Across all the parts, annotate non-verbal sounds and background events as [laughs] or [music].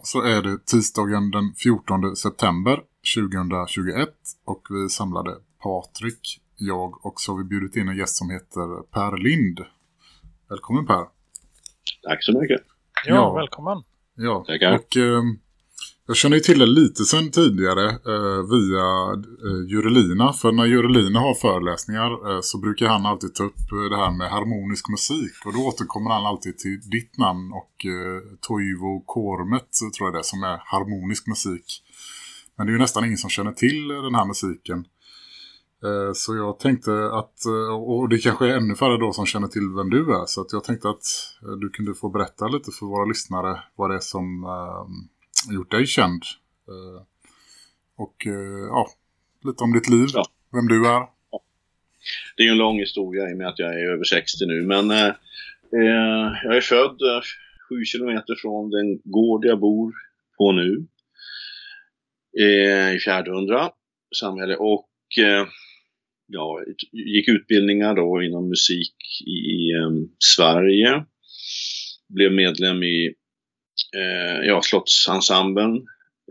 Idag så är det tisdagen den 14 september 2021 och vi samlade Patrik, jag och så har vi bjudit in en gäst som heter Per Lind. Välkommen Per. Tack så mycket. Ja, Ja. välkommen. Ja, Tackar. och eh, jag känner ju till det lite sedan tidigare eh, via eh, Jurelina. För när Jurelina har föreläsningar eh, så brukar han alltid ta upp eh, det här med harmonisk musik. Och då återkommer han alltid till ditt namn och eh, Toivo Kormet tror jag det är, som är harmonisk musik. Men det är ju nästan ingen som känner till eh, den här musiken. Eh, Så jag tänkte att, eh, och det kanske är ännu färre då som känner till vem du är. Så att jag tänkte att du kunde få berätta lite för våra lyssnare vad det är som eh, gjort dig känd. Eh, Och eh, ja, lite om ditt liv, Ja. vem du är. Det är ju en lång historia i och med att jag är över 60 nu. Men eh, eh, jag är född sju kilometer från den gård jag bor på nu. Eh, I Fjärdhundra samhälle. Och eh, ja, gick utbildningar då inom musik i eh, Sverige. Blev medlem i eh, ja, Slottsensemblen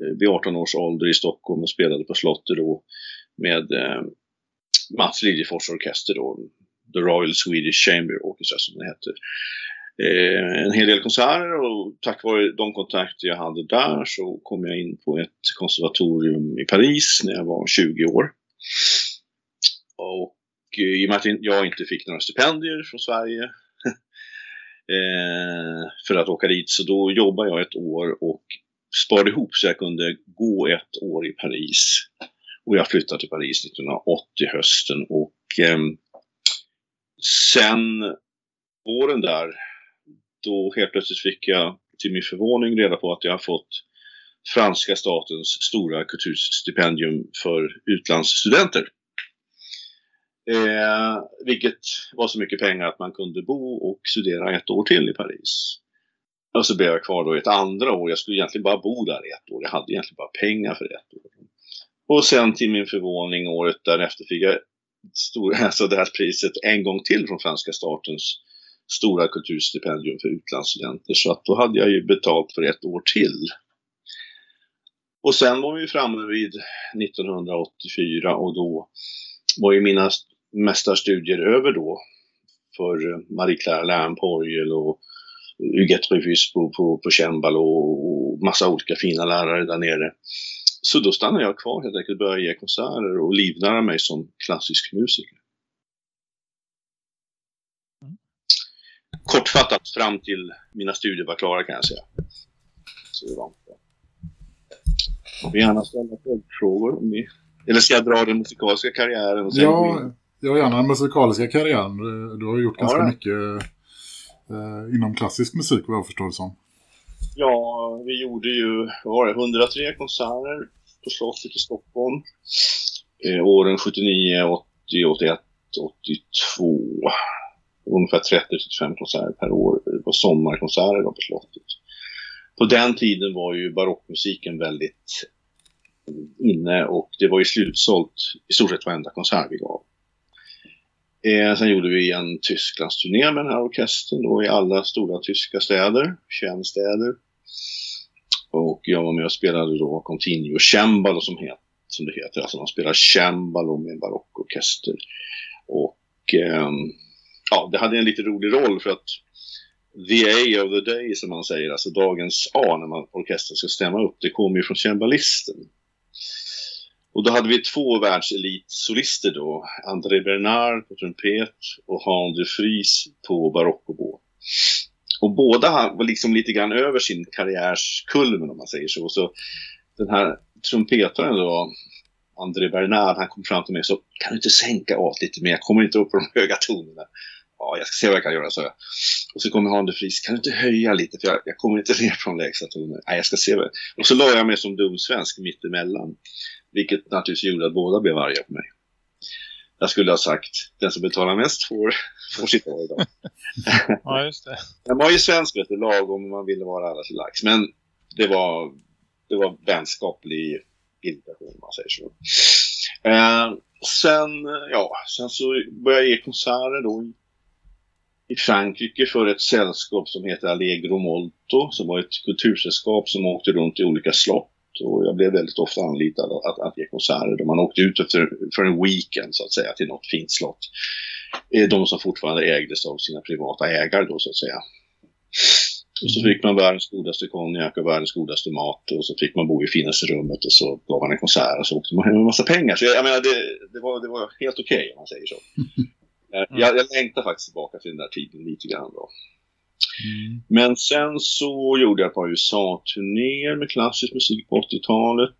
eh, vid 18 års ålder i Stockholm och spelade på slottet då med eh, Mats Liljefors orkester då, The Royal Swedish Chamber Orchestra som det heter. Eh, en hel del konserter och tack vare de kontakter jag hade där så kom jag in på ett konservatorium i Paris när jag var 20 år. Och eh, i och med att jag inte fick några stipendier från Sverige eh, för att åka dit så då jobbade jag ett år och sparade ihop så jag kunde gå ett år i Paris. Och jag flyttade till Paris 1980 hösten och eh, sen våren där, då helt plötsligt fick jag till min förvåning reda på att jag har fått franska statens stora kulturstipendium för utlandsstudenter. Eh, vilket var så mycket pengar att man kunde bo och studera ett år till i Paris. Och så blev jag kvar då ett andra år. Jag skulle egentligen bara bo där ett år. Jag hade egentligen bara pengar för ett år. Och sen till min förvåning året därefter fick jag stor, [laughs] alltså det här priset en gång till från franska statens stora kulturstipendium för utlandsstudenter. Så att då hade jag ju betalt för ett år till. Och sen var vi framme vid 1984 och då var ju mina mästarstudier över då för eh, Marie-Claire Lernporgel och Huguette Rufus på, på, på cembalo och massa olika fina lärare där nere. Så då stannade jag kvar helt enkelt, började ge konserter och livnära mig som klassisk musiker. Kortfattat fram till mina studier var klara kan jag säga. Så det var Jag vill gärna ställa följdfrågor om ni... Eller ska jag dra den musikaliska karriären och sen in? Ja, jag har gärna den musikaliska karriären. Du har gjort Ja, ganska det. mycket eh, inom klassisk musik vad jag förstår det som. Ja, vi gjorde ju var det, 103 konserter på slottet i Stockholm. Eh, åren 79, 80, 81, 82. Ungefär 30-35 konserter per år. Det var sommarkonserter då på slottet. På den tiden var ju barockmusiken väldigt inne och det var ju slutsålt i stort sett varenda konsert vi gav. Eh, sen gjorde vi en Tysklandsturné med den här orkestern då i alla stora tyska städer, 21 städer. Och jag var med och spelade då Continuo Cembalo som, het, som det heter. Alltså man spelar cembalo med en barockorkester. Och eh, ja, det hade en lite rolig roll för att the A of the day som man säger, alltså dagens A när man orkestern ska stämma upp, det kommer ju från cembalisten. Och då hade vi två världselitsolister då, André Bernard på trumpet och Hans de Vries på barockobå. Och båda var liksom lite grann över sin karriärs kulmen om man säger så. Så den här trumpetaren då, André Bernard, han kom fram till mig och sa kan du inte sänka av lite mer? Jag kommer inte upp på de höga tonerna. Ja, jag ska se vad jag kan göra, sa jag. Och så kommer Han de Vries, kan du inte höja lite? För jag, jag kommer inte ner på de lägsta tonerna. Nej, jag ska se. Vad... jag... Och så la jag mig som dum svensk mittemellan. Vilket naturligtvis gjorde att båda blev arga på mig. Jag skulle ha sagt, den som betalar mest får, får sitta här idag. [laughs] Ja, just det. Jag var ju svensk, vet du, lagom om man ville vara alla till lax. Men det var, det var vänskaplig irritation, om man säger så. Eh, sen, ja, sen så började jag ge konserter då i, i Frankrike för ett sällskap som heter Allegro Molto, som var ett kultursällskap som åkte runt i olika slott. Och jag blev väldigt ofta anlitad att, att ge konserter. Man åkte ut efter, för en weekend så att säga till något fint slott. Eh, De som fortfarande ägdes av sina privata ägare då så att säga. Och så fick man världens godaste konjak och världens godaste mat och så fick man bo i finaste rummet och så gav man en konsert och så åkte man hem med en massa pengar. Så jag, jag menar, det, det, var, det var helt okej om man säger så. Jag, [laughs] jag, jag längtar faktiskt tillbaka till den där tiden lite grann då. Mm. Men sen så gjorde jag ett par USA-turnéer med klassisk musik på 80-talet.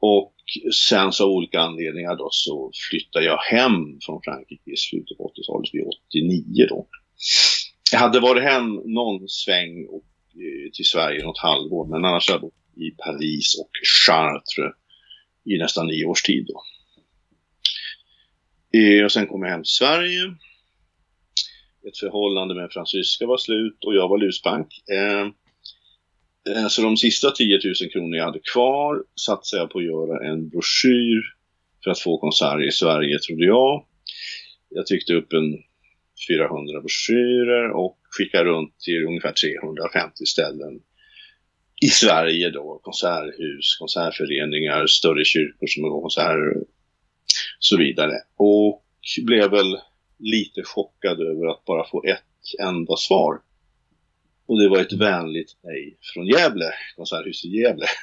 Och sen så av olika anledningar då så flyttade jag hem från Frankrike i slutet på 80-talet, vid 89 då. Jag hade varit hem någon sväng och, eh, till Sverige något halvår, men annars har jag bott i Paris och Chartres i nästan nio års tid då. Eh, och sen kom jag hem till Sverige. Ett förhållande med en fransyska var slut och jag var luspank. Eh, eh, så de sista 10 000 kronor jag hade kvar satsade jag på att göra en broschyr för att få konserter i Sverige, trodde jag. Jag tryckte upp en 400 broschyrer och skickade runt till ungefär 350 ställen i Sverige då. Konserthus, konsertföreningar, större kyrkor som har konserter och så vidare. Och blev väl lite chockad över att bara få ett enda svar. Och det var ett vänligt nej från Gävle, Konserthus i Gävle. [laughs]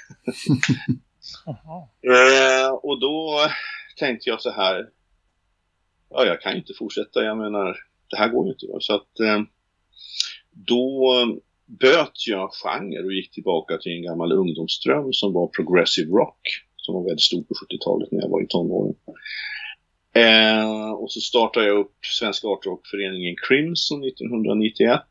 Eh, och då tänkte jag så här, ja jag kan ju inte fortsätta, jag menar, det här går ju inte. Så att eh, då böt jag genre och gick tillbaka till en gammal ungdomsdröm som var progressive rock. Som var väldigt stor på 70-talet när jag var i tonåren. Eh, och så startade jag upp Svenska Artrockföreningen Crimson 1991.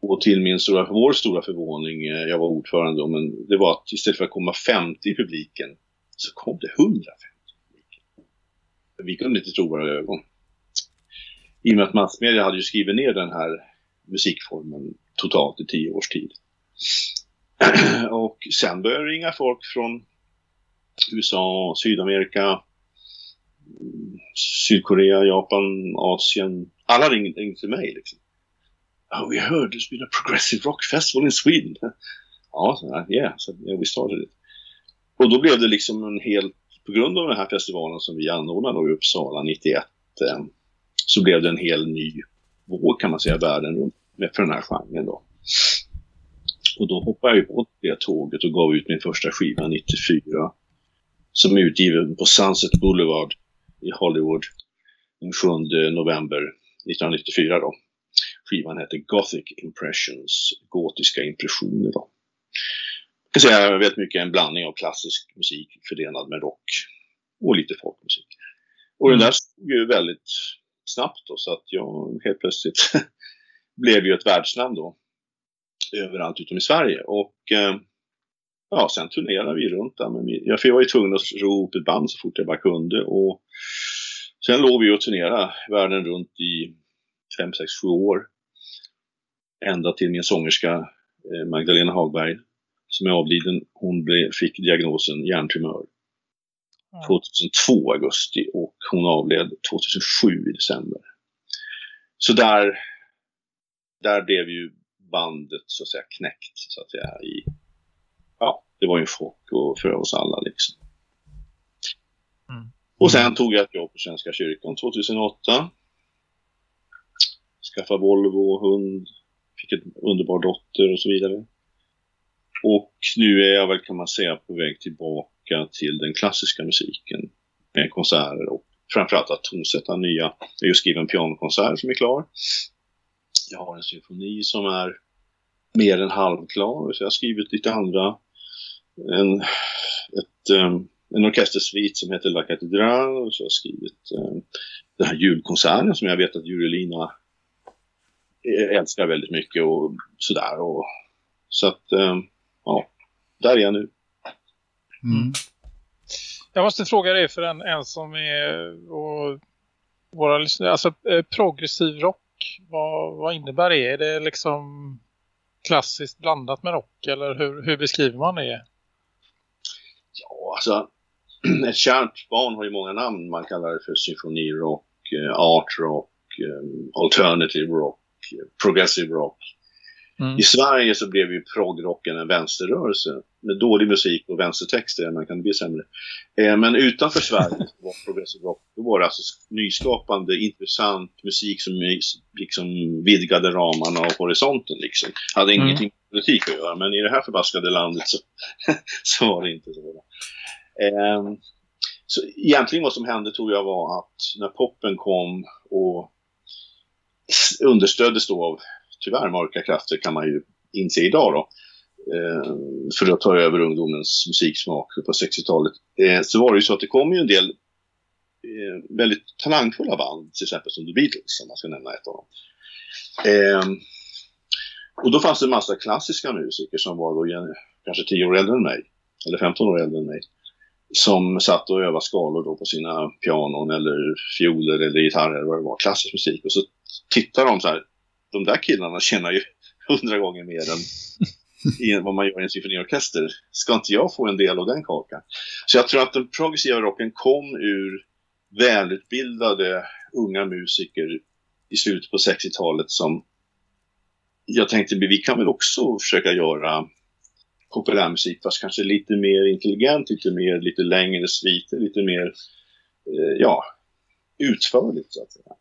Och till min stora, vår stora förvåning, eh, jag var ordförande då, men det var att istället för att komma 50 i publiken så kom det 150 i publiken. Vi kunde inte tro våra ögon. I och med att massmedia hade ju skrivit ner den här musikformen totalt i tio års tid. [clears throat] och sen började det ringa folk från USA, Sydamerika, Sydkorea, Japan, Asien. Alla ringde, ringde till mig liksom. Oh, we heard there's been a progressive rock festival in Sweden. ja, så yeah, so, yeah, we started it. Och då blev det liksom en helt, på grund av den här festivalen som vi anordnade då i Uppsala 91, eh, så blev det en hel ny våg kan man säga, världen runt med för den här genren då. Och då hoppade jag ju på det tåget och gav ut min första skiva 94. Som är utgiven på Sunset Boulevard i Hollywood den 7 november 1994 då. Skivan heter Gothic Impressions, gotiska impressioner då. Jag kan säga väldigt mycket en blandning av klassisk musik förenad med rock och lite folkmusik. Och den där stod ju väldigt snabbt då så att jag helt plötsligt [laughs] blev ju ett världsnamn då. Överallt utom i Sverige och eh, ja, sen turnerade vi runt där med min, jag var ju tvungen att ro ihop ett band så fort jag bara kunde och sen låg vi och turnerade världen runt i 5, 6, 7 år. Ända till min sångerska eh, Magdalena Hagberg som är avliden, hon fick diagnosen hjärntumör. 2002 augusti och hon avled 2007 i december. Så där, där blev ju bandet så att säga knäckt så att säga i, det var ju en chock och för oss alla liksom. Mm. Och sen tog jag ett jobb på Svenska kyrkan 2008. Skaffade Volvo, hund, fick en underbar dotter och så vidare. Och nu är jag väl kan man säga på väg tillbaka till den klassiska musiken med konserter och framförallt att tonsätta nya. Jag har ju skrivit en pianokonsert som är klar. Jag har en symfoni som är mer än halvklar. Så jag har skrivit lite andra. En ett, um, en orkestersvit som heter La Catedral och så har jag skrivit um, den här julkonserten som jag vet att Jurelina eh, älskar väldigt mycket och sådär. Och, så att, um, ja, där är jag nu. Mm. Jag måste fråga dig för en, en som är och våra lyssnare, alltså eh, progressiv rock, vad, vad innebär det? Är det liksom klassiskt blandat med rock eller hur, hur beskriver man det? Ja, alltså [clears throat] ett kärt barn har ju många namn. Man kallar det för symfonirock, eh, art rock, eh, alternative rock, eh, progressive rock. Mm. I Sverige så blev ju progrocken en vänsterrörelse med dålig musik och vänstertexter, man kan bli sämre. Eh, men utanför Sverige var [laughs] progressive rock, då var det alltså nyskapande, intressant musik som liksom vidgade ramarna och horisonten liksom. Hade Mm. ingenting politik att göra, men i det här förbaskade landet så, [laughs] så var det inte så. Eh, så egentligen vad som hände tror jag var att när poppen kom och understöddes då av tyvärr mörka krafter kan man ju inse idag då. Eh, för att ta över ungdomens musiksmak på 60-talet. Eh, så var det ju så att det kom ju en del eh, väldigt talangfulla band, till exempel som The Beatles, om man ska nämna ett av dem. Ehm, och då fanns det en massa klassiska musiker som var då kanske 10 år äldre än mig, eller 15 år äldre än mig, som satt och övade skalor då på sina pianon eller fioler eller gitarrer eller vad det var, klassisk musik. Och så tittar de så här, de där killarna tjänar ju [laughs] hundra gånger mer än i vad man gör i en symfoniorkester. Ska inte jag få en del av den kakan? Så jag tror att den progressiva rocken kom ur välutbildade unga musiker i slutet på 60-talet som jag tänkte vi kan väl också försöka göra populärmusik fast kanske lite mer intelligent, lite mer, lite längre sviter, lite mer, eh, ja, utförligt så att säga.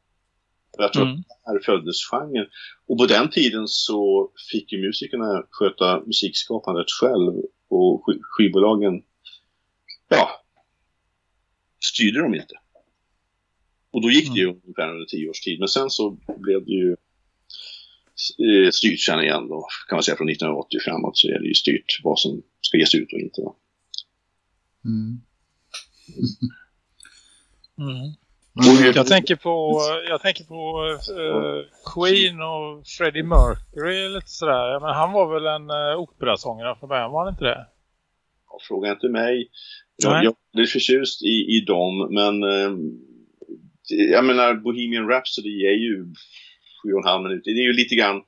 Jag tror Mm. att här föddes genren. Och på den tiden så fick ju musikerna sköta musikskapandet själv och sk- skivbolagen, ja, styrde dem inte. Och då gick det ju ungefär under tio års tid. Men sen så blev det ju styrt sen igen då, kan man säga från 1980 framåt så är det ju styrt vad som ska ges ut och inte. Då. Mm. [laughs] Mm. Jag tänker på, jag tänker på eh, Queen och Freddie Mercury lite sådär. Men han var väl en uh, operasångare från början, var han inte det? Ja, fråga inte mig. Jag, jag är förtjust i, i dem, men eh, det- jag menar Bohemian Rhapsody är ju sju och en halv minut. Det är ju lite grann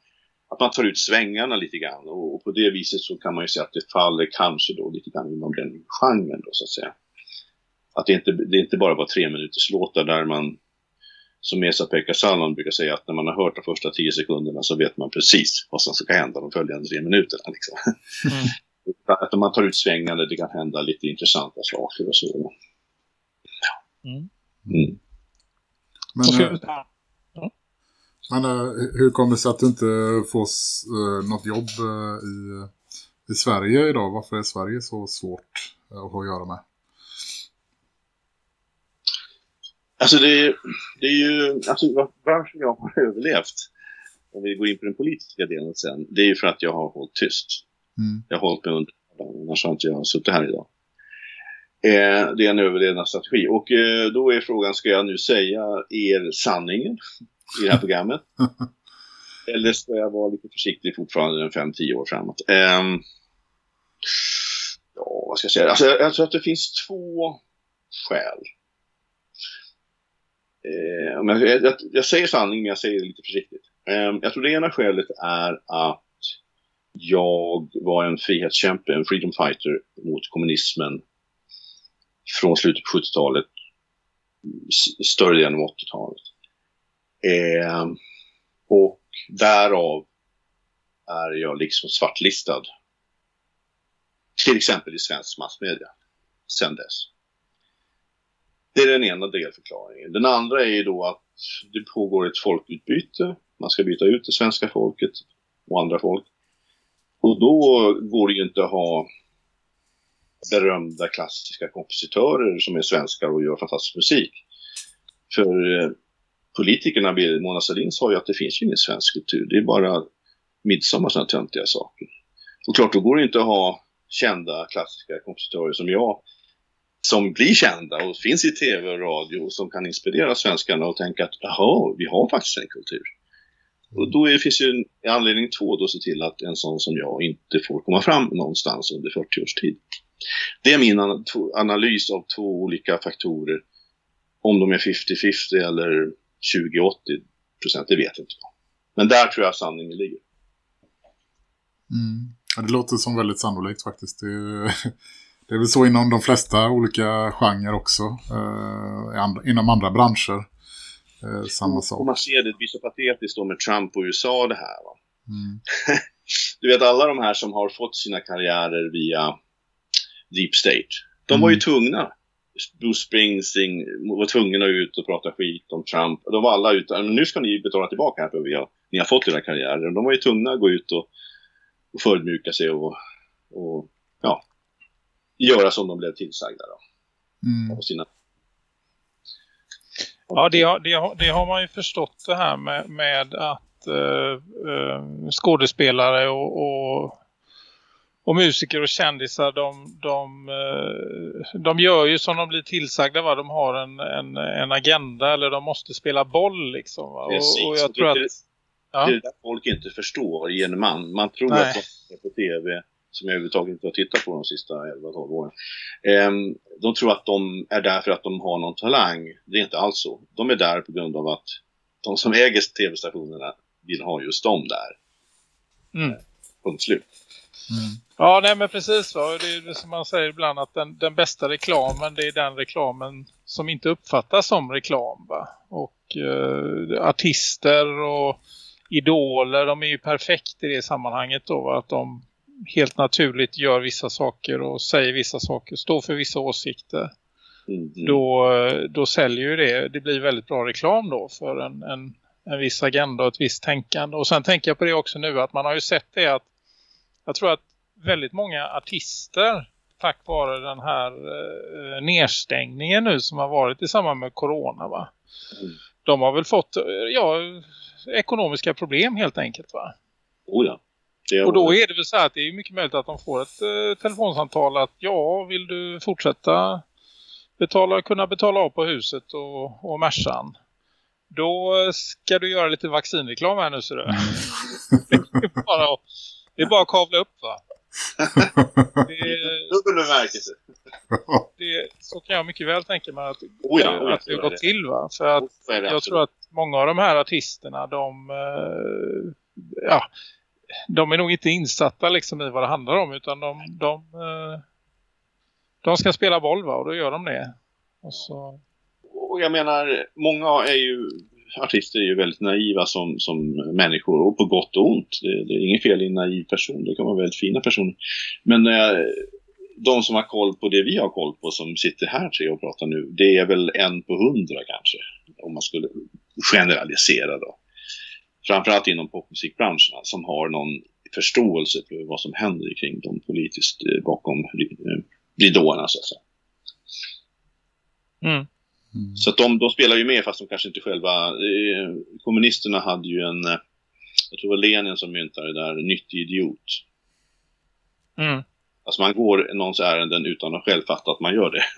att man tar ut svängarna lite grann och, och på det viset så kan man ju säga att det faller kanske då lite grann inom den genren då så att säga. Att det inte, det inte bara var tre minuters låtar där man som Esa-Pekka Salon brukar säga att när man har hört de första tio sekunderna så vet man precis vad som ska hända de följande tre minuterna. Liksom. Mm. [laughs] Att om man tar ut svängarna det kan hända lite intressanta saker och så. Mm. Mm. men, Och så- men eh, hur kommer det sig att du inte får eh, något jobb eh, i, i Sverige idag? Varför är Sverige så svårt att ha att göra med? Alltså det, det är ju, alltså var- varför jag har överlevt, om vi går in på den politiska delen sen, det är ju för att jag har hållit tyst. Mm. Jag har hållit mig under, annars har inte jag suttit här idag. Eh, det är en överlevnadsstrategi. Och eh, då är frågan, ska jag nu säga er sanningen i det här programmet? [laughs] Eller ska jag vara lite försiktig fortfarande en 5-10 år framåt? Ehm, ja, vad ska jag säga? Alltså, jag, jag tror att det finns två skäl. Eh, men jag, jag, jag säger sanning, men jag säger det lite försiktigt. Eh, jag tror det ena skälet är att jag var en frihetskämpe, en freedom fighter mot kommunismen från slutet på 70-talet, s- större delen av 80-talet. Eh, och därav är jag liksom svartlistad. Till exempel i svensk massmedia, sen dess. Det är den ena delförklaringen. Den andra är ju då att det pågår ett folkutbyte. Man ska byta ut det svenska folket och andra folk. Och då går det ju inte att ha berömda klassiska kompositörer som är svenskar och gör fantastisk musik. För eh, politikerna politikerna, Mona Sahlin sa ju att det finns ju ingen svensk kultur. Det är bara midsommar sådana töntiga saker. Och klart, då går det inte att ha kända klassiska kompositörer som jag som blir kända och finns i tv och radio och som kan inspirera svenskarna och tänka att jaha, vi har faktiskt en kultur. Och då är, finns ju en anledning två då att se till att en sån som jag inte får komma fram någonstans under 40 års tid. Det är min analys av två olika faktorer. Om de är 50-50 eller 20-80 procent, det vet inte jag. Men där tror jag sanningen ligger. Mm. Ja, det låter som väldigt sannolikt faktiskt. Det är, [laughs] det är väl så inom de flesta olika genrer också. Eh, inom andra branscher. Eh, samma Och sak. man ser det, det blir så patetiskt då med Trump och USA det här. Va? Mm. [laughs] Du vet alla de här som har fått sina karriärer via Deep State. De var ju Mm. tvungna. Bruce Springsteen var tvungna att ut och prata skit om Trump. De var alla ute. Men nu ska ni betala tillbaka här för vi har, ni har fått era karriärer. De var ju tvungna att gå ut och, och förödmjuka sig och, och ja, göra som de blev tillsagda då, Mm. sina Ja, det har, det, har, det har man ju förstått det här med, med att eh, eh, skådespelare och, och, och musiker och kändisar de, de, eh, de gör ju som de blir tillsagda. Va? De har en, en, en agenda eller de måste spela boll liksom. Precis. Och, och jag det- tror att... det- Ja. Det är det där folk inte förstår genom man. Man tror Nej. att de är på tv, som jag överhuvudtaget inte har tittat på de sista 11-12 åren. Ehm, de tror att de är där för att de har någon talang. Det är inte alls så. De är där på grund av att de som äger tv-stationerna vill ha just dem där. Mm. Punkt slut. Mm. Ja, nej men precis. Va? Det är som man säger ibland att den, den bästa reklamen det är den reklamen som inte uppfattas som reklam. Va? Och eh, artister och idoler, de är ju perfekt i det sammanhanget då. Va? Att de helt naturligt gör vissa saker och säger vissa saker, står för vissa åsikter. Mm. Då, då säljer ju det. Det blir väldigt bra reklam då för en, en, en viss agenda och ett visst tänkande. Och sen tänker jag på det också nu att man har ju sett det att jag tror att väldigt många artister tack vare den här eh, nedstängningen nu som har varit i samband med corona va. Mm. De har väl fått eh, ja, ekonomiska problem helt enkelt va. Oh ja. Och då är det väl så här att det är mycket möjligt att de får ett eh, telefonsamtal att ja, vill du fortsätta betala, kunna betala av på huset och, och Mercan. Då ska du göra lite vaccinreklam här nu ser du. [laughs] det, är bara, att- det är bara att kavla upp va. [laughs] Det, Dubbel bemärkelse. det, så kan jag mycket väl tänka mig att, Oh ja, oh att det har det. till va. För att det jag absolut. tror att många av de här artisterna de, eh, ja, de är nog inte insatta liksom i vad det handlar om utan de, de, eh, de ska spela boll va? och då gör de det. Och så, Och jag menar, många är ju, artister är ju väldigt naiva som, som människor och på gott och ont. Det, det är inget fel i en naiv person, det kan vara väldigt fina personer. Men eh, de som har koll på det vi har koll på som sitter här tre och pratar nu, det är väl en på hundra kanske. Om man skulle generalisera då. Framförallt inom popmusikbranscherna alltså, som har någon förståelse för vad som händer kring dem politiskt eh, bakom eh, ridåerna så att säga. mm, Mm. Så att de, de spelar ju med fast de kanske inte själva... Eh, kommunisterna hade ju en... Eh, jag tror det var Lenin som myntade det där, nyttig idiot. mm. Alltså man går någons ärenden utan att själv fatta att man gör det. [laughs]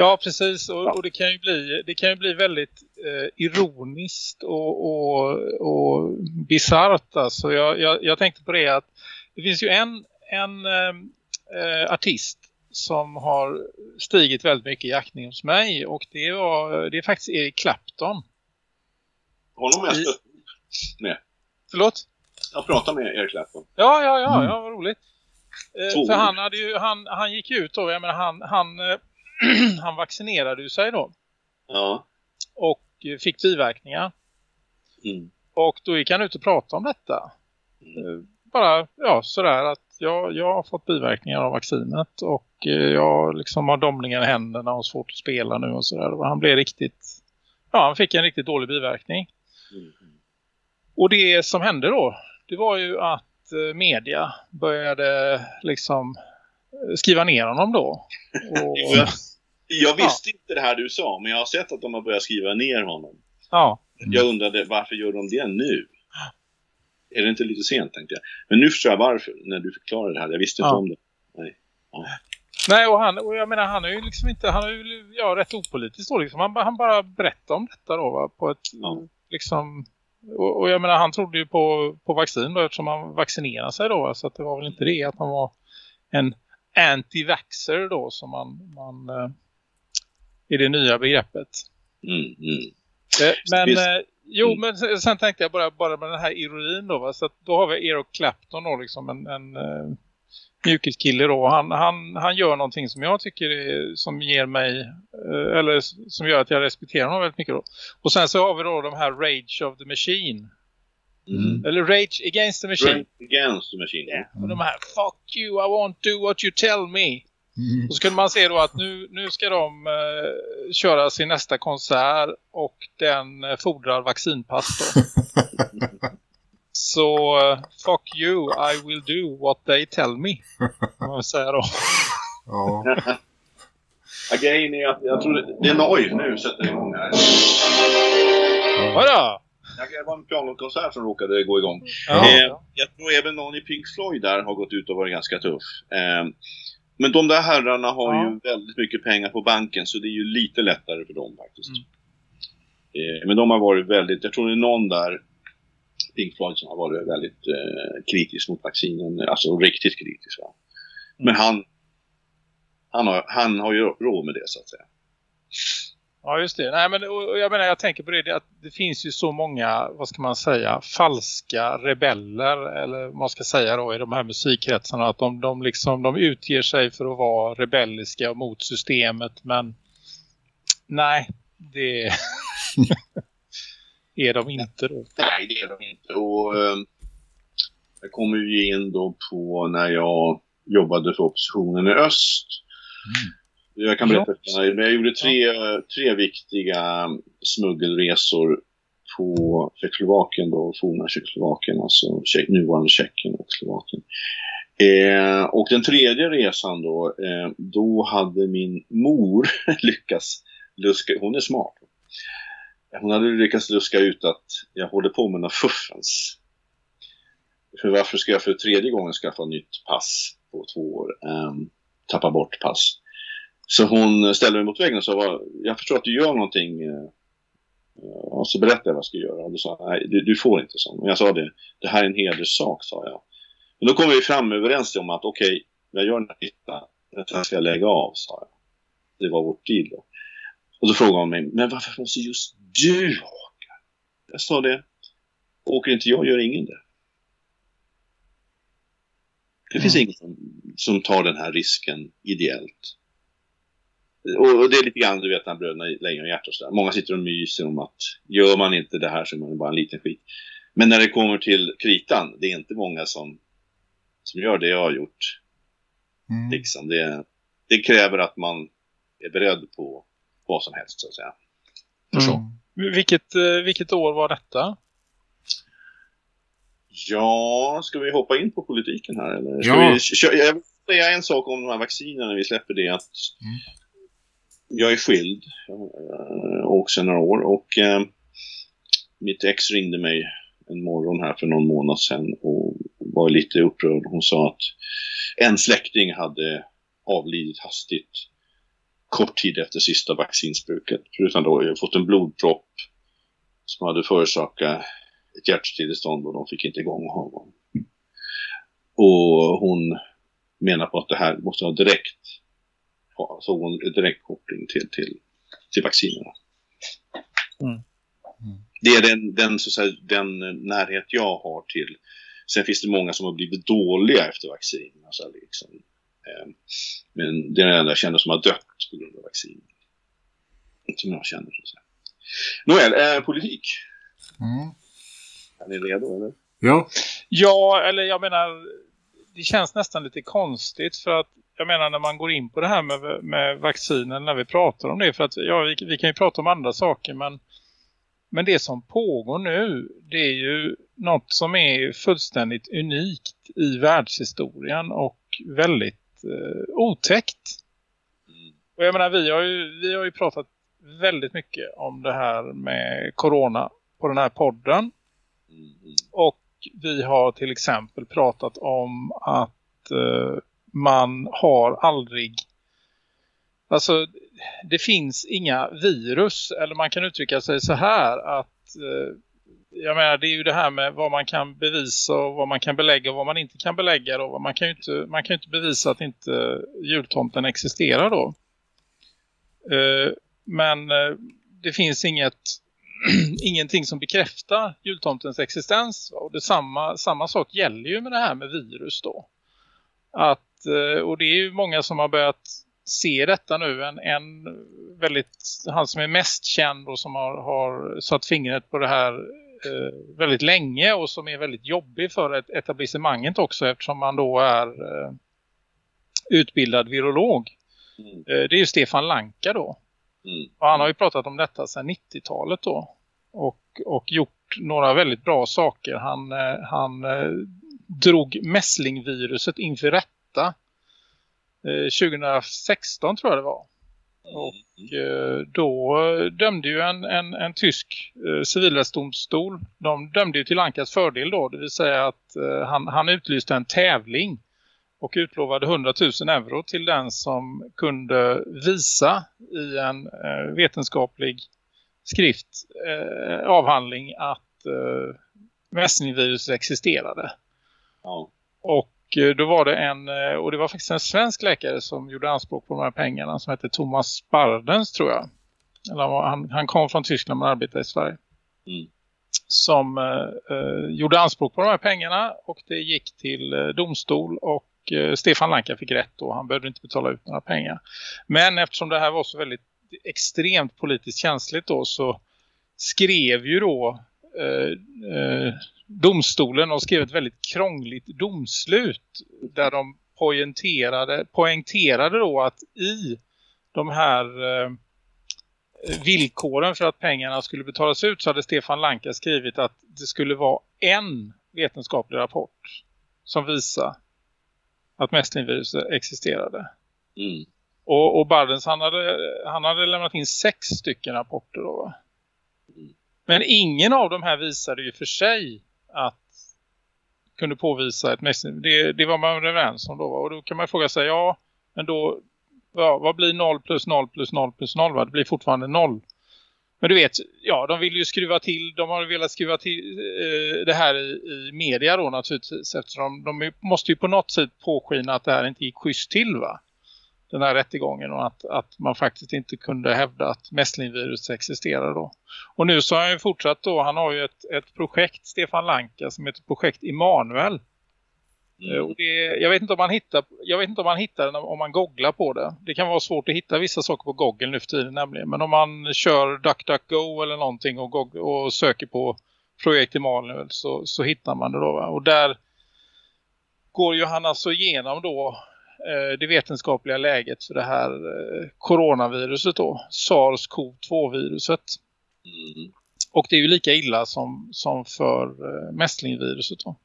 Ja, precis. Och, och det kan ju bli, det kan ju bli väldigt eh, ironiskt och, och, och bisarrt. Alltså. Jag, jag, jag tänkte på det att det finns ju en, en eh, eh, artist som har stigit väldigt mycket i aktning hos mig. Och det, var, det är faktiskt Eric Clapton. Honom har jag stött med. Förlåt? Jag pratar med Erik Clapton. Ja, ja, ja, Mm. ja vad roligt. Två för han, hade ju, han, han gick ut då, jag menar, han, han, eh, [clears throat] han vaccinerade ju sig då. Ja. Och eh, fick biverkningar. Mm. Och då gick han ut och pratade om detta. Eh, Bara ja, sådär att jag, jag har fått biverkningar av vaccinet och eh, jag liksom har domningar i händerna och svårt att spela nu och sådär. Han blev riktigt, ja han fick en riktigt dålig biverkning. Mm. Och det som hände då, det var ju att eh, media började liksom eh, skriva ner honom då. Och, [laughs] Jag, jag visste inte det här du sa, men jag har sett att de har börjat skriva ner honom. ja, Jag undrade varför gör de det nu? Är det inte lite sent tänkte jag. Men nu förstår jag varför, när du förklarade det här. Jag visste inte Ja. om det. Nej, och, han, och jag menar han är ju liksom inte, han är ju ja, rätt opolitisk då liksom. Han, han bara berättar om detta då va, på ett Ja. liksom och, och jag menar han trodde ju på, på vaccin då eftersom han vaccinerade sig då va, så att det var väl inte det att han var en anti-vaxxer då som man, man eh, i det nya begreppet. Mm, mm. Eh, Men, Visst. Jo, Mm. men sen, tänkte jag bara, bara med den här ironin då. Va? Så att då har vi Eric Clapton då, liksom en, en uh, mjukiskille då. Han, han, han gör någonting som jag tycker är, som ger mig, eh, eller som gör att jag respekterar honom väldigt mycket då. Och sen så har vi då de här Rage of the Machine. Mm. Eller Rage Against the Machine. Rage Against the Machine. Ja. Och de här, fuck you, I won't do what you tell me. Mm. Och så kunde man se då att nu, nu ska de eh, köra sin nästa konsert och den eh, fordrar vaccinpass då. Så eh, fuck you, I will do what they tell me. Man säga då. Ja. Ja, Grejen är att jag tror det, det är noj nu sätter igång här. Vadå? Jag- Det var en pianokonsert som råkade gå igång. Ja. Eh, jag tror även någon i Pink Floyd där har gått ut och varit ganska tuff. Eh, men de där herrarna har Ja. ju väldigt mycket pengar på banken så det är ju lite lättare för dem faktiskt. Mm. Eh, men de har varit väldigt, jag tror det är någon där, Pink Floyd, som har varit väldigt eh, kritisk mot vaccinen. Alltså riktigt kritisk. Va? Men han, han, har, han har ju råd med det så att säga. Ja, just det. Nej, men och, jag menar, jag tänker på det, att det finns ju så många, vad ska man säga, falska rebeller, eller vad man ska säga då i de här musikkretsarna, att de, de liksom, de utger sig för att vara rebelliska mot systemet, men nej, det [laughs] är de inte då. Nej, det är de inte. Och, eh, jag kommer ju in då på när jag jobbade för oppositionen i öst. Jag kan berätta för dig, men jag gjorde tre, tre viktiga smuggelresor på Tjeckoslovakien då, forna Tjeckoslovakien, alltså Tjeck- nuvarande Tjeckien och Slovakien. Eh, och den tredje resan då, eh, då hade min mor [laughs] lyckats luska, hon är smart. Hon hade lyckats luska ut att jag håller på med några fuffens. För varför ska jag för tredje gången skaffa nytt pass på två år? Um, tappa bort pass. Så hon ställde mig mot väggen och sa, "Vad- jag förstår att du gör någonting. eh, Och så berättade jag vad jag skulle göra. Och då sa nej du, du får inte så. Men jag sa det, det här är en hederssak sa jag. Men då kom vi fram överens om att okej, jag gör den här listan. Sen ska jag lägga av, sa jag. Det var vårt deal då. Och då frågade hon mig, men varför måste just du åka? Jag sa det, åker inte jag gör ingen det. Det finns ingen som, som tar den här risken ideellt. Och, och det är lite grann, du vet, när bröderna Lejonhjärta och sådär. Många sitter och myser om att gör man inte det här så är man bara en liten skit. Men när det kommer till kritan, det är inte många som, som gör det jag har gjort. Mm. Liksom. Det, det kräver att man är beredd på vad som helst, så att säga. Mm. Vilket, eh, vilket år var detta? Ja, ska vi hoppa in på politiken här eller? Ska Ja. vi, jag vill säga en sak om de här vaccinerna när vi släpper det. Att Mm. Jag är skild eh, också och några år och eh, mitt ex ringde mig en morgon här för någon månad sedan och var lite upprörd. Hon sa att en släkting hade avlidit hastigt kort tid efter sista vaccinsbruket. Förutom då jag fått en blodpropp som hade förorsakat ett hjärtstillestånd och de fick inte igång honom. Och hon menar på att det här måste ha direkt, såg hon en direkt koppling till, till, till vaccinerna. Mm. Mm. Det är den, den, så att säga, den närhet jag har till. Sen finns det många som har blivit dåliga efter vaccin. Alltså, liksom, eh, men det är den enda jag känner som har dött på grund av vaccin. Som jag känner. Så att säga. Nåväl, eh, politik. Mm. Är ni redo eller? Ja. Ja, eller jag menar, det känns nästan lite konstigt för att jag menar när man går in på det här med, med vaccinen när vi pratar om det för att ja, vi, vi kan ju prata om andra saker men, men det som pågår nu det är ju något som är fullständigt unikt i världshistorien och väldigt eh, otäckt. Och jag menar vi har, ju, vi har ju pratat väldigt mycket om det här med corona på den här podden. Mm, mm. Och vi har till exempel pratat om att eh, man har aldrig alltså det finns inga virus eller man kan uttrycka sig så här att eh, jag menar det är ju det här med vad man kan bevisa och vad man kan belägga och vad man inte kan belägga då. Man kan ju inte, man kan inte bevisa att inte jultomten existerar då. Eh, men eh, det finns inget [clears throat] ingenting som bekräftar jultomtens existens. Och det samma, samma sak gäller ju med det här med virus då. Att, eh, och det är ju många som har börjat se detta nu. En, en väldigt, han som är mest känd och som har, har satt fingret på det här eh, väldigt länge och som är väldigt jobbig för ett etablissemanget också eftersom man då är eh, utbildad virolog. Mm. Eh, det är ju Stefan Lanka då. Mm. Och han har ju pratat om detta sedan 90-talet då. Och, och gjort några väldigt bra saker. Han, eh, han eh, drog mässlingviruset inför rätta. Eh, 2016 tror jag det var. Och eh, då dömde ju en, en, en tysk eh, civilrättsdomstol. De dömde ju till Lankas fördel då. Det vill säga att eh, han, han utlyste en tävling och utlovade 100 000 euro till den som kunde visa i en eh, vetenskaplig skrift, eh, avhandling att eh, mässlingvirus existerade. Ja. Och eh, då var det en, eh, och det var faktiskt en svensk läkare som gjorde anspråk på de här pengarna som hette Thomas Bardens tror jag. Eller han, han, kom från Tyskland men arbetade i Sverige. Mm. Som eh, gjorde anspråk på de här pengarna och det gick till domstol och Eh, Stefan Lanka fick rätt då. Han behövde inte betala ut några pengar. Men eftersom det här var så väldigt extremt politiskt känsligt då så skrev ju då eh, eh, domstolen och skrev ett väldigt krångligt domslut där de poängterade, poängterade då att i de här eh, villkoren för att pengarna skulle betalas ut så hade Stefan Lanka skrivit att det skulle vara en vetenskaplig rapport som visar att mässlingviruset existerade. Mm. Och, och Bardens han hade, han hade lämnat in sex stycken rapporter då va? Men ingen av de här visade ju för sig att kunde påvisa ett mässling. Det, det var man överens om då va? Och då kan man fråga sig, ja men då ja, vad blir 0 plus 0 plus 0 plus 0 va? Det blir fortfarande 0. Men du vet, ja de vill ju skruva till, de har velat skruva till eh, det här i, i media då naturligtvis eftersom de måste ju på något sätt påskina att det här inte gick schysst till va? Den här rättegången och att, att man faktiskt inte kunde hävda att mässlingvirus existerar då. Och nu så har han ju fortsatt då, han har ju ett, ett projekt, Stefan Lanka, som heter projekt Immanuel. Eh, Och det, jag, vet inte om man hittar, jag vet inte om man hittar den om man googlar på det. Det kan vara svårt att hitta vissa saker på Google nu för tiden nämligen. Men om man kör DuckDuckGo eller någonting och, gog- och söker på projekt Immanuel så, så hittar man det då. Va? Och där går ju han alltså igenom då eh, det vetenskapliga läget för det här eh, coronaviruset då. SARS-CoV-2-viruset. Mm. Och det är ju lika illa som, som för eh, mässlingviruset då.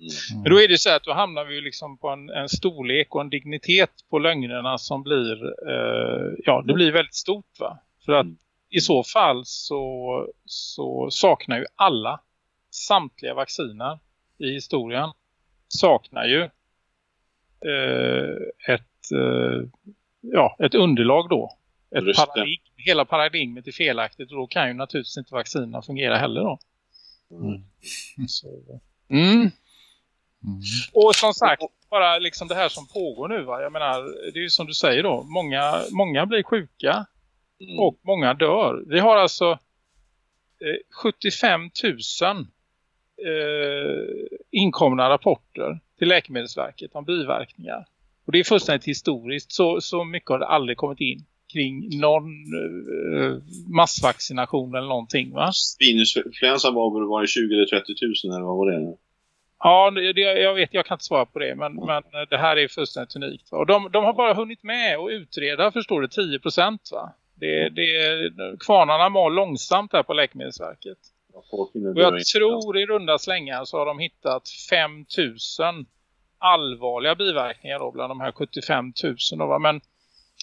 Mm. Men då är det så här att då hamnar vi liksom på en, en storlek och en dignitet på lögnerna som blir, eh, ja det blir väldigt stort va. För att Mm. i så fall så, så saknar ju alla, samtliga vacciner i historien, saknar ju eh, ett, eh, ja, ett underlag då. Ett paradigm, hela paradigmet är felaktigt och då kan ju naturligtvis inte vaccinerna fungera heller då. Mm. Så, mm. Mm. Och som sagt, bara liksom det här som pågår nu va. Jag menar, det är ju som du säger då. Många, många blir sjuka Mm. och många dör. Vi har alltså eh, 75 000 eh, inkomna rapporter till Läkemedelsverket om biverkningar. Och det är fullständigt historiskt. Så, så mycket har det aldrig kommit in kring någon eh, massvaccination eller någonting va? Svininfluensan var väl var det 20 eller 30 000 eller vad var det? Ja, det, jag vet, jag kan inte svara på det. Men, men det här är fullständigt unikt. Va? Och de, de har bara hunnit med och utreda, förstår du, 10% va? Det, det, kvarnarna mal långsamt här på Läkemedelsverket. Och jag tror i runda slängar så har de hittat 5000 allvarliga biverkningar då bland de här 75 000. Då, va? Men,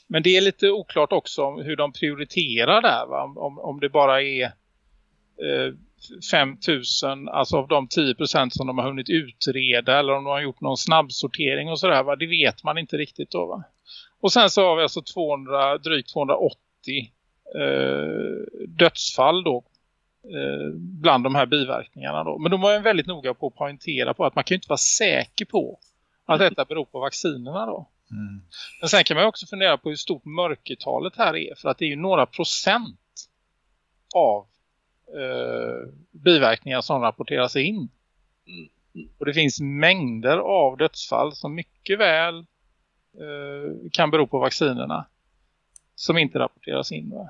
men det är lite oklart också om hur de prioriterar där. Va? Om, om det bara är eh, 5000, alltså av de 10% som de har hunnit utreda eller om de har gjort någon snabbsortering och sådär va, det vet man inte riktigt då va. Och sen så har vi alltså 200, drygt 280 eh, dödsfall då eh, bland de här biverkningarna då. Men de var ju väldigt noga på att poängtera på att man kan ju inte vara säker på att detta beror på vaccinerna då. Mm. Men sen kan man också fundera på hur stort mörkertalet här är. För att det är ju några procent av eh, biverkningar som rapporteras in. Och det finns mängder av dödsfall som mycket väl eh, kan bero på vaccinerna. Som inte rapporteras in. Va?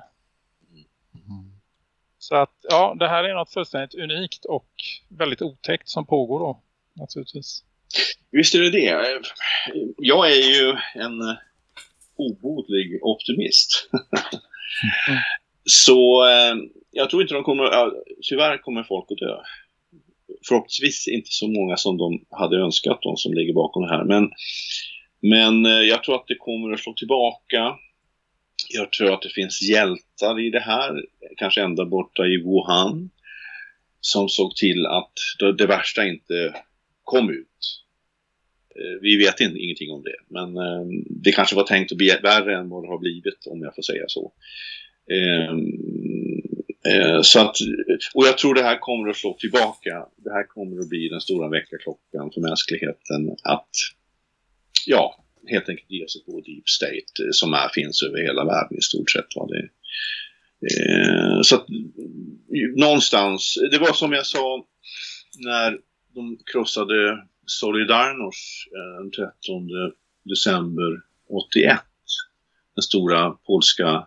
Så att ja, det här är något fullständigt unikt och väldigt otäckt som pågår då. Naturligtvis. Visst är det det. Jag är ju en obotlig optimist. [laughs] Så eh, jag tror inte de kommer, ja, tyvärr kommer folk att dö. Förhoppningsvis inte så många som de hade önskat, de som ligger bakom det här. Men, men eh, jag tror att det kommer att slå tillbaka. Jag tror att det finns hjältar i det här, kanske ända borta i Wuhan, som såg till att det, det värsta inte kom ut. Eh, vi vet inte, ingenting om det, men eh, det kanske var tänkt att bli värre än vad det har blivit, om jag får säga så. Eh, så att, och jag tror det här kommer att slå tillbaka. Det här kommer att bli den stora väckarklockan för mänskligheten att, ja, helt enkelt ge sig på deep state eh, som är, finns över hela världen i stort sett. Vad Det, eh, så att, någonstans, det var som jag sa när de krossade Solidarność eh, den 13 december 81. Den stora polska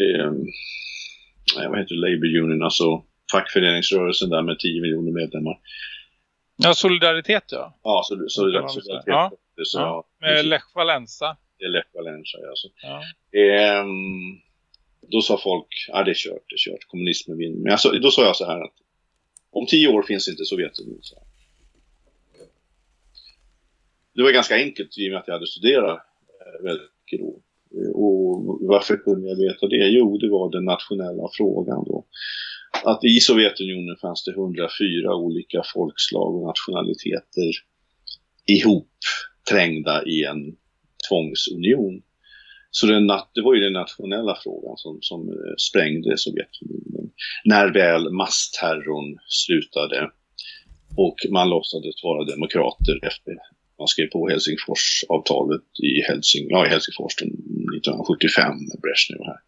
eh, vad heter det, Labour Union, alltså fackföreningsrörelsen där med 10 miljoner medlemmar. Ja, solidaritet ja. Ja, så, så, Det kan man så, så, Ja. så, ja. Med Lech Walesa. det är Lech Walesa, alltså. Ja. Ehm, då sa folk, ja det är kört, det är kört, kommunismen vinner. Men alltså, då sa jag så här att om tio år finns inte Sovjetunionen. Så här. Det var ganska enkelt i och med att jag hade studerat eh, väldigt mycket då. Eh, och varför kunde jag veta det? Jo, det var den nationella frågan då. Att i Sovjetunionen fanns det 104 olika folkslag och nationaliteter ihop trängda i en tvångsunion. Så den, det var ju den nationella frågan som, som eh, sprängde Sovjetunionen. När väl massterrorn slutade och man låtsades vara demokrater efter man skrev på Helsingforsavtalet i, Helsing, ja, i Helsingfors 1975 med Brezhnev här.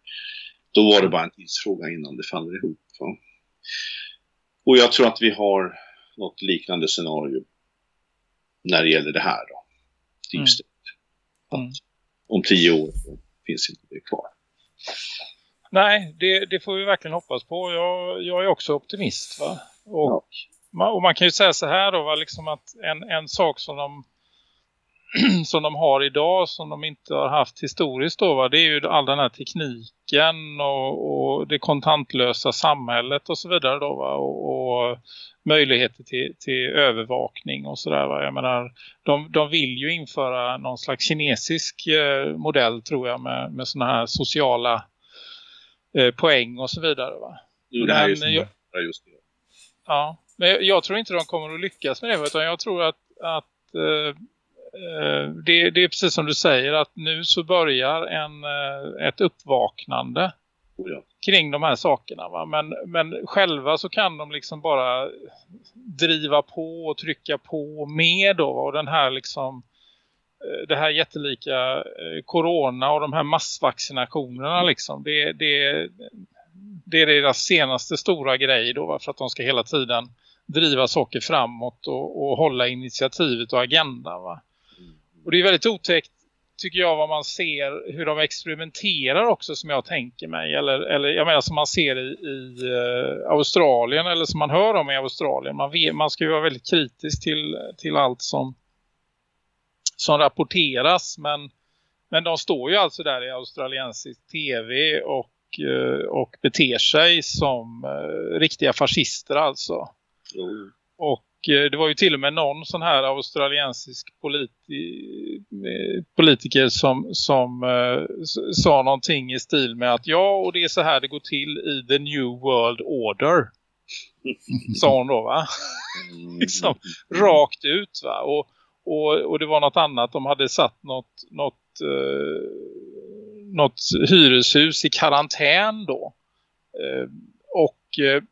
Då var det bara en tidsfråga innan det faller ihop. Va? Och jag tror att vi har något liknande scenario när det gäller det här då. Deep Mm. State. Mm. Om tio år finns inte det kvar. Nej, det, det får vi verkligen hoppas på. Jag, jag är också optimist va. Och, man, och man kan ju säga så här då va, liksom att en, en sak som de [clears throat] som de har idag som de inte har haft historiskt då va, det är ju all den här tekniken och, och det kontantlösa samhället och så vidare då va och, och möjligheter till, till övervakning och sådär va. Jag menar, de, de vill ju införa någon slags kinesisk eh, modell tror jag med, med sådana här sociala eh, poäng och så vidare va. Jo, det här är Men jag- ja, just det. Ja, men jag, jag tror inte de kommer att lyckas med det utan jag tror att, att eh, det, det är precis som du säger att nu så börjar en, eh, ett uppvaknande Oh, kring de här sakerna. Va? Men, men själva så kan de liksom bara driva på och trycka på mer då. Och den här liksom eh, det här jättelika eh, corona och de här massvaccinationerna liksom. Det, det, det är deras senaste stora grej då va? för att de ska hela tiden driva saker framåt och, och hålla initiativet och agendan va. Och det är väldigt otäckt tycker jag vad man ser hur de experimenterar också som jag tänker mig. Eller, eller jag menar som man ser i, i eh, Australien eller som man hör om i Australien. Man, vet, man ska ju vara väldigt kritisk till, till allt som som rapporteras men, men de står ju alltså där i australiensisk tv och, eh, och beter sig som eh, riktiga fascister alltså. Jo. och det var ju till och med någon sån här australiensisk politi eh, politiker som, som eh, sa någonting i stil med att ja och det är så här det går till i the new world order. [laughs] Sa hon då va? Mm. Liksom. Rakt ut va? Och, och, och det var något annat. De hade satt något, något, eh, något hyreshus i karantän då. Eh, och eh,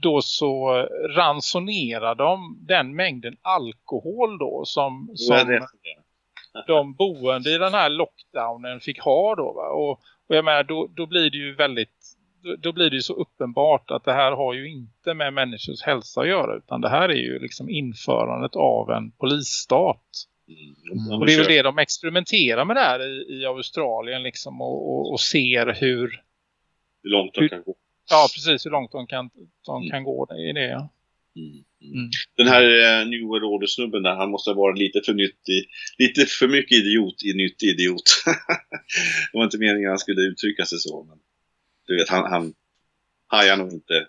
då så ransonerade de den mängden alkohol då som, som [laughs] de boende i den här lockdownen fick ha då va? Och, och jag menar då, då blir det ju väldigt då, då blir det ju så uppenbart att det här har ju inte med människors hälsa att göra utan det här är ju liksom införandet av en polisstat. Mm. Och det är väl det de experimenterar med där i, i Australien liksom och, och, och ser hur, Hur långt de kan gå. Ja precis hur långt de kan, de Mm. kan gå i det. ja. Mm. Mm. Den här eh, New World Order-snubben där, han måste ha varit lite för nyttig, lite för mycket idiot i nyttig idiot. [laughs] det var inte meningen att han skulle uttrycka sig så, men du vet, han, han hajar nog inte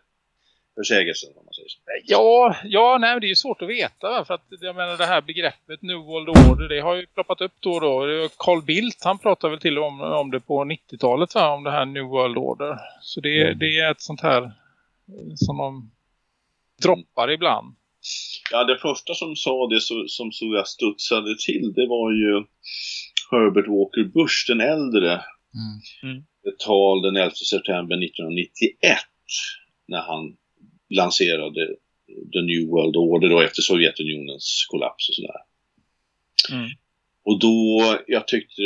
försägelsen om man säger så. Ja, ja nej, det är ju svårt att veta för att jag menar det här begreppet New World Order det har ju ploppat upp då och då. Carl Bildt han pratade väl till om, om det på 90-talet va? om det här New World Order. Så det, Mm. det är ett sånt här som de droppar ibland. Ja, det första som sa det så, som så jag studsade till, det var ju Herbert Walker Bush den äldre. Mm. Ett tal den 11 september 1991 när han lanserade The New World Order då efter Sovjetunionens kollaps och sådär. Mm. Och då, jag tyckte,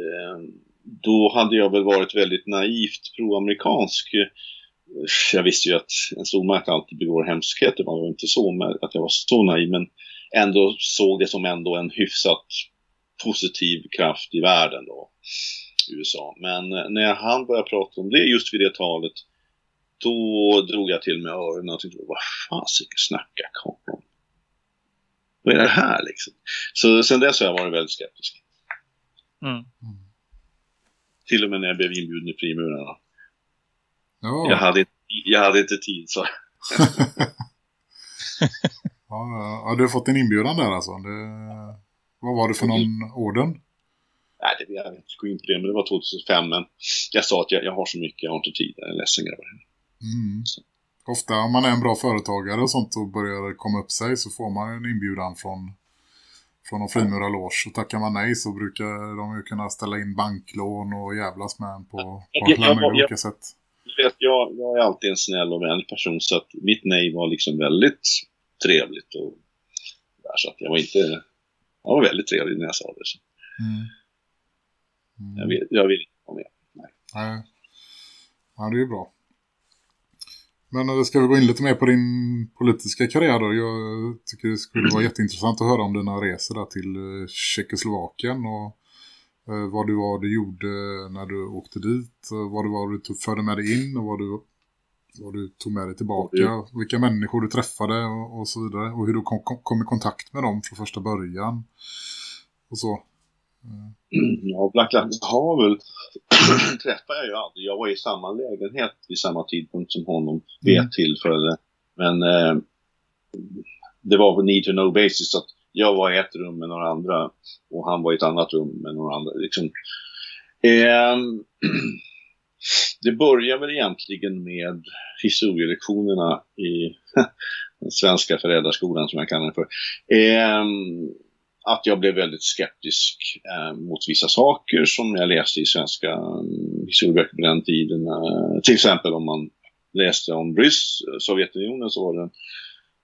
eh, då hade jag väl varit väldigt naivt proamerikansk. Jag visste ju att en stormakt alltid begår hemskheter, man var inte så med att jag var så naiv, men ändå såg det som ändå en hyfsat positiv kraft i världen då, USA. Men eh, när han började prata om det just vid det talet, då drog jag till med öronen och tänkte, vad fasiken snackar Karl om? Vad är det här liksom? Så sen dess har jag varit väldigt skeptisk. Mm. Till och med när jag blev inbjuden i frimurarna. Ja, Jag, hade, jag hade inte tid så. [laughs] ja, ja, du har fått en inbjudan där alltså. Det, vad var det för någon orden? Nej, det, jag vet inte gå in på det, men det var 2005. Men jag sa att jag, jag har så mycket, jag har inte tid. Jag är ledsen grabbar. Mm. Ofta om man är en bra företagare och sånt och börjar komma upp sig så får man en inbjudan från, från en frimurarloge. Och tackar man nej så brukar de ju kunna ställa in banklån och jävlas med en på, på Jag- jag- jag- olika sätt. Vet, jag, jag är alltid en snäll och vänlig person så att mitt nej var liksom väldigt trevligt. Och där, så att jag var inte... Jag var väldigt trevlig när jag sa det. Så Mm. Mm. jag, vill, jag vill inte vara med. Nej. Ja, det är ju bra. Men eh, ska vi gå in lite mer på din politiska karriär då? Jag tycker det skulle vara jätteintressant att höra om dina resor där till eh, Tjeckoslovakien och eh, vad det var du gjorde när du åkte dit, vad det var du tog, förde med dig in och vad du, vad du tog med dig tillbaka, vilka människor du träffade och, och så vidare och hur du kom, kom, kom i kontakt med dem från första början och så. Ja, Black Lives har väl [clears throat] träffade jag ju aldrig. Jag var i samma lägenhet vid samma tidpunkt som honom vid Mm. ett tillfälle. Men eh, det var på need to know basis att jag var i ett rum med några andra och han var i ett annat rum med några andra. Liksom. Ehm, [clears throat] det börjar väl egentligen med historielektionerna i [laughs] den svenska föräldraskolan som jag kallar det för. Ehm, att jag blev väldigt skeptisk eh, mot vissa saker som jag läste i svenska um, historieböcker på den tiden. Eh, till exempel om man läste om Bryss, eh, Sovjetunionen, så var det en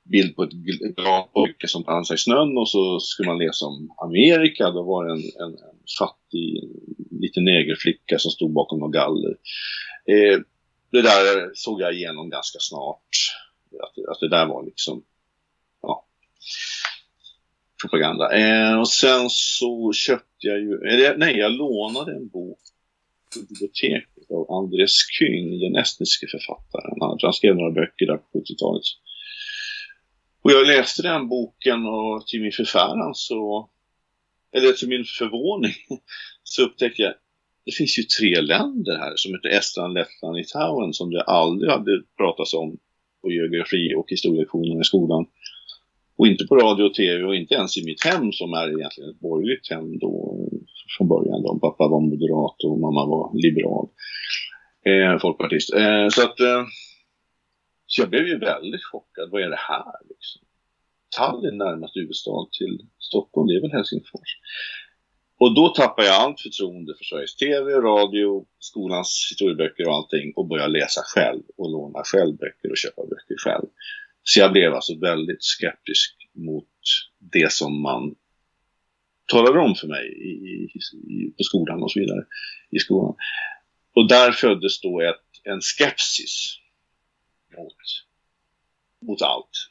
bild på ett glad pojke som dansade i snön och så skulle man läsa om Amerika. Då var det en, en, en fattig liten negerflicka som stod bakom några galler. Eh, det där såg jag igenom ganska snart. Att, att det där var liksom propaganda. Eh, och sen så köpte jag ju, eh, eller, nej jag lånade en bok på biblioteket av Andres Kyng, den estniske författaren. Han, han skrev några böcker där på 70-talet. Och jag läste den boken och till min förfäran så, eller till min förvåning, [laughs] så upptäckte jag det finns ju tre länder här som heter Estland, Lettland, Litauen som det aldrig hade pratats om på geografi och historielektionerna i skolan. Och inte på radio och tv och inte ens i mitt hem som är egentligen ett borgerligt hem då från början. Då. Pappa var moderat och mamma var liberal. Eh, folkpartist. Eh, så att eh, Så jag blev ju väldigt chockad. Vad är det här liksom? Tallinn närmast huvudstad till Stockholm, det är väl Helsingfors. Och då tappar jag allt förtroende för Sveriges TV, radio, skolans historieböcker och allting och börjar läsa själv och låna själv böcker och köpa böcker själv. Så jag blev alltså väldigt skeptisk mot det som man talade om för mig i, i, på skolan och så vidare. I skolan. Och där föddes då ett, en skepsis mot, mot allt.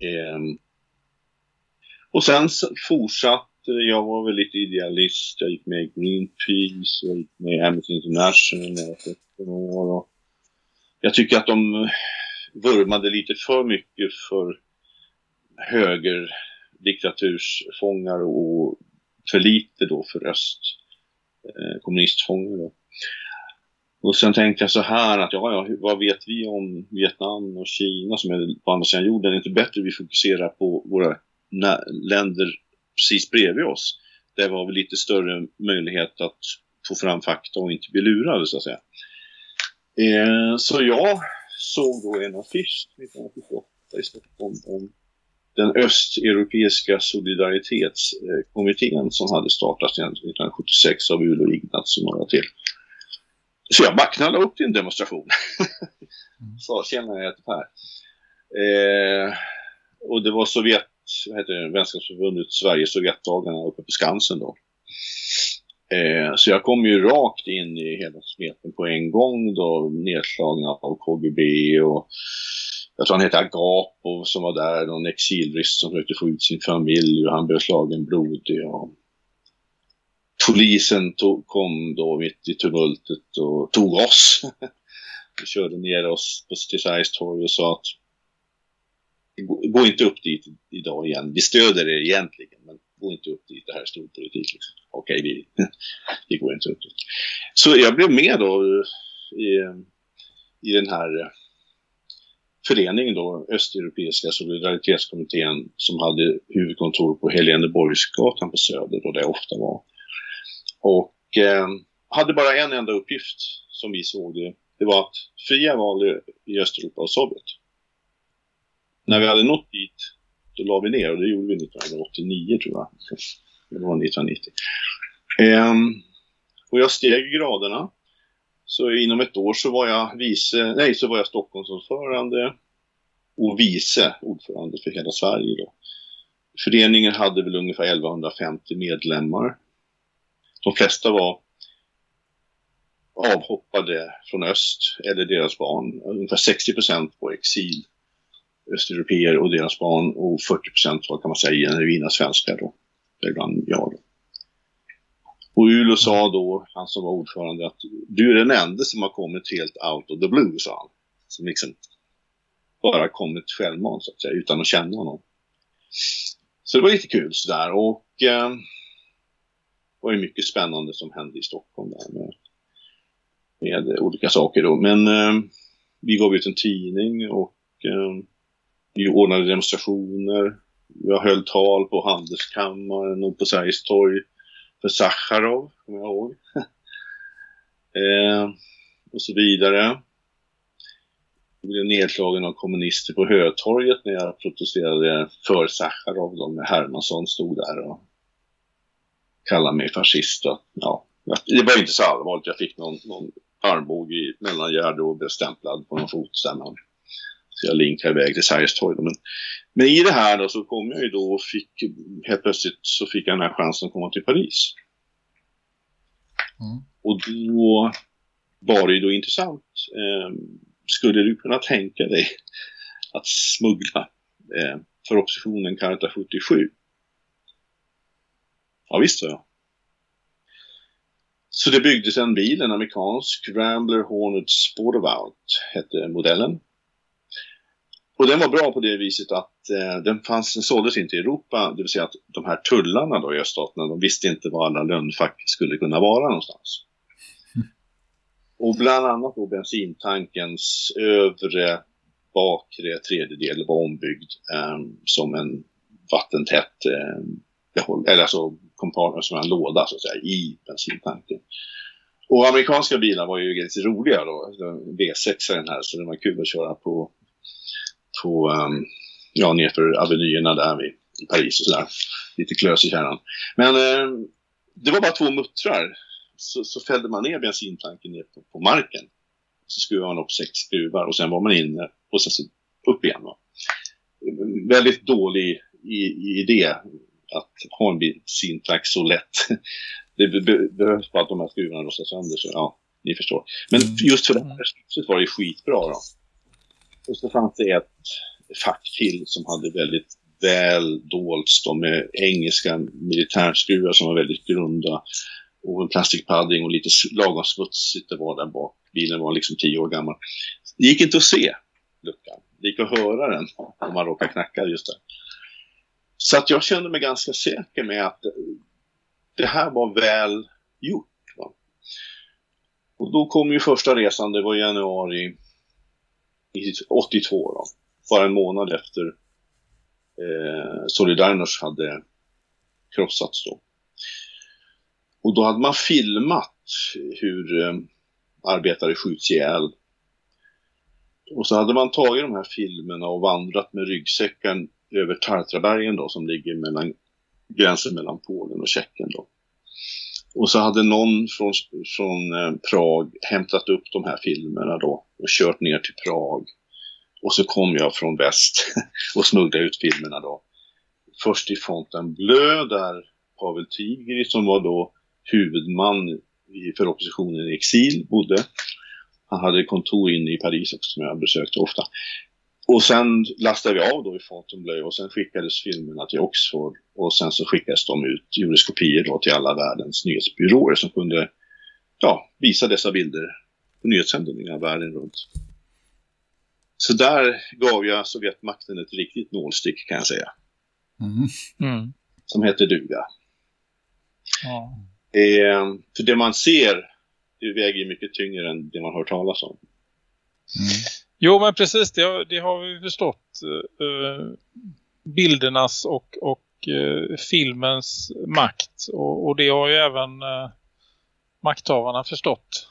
Ehm. Och sen fortsatte, jag var väl lite idealist, jag gick med i Greenpeace, jag gick med i Amnesty International när jag var 17 år. Och jag tycker att de vurmade lite för mycket för högerdiktatursfångar och för lite då för öst eh, kommunistfångar. Då. Och sen tänkte jag så här att ja, ja, vad vet vi om Vietnam och Kina som är på andra sidan jorden? Är det inte bättre vi fokuserar på våra länder precis bredvid oss? Där var vi lite större möjlighet att få fram fakta och inte bli lurade så att säga. Eh, så jag såg då en affisch 1978 i Stockholm om den östeuropeiska solidaritetskommittén som hade startats 1976 av Ulo Ignatz och några till. Så jag bara knallade upp till en demonstration. Mm. [laughs] Sa tjena jag heter Per. Eh, och det var Sovjet, vad heter det, Vänskapsförbundet Sverige-Sovjetdagarna uppe på Skansen då. Eh, så jag kom ju rakt in i hela smeten på en gång då, nedslagna av KGB och jag tror han hette Agapov som var där, någon exilryss som försökte få ut sin familj och han blev slagen blodig. Och polisen tog, kom då mitt i tumultet och tog oss. [laughs] Vi körde ner oss på Sergels torg och sa att gå inte upp dit idag igen. Vi stöder er egentligen, men gå inte upp dit. Det här är storpolitik. Liksom. Okej, vi, [laughs] vi går inte upp dit. Så jag blev med då eh, i, i den här eh, föreningen då, Östeuropeiska solidaritetskommittén som hade huvudkontor på Heleneborgsgatan på Söder då det ofta var. Och eh, hade bara en enda uppgift som vi såg det. Det var att fria val i Östeuropa och Sovjet. När vi hade nått dit, då la vi ner och det gjorde vi 1989 tror jag. Det var 1990. Um, ehm, och jag steg graderna. Så inom ett år så var jag vice, nej så var jag Stockholmsordförande och vice ordförande för hela Sverige då. Föreningen hade väl ungefär 1150 medlemmar de flesta var avhoppade från öst eller deras barn. Ungefär 60 procent var exil östeuropeer och deras barn och 40 procent var kan man säga genuina svenskar då. Däribland jag då. Och Ulo sa då, han som var ordförande, att du är den enda som har kommit helt out of the blue, sa han. Som liksom bara kommit självmant, så att säga, utan att känna honom. Så det var lite kul sådär och eh, var ju mycket spännande som hände i Stockholm där med, med olika saker då. Men eh, vi gav ut en tidning och eh, vi ordnade demonstrationer. Jag höll tal på Handelskammaren och på Sveriges torg för Sacharov, kommer jag ihåg. [laughs] eh, och så vidare. Jag blev nedslagen av kommunister på Hötorget när jag protesterade för Sacharov. Då, med Hermansson stod där och kallade mig fascist. Och, ja, det var inte så allvarligt. Jag fick någon, någon armbåge i mellangärde och blev stämplad på någon fot sen jag linkade iväg till Sergels torg. Men, men i det här då så kom jag ju då och fick helt plötsligt så fick jag den här chansen att komma till Paris. Mm. Och då var det ju då intressant. Eh, skulle du kunna tänka dig att smuggla eh, för oppositionen Karta 77? Ja visst, sa jag. Så det byggdes en bil, en amerikansk Rambler Hornet Sportabout hette modellen. Och den var bra på det viset att eh, den, fanns, den såldes inte i Europa, det vill säga att de här tullarna då i öststaterna, de visste inte var alla lönnfack skulle kunna vara någonstans. Och bland annat då bensintankens övre bakre tredjedel var ombyggd eh, som en vattentätt eh, behåll, eller alltså compartment som en låda så att säga i bensintanken. Och amerikanska bilar var ju lite roliga då. V6 är den här, så det var kul att köra på, på um, ja, nerför avenyerna där vid, i Paris och sådär. Lite klös i kärnan. Men eh, det var bara två muttrar. Så, så fällde man ner bensintanken ner på, på marken. Så skruvade man upp sex skruvar och sen var man inne och sen så upp igen. Va? Väldigt dålig i, i idé att ha en bensintank så lätt. [laughs] Det be- be- behövs bara att de här skruvarna rostar sönder så ja, ni förstår. Men just för det här slutet var det skitbra då. Och så fanns det ett fack till som hade väldigt väl dolts då med engelska militärskruvar som var väldigt grunda och en plastikpadding och lite lagom smutsigt det var där bak. Bilen var liksom tio år gammal. Det gick inte att se luckan. Det gick att höra den om man råkade knacka just där. Så att jag kände mig ganska säker med att det här var väl gjort. Va? Och då kom ju första resan, det var i januari 82 då. Bara en månad efter eh, Solidarność hade krossats då. Och då hade man filmat hur eh, arbetare skjuts ihjäl. Och så hade man tagit de här filmerna och vandrat med ryggsäcken över Tartrabergen då som ligger mellan gränsen mellan Polen och Tjeckien då. Och så hade någon från, från eh, Prag hämtat upp de här filmerna då och kört ner till Prag. Och så kom jag från väst [laughs] och smugglade ut filmerna då. Först i Fontainebleau där Pavel Tigri som var då huvudman för oppositionen i exil bodde. Han hade kontor inne i Paris också som jag besökte ofta. Och sen lastade vi av då i Fontainebleau och sen skickades filmerna till Oxford och sen så skickades de ut, gjordes kopior då till alla världens nyhetsbyråer som kunde ja, visa dessa bilder på nyhetssändningar världen runt. Så där gav jag Sovjetmakten ett riktigt nålstick kan jag säga. Mm. Mm. Som heter duga. Ja. Eh, för det man ser det väger mycket tyngre än det man hör talas om. Mm. Jo men precis, det har, det har vi förstått. eh, bildernas och, och eh, filmens makt. Och, och det har ju även eh, makthavarna förstått.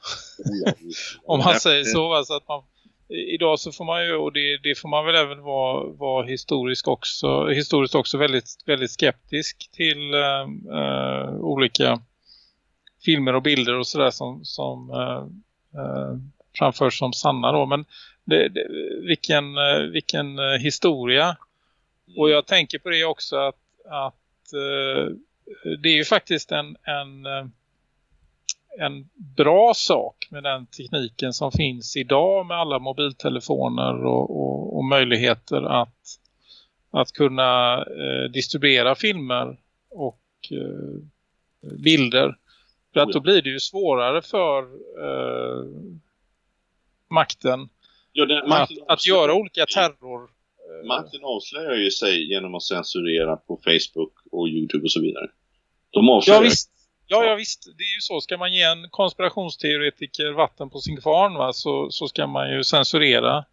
[laughs] Om man säger så. va, så att man, idag så får man ju, och det, det får man väl även vara, vara historisk också, historiskt också väldigt, väldigt skeptisk till eh, eh, olika filmer och bilder och sådär som, som eh, eh, framförs som sanna då. Men det, det, vilken, eh, vilken eh, historia. Och jag tänker på det också att, att eh, det är ju faktiskt en, en, en bra sak med den tekniken som finns idag med alla mobiltelefoner och, och, och möjligheter att, att kunna distribuera filmer och bilder. För att då blir det ju svårare för eh, makten Ja, den, att, makten, att göra olika terror. eh, makten avslöjar ju sig genom att censurera på Facebook och Youtube och så vidare. De avslöjar. Ja visst, ja, ja visst, det är ju så. Ska man ge en konspirationsteoretiker vatten på sin kvarn va, så, så ska man ju censurera.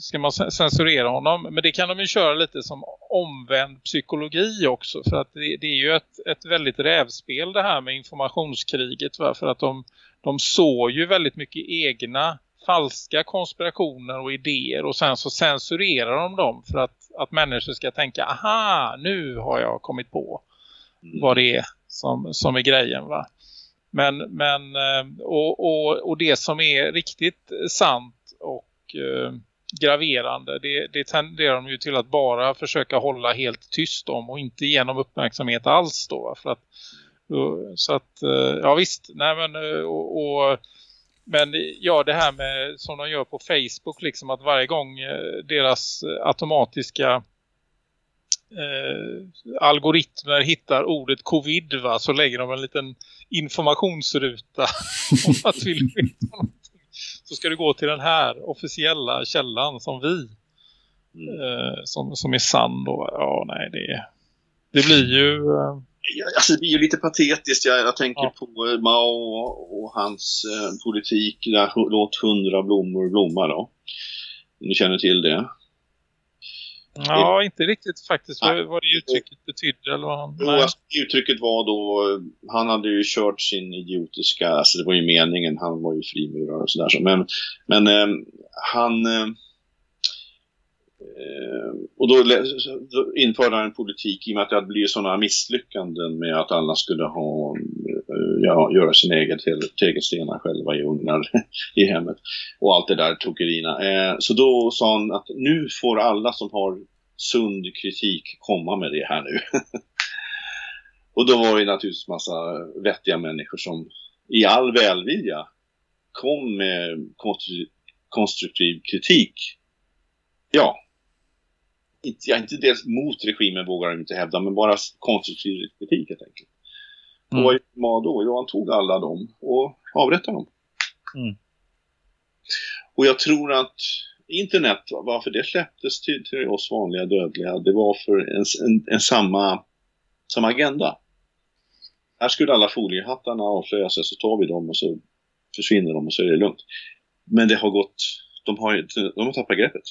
Ska man cen- censurera honom. Men det kan de ju köra lite som omvänd psykologi också. För att det, det är ju ett, ett väldigt rävspel det här med informationskriget. Va? För att de, de såg ju väldigt mycket egna falska konspirationer och idéer. Och sen så censurerar de dem för att, att människor ska tänka aha, nu har jag kommit på Mm. vad det är som, som är grejen va. Men, men eh, och, och, och det som är riktigt sant och eh, graverande det, det tenderar de ju till att bara försöka hålla helt tyst om och inte ge dem uppmärksamhet alls då för att då- så att eh, ja visst nej men eh, och, och men ja det här med som de gör på Facebook liksom att varje gång eh, deras eh, automatiska eh, algoritmer hittar ordet covid va, så lägger de en liten informationsruta [laughs] om att vill veta någonting så ska du gå till den här officiella källan som vi Mm. eh, som, som är sann då. Ja nej det, det blir ju eh, Alltså, det blir ju lite patetiskt. Jag, jag tänker Ja. på Mao och hans eh, politik. Där, låt hundra blommor blomma då. Ni känner till det. Ja, inte riktigt faktiskt Nej. vad, det uttrycket betydde eller vad han... Jo, alltså, uttrycket var då, han hade ju kört sin idiotiska, alltså det var ju meningen, han var ju frimurare och sådär. Så, men men eh, han, eh, Ehm, och då, då införde han en politik i och med att det hade blivit sådana misslyckanden med att alla skulle ha, eh, ja, göra sin egen tegelstenar själva i ugnar [laughs] i hemmet och allt det där tokerierna. Eh, så då sa han att nu får alla som har sund kritik komma med det här nu. [laughs] och då var det naturligtvis massa vettiga människor som i all välvilja kom med konstruktiv kritik. Ja, inte, ja, inte dels mot regimen vågar jag inte hävda, men bara konstruktiv kritik helt enkelt. Mm. Och vad gjorde då? Jo, han tog alla dem och avrättade dem. Mm. Och jag tror att internet, varför det släpptes till, till oss vanliga dödliga, det var för en, en, en samma, samma agenda. Här skulle alla foliehattarna avslöja sig, så tar vi dem och så försvinner de och så är det lugnt. Men det har gått, de har, de har tappat greppet.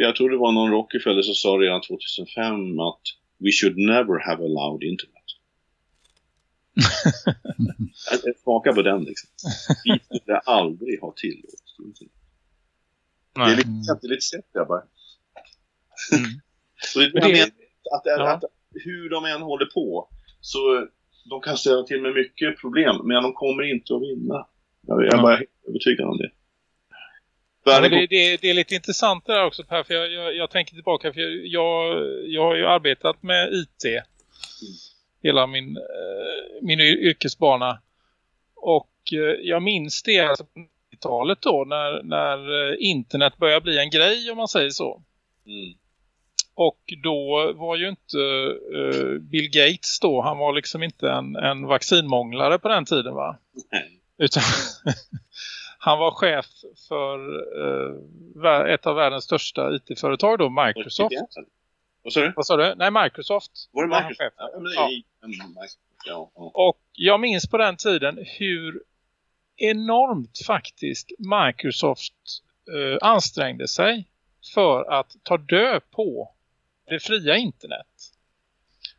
För jag tror det var någon Rockefeller som sa redan 2005 att we should never have allowed internet. [laughs] Jag- jag Smaka på den liksom. Vi skulle aldrig ha tillåtit internet. Det är lite känsligt sätt grabbar. Mm. [laughs] Så det, Men jag det- att, det, ja. att hur de än håller på så de kan ställa till med mycket problem men de kommer inte att vinna. Jag, jag är Ja. bara övertygad om det. Ja, det, det, det är lite intressant det där också Per, för jag, jag, jag tänker tillbaka för jag, jag, jag har ju arbetat med IT hela min, eh, min yr- yrkesbana och eh, jag minns det alltså på 90-talet då när, när eh, internet började bli en grej om man säger så. Mm. Och då var ju inte eh, Bill Gates då, han var liksom inte en, en vaccinmånglare på den tiden va? Nej. Utan [laughs] han var chef för eh, ett av världens största IT-företag då, Microsoft. Vad sa du? Vad sa du? Nej, Microsoft. Var det Microsoft? Ja, Ja. Och jag minns på den tiden hur enormt faktiskt Microsoft eh, ansträngde sig för att ta död på det fria internet.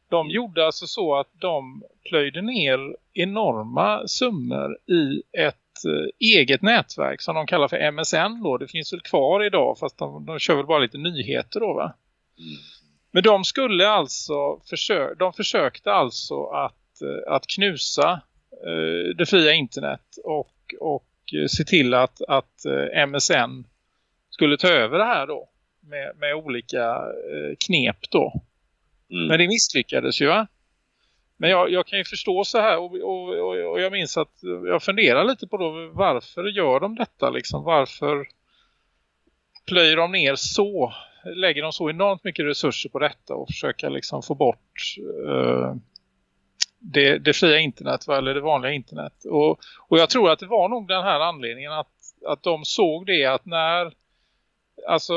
De gjorde alltså så att de plöjde ner enorma summor i ett eget nätverk som de kallar för MSN då. Det finns väl kvar idag fast de, de kör väl bara lite nyheter då va? Mm. Men de skulle alltså försö de försökte alltså att, eh, att knusa eh, det fria internet och, och eh, se till att, att eh, MSN skulle ta över det här då med, med olika eh, knep då. Mm. Men det misslyckades ju va? Men jag, jag kan ju förstå så här och, och, och, och jag minns att jag funderar lite på då varför gör de detta liksom? Varför plöjer de ner så, lägger de så enormt mycket resurser på detta och försöker liksom få bort eh, det, det fria internet va? eller det vanliga internet. Och, och jag tror att det var nog den här anledningen att, att de såg det att när alltså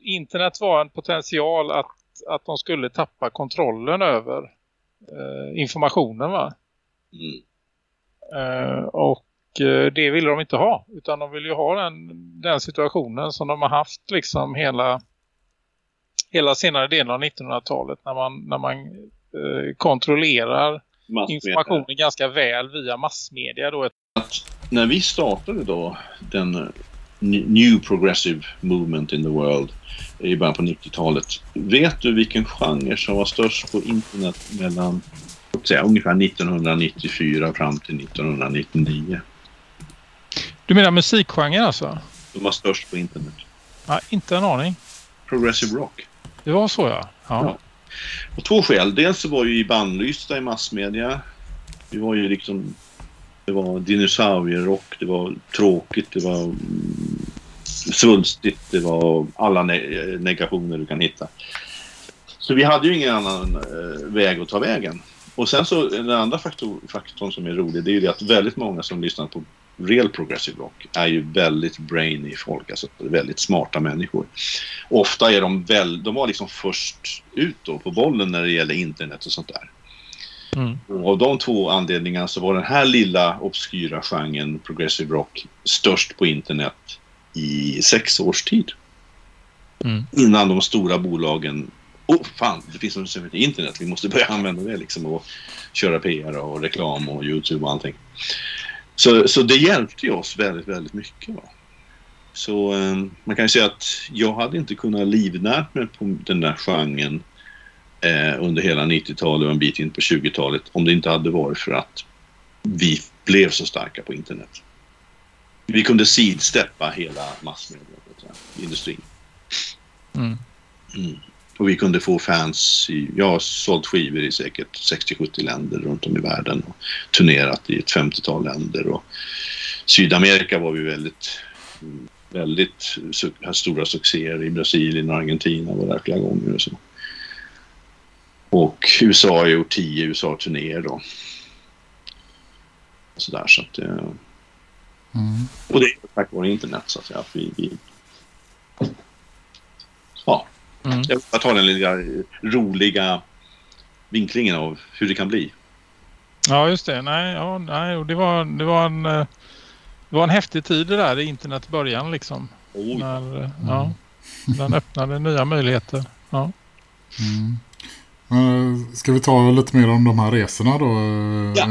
internet var en potential att, att de skulle tappa kontrollen över informationen va. Mm. Eh, och eh, det ville de inte ha. Utan de ville ju ha den, den situationen som de har haft liksom hela, hela senare delen av 1900-talet. När man, när man eh, kontrollerar Massmedia. informationen ganska väl via massmedia. Då. när vi startade då den eh, New Progressive Movement in the World i början på 90-talet. Vet du vilken genre som var störst på internet mellan säga, ungefär 1994 fram till 1999? Du menar musikgenre alltså? De var störst på internet. Ja, inte en aning. Progressive Rock. Det var så ja. ja. Ja. Av två skäl. Dels så var ju i bannlysta i massmedia. Vi var ju liksom... Det var dinosaurierock, det var tråkigt, det var svulstigt, det var alla ne- negationer du kan hitta. Så vi hade ju ingen annan eh, väg att ta vägen. Och sen så den andra faktor, faktorn som är rolig det är ju det att väldigt många som lyssnar på real progressive rock är ju väldigt brainy folk, alltså väldigt smarta människor. Ofta är de väl, de var liksom först ut då på bollen när det gäller internet och sånt där. Mm. Och av de två anledningarna så var den här lilla obskyra genren progressive rock störst på internet i sex års tid. Mm. Innan de stora bolagen, åh oh, fan, det finns något som heter internet, vi måste börja använda det liksom och köra PR och reklam och YouTube och allting. Så, så det hjälpte ju oss väldigt, väldigt mycket. Va? Så eh, man kan ju säga att jag hade inte kunnat livnärt mig på den där genren eh, under hela 90-talet och en bit in på 20-talet om det inte hade varit för att vi blev så starka på internet. Vi kunde sidsteppa hela massmedieindustrin. Mm. Mm. Och vi kunde få fans i, jag har sålt skivor i säkert 60-70 länder runt om i världen och turnerat i ett 50-tal länder och Sydamerika var vi väldigt väldigt stora succéer i Brasilien och Argentina var där flera gånger och så. Och USA har gjort 10 USA-turnéer då. Och så där så att eh, Mm. och det är tack vare internet så att säga. Vi, vi... Ja, Mm. jag tar den lilla roliga vinklingen av hur det kan bli. Ja, just det. Nej, ja, nej och det var, det var en... eh, Det var en häftig tid det där i internet början liksom. Oj. När, eh, ja, den öppnade nya möjligheter. Ja. Mm. Eh, Ska vi ta lite mer om de här resorna då? Ja.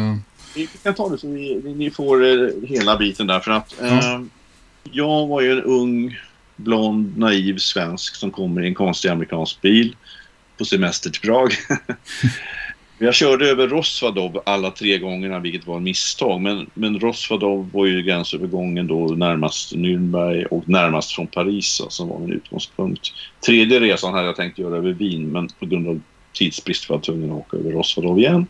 Vi kan ta det så ni, ni får eh, hela biten där. För att eh, jag var ju en ung, blond, naiv svensk som kommer i en konstig amerikansk bil på semester till Prag. [laughs] Jag körde över Rosvadov alla tre gångerna, vilket var en misstag. Men, men Rosvadov var ju gränsövergången då närmast Nürnberg och närmast från Paris som var min utgångspunkt. Tredje resan hade jag tänkt göra över Wien, men på grund av tidsbrist var jag tvungen att åka över Rosvadov igen.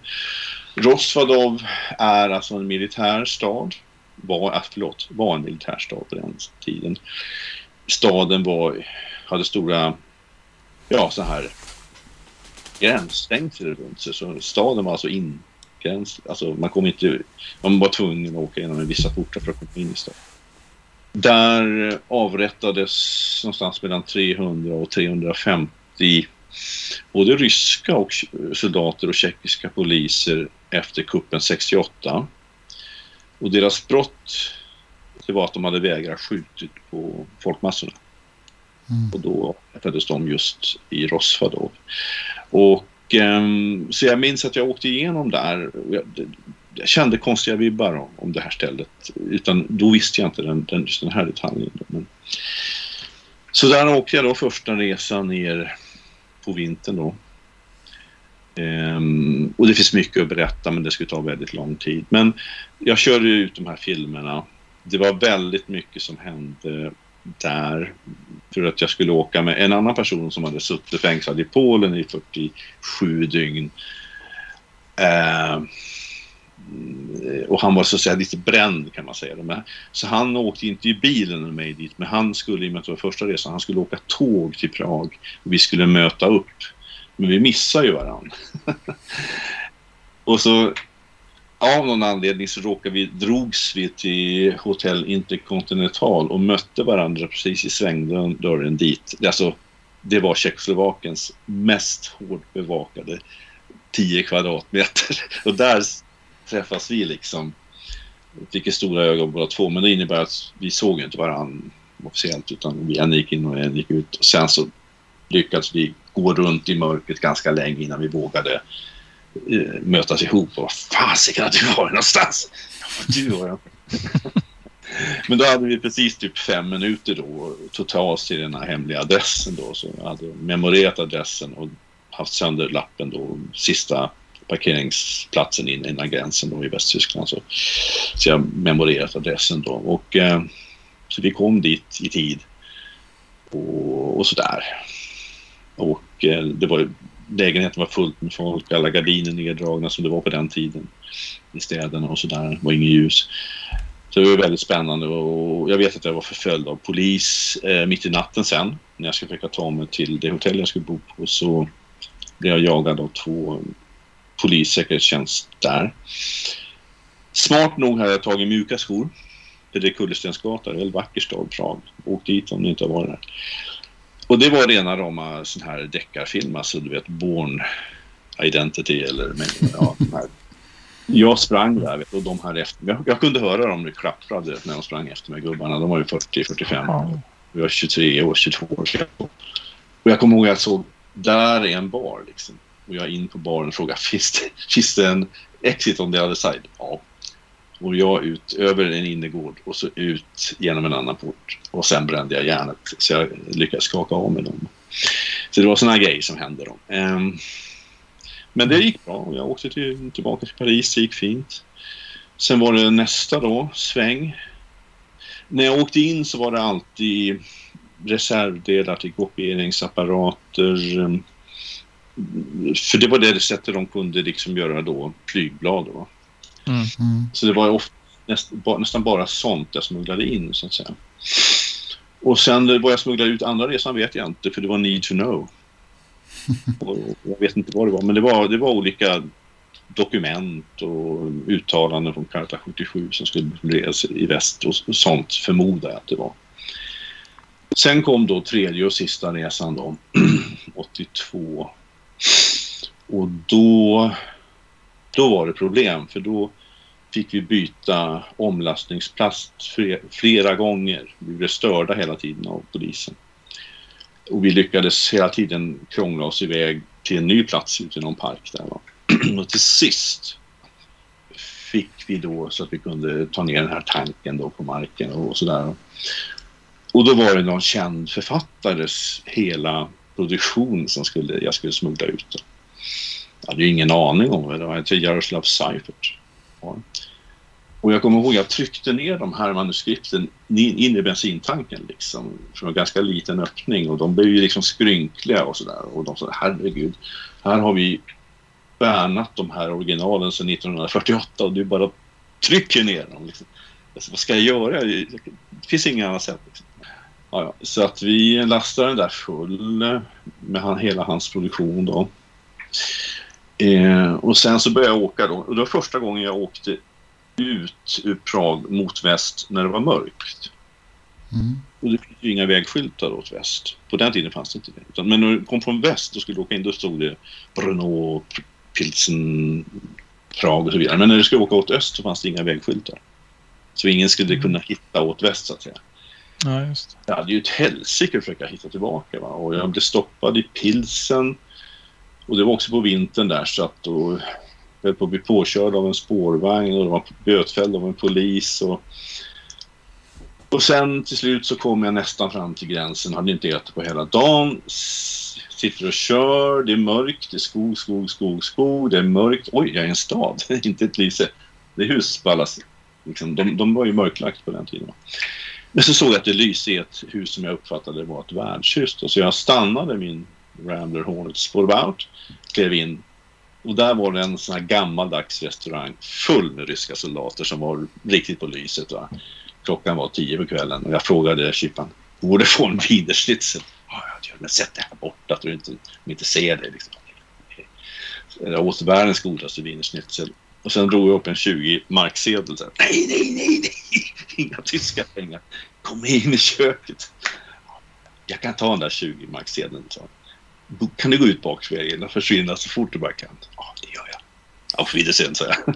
Rosvadov är alltså en militär stad. Var, alltså, förlåt, var en militär stad på den tiden. Staden var, hade stora, ja så här gränsstängsel runt sig. Så staden var alltså ingräns, alltså man kom inte, man var tvungen att åka genom vissa portar för att komma in i staden. Där avrättades någonstans mellan 300 och 350 både ryska och soldater och tjeckiska poliser efter kuppen 68. Och deras brott det var att de hade vägrat skjutit på folkmassorna. Mm. Och då rättades de just i Rosvadov. Och ehm, så jag minns att jag åkte igenom där. Jag, jag kände konstiga vibbar om, om det här stället. Utan då visste jag inte den, den, just den här detaljen. Men, så där åkte jag då första resan ner på vintern då. Ehm, och det finns mycket att berätta men det skulle ta väldigt lång tid. Men jag körde ut de här filmerna. Det var väldigt mycket som hände där. För att jag skulle åka med en annan person som hade suttit fängslad i Polen i 47 dygn. Ehm, och han var så att säga lite bränd kan man säga. Så han åkte inte i bilen med mig dit. Men han skulle, i och med att det var första resan, han skulle åka tåg till Prag. Och vi skulle möta upp. Men vi missar ju varandra. [laughs] och så av någon anledning så råkade vi, drogs vi till Hotell Intercontinental och mötte varandra precis i svängdörren dit. Alltså, det var Tjeckoslovakiens mest hårt bevakade 10 kvadratmeter. [laughs] Och där träffas vi liksom. Vi fick stora ögon båda två, men det innebär att vi såg inte varandra officiellt utan en gick in och en gick ut. Och sen så lyckades vi gå runt i mörkret ganska länge innan vi vågade eh, mötas ihop. Och vad fasiken har du varit någonstans? Du har jag. [laughs] Men då hade vi precis typ fem minuter då oss till den här hemliga adressen då. Så jag hade memorerat adressen och haft sönder lappen då. Sista parkeringsplatsen in innan gränsen då i Västtyskland. Så, så jag memorerat adressen då. Och, eh, så vi kom dit i tid. Och, och sådär. Och eh, det var lägenheten var fullt med folk, alla gardiner neddragna som det var på den tiden i städerna och sådär. Det var inget ljus. Så det var väldigt spännande och jag vet att jag var förföljd av polis eh, mitt i natten sen när jag skulle försöka ta mig till det hotell jag skulle bo på så blev jag jagad av två polissäkerhetstjänst där. Smart nog hade jag tagit mjuka skor. För det är Kullerstensgatan, en väldigt vacker stad, Prag. Åk dit om ni inte har varit där. Och det var rena rama sån här deckarfilm, alltså du vet Born Identity eller men, ja, här. Jag sprang där vet, och de här efter jag, jag kunde höra dem klapprade när de sprang efter mig, gubbarna. De var ju 40-45. Ja. Jag var 23 år, 22 år. Och jag kommer ihåg att jag såg, där är en bar liksom. Och jag är in på baren och frågar, finns det, finns det en exit on the other side? Ja. Och jag ut över en innergård och så ut genom en annan port. Och sen brände jag järnet så jag lyckades skaka av mig dem. Så det var såna grejer som hände då. Ehm, men det gick bra. Jag åkte till, tillbaka till Paris, det gick fint. Sen var det nästa då, sväng. När jag åkte in så var det alltid reservdelar till kopieringsapparater. Ehm, för det var det sättet de kunde liksom göra då flygblad. Då. Mm. Så det var ofta, näst, ba, nästan bara sånt jag smugglade in så att säga. Och sen vad jag smugglade ut andra resan vet jag inte för det var need to know. [laughs] Och jag vet inte vad det var men det var, det var olika dokument och uttalanden från Karta 77 som skulle publiceras i väst och, och sånt förmodar jag att det var. Sen kom då tredje och sista resan då, [clears throat] 82. Och då, då var det problem för då fick vi byta omlastningsplast flera gånger. Vi blev störda hela tiden av polisen. Och vi lyckades hela tiden krångla oss iväg till en ny plats ute i någon park där. Va? [clears throat] Och till sist fick vi då så att vi kunde ta ner den här tanken då på marken och sådär. Och då var det någon känd författares hela produktion som skulle, jag skulle smuggla ut. Jag hade ju ingen aning om det. Det var till Jaroslav Seifert. Ja. Och jag kommer ihåg att jag tryckte ner de här manuskripten in i bensintanken liksom. Från en ganska liten öppning och de blev ju liksom skrynkliga och sådär. Och de sa herregud, här har vi värnat de här originalen sedan 1948 och du bara trycker ner dem. Liksom. Alltså, vad ska jag göra? Det finns inget annat sätt. Liksom. Ja, ja. Så att vi lastade den där full med han, hela hans produktion då. Eh, och sen så började jag åka då. Och det var första gången jag åkte ut ur Prag mot väst när det var mörkt. Mm. Och det finns ju inga vägskyltar åt väst. På den tiden fanns det inte det. Utan, men när du kom från väst och skulle åka in då stod det Brno, Pilsen, Prag och så vidare. Men när du skulle åka åt öst så fanns det inga vägskyltar. Så ingen skulle kunna hitta åt väst så att säga. Ja, just det. Jag hade ju ett helsike att försöka hitta tillbaka. Va? Och jag blev stoppad i Pilsen. Och det var också på vintern där så att då höll på att bli påkörd av en spårvagn och de var bötfälld av en polis. Och, och sen till slut så kom jag nästan fram till gränsen. Hade inte ätit på hela dagen. Sitter och kör. Det är mörkt. Det är skog, skog, skog, skog. Det är mörkt. Oj, jag är i en stad. [laughs] inte ett lyse. Det är hus på Liksom, de, de var ju mörklagt på den tiden. Men så såg jag att det lyste i ett hus som jag uppfattade var ett värdshus. då. Så jag stannade min Rambler Hornet Sportbout, klev in och där var det en sån här gammaldags restaurang full med ryska soldater som var riktigt på lyset. Va? Klockan var tio på kvällen och jag frågade kyparen, borde få en wienerschnitzel? Ja, men sätt dig här borta så du inte, de inte ser dig. Liksom. Jag åt världens godaste wienerschnitzel. Och sen drog jag upp en 20 marksedel. Så här, nej, nej, nej, nej, [laughs] inga tyska pengar. Kom in i köket. Jag kan ta den där 20 marksedeln. sa kan du gå ut bakvägen och försvinna så fort du bara kan? Ja, det gör jag. Auf Wiedersehen, sa jag.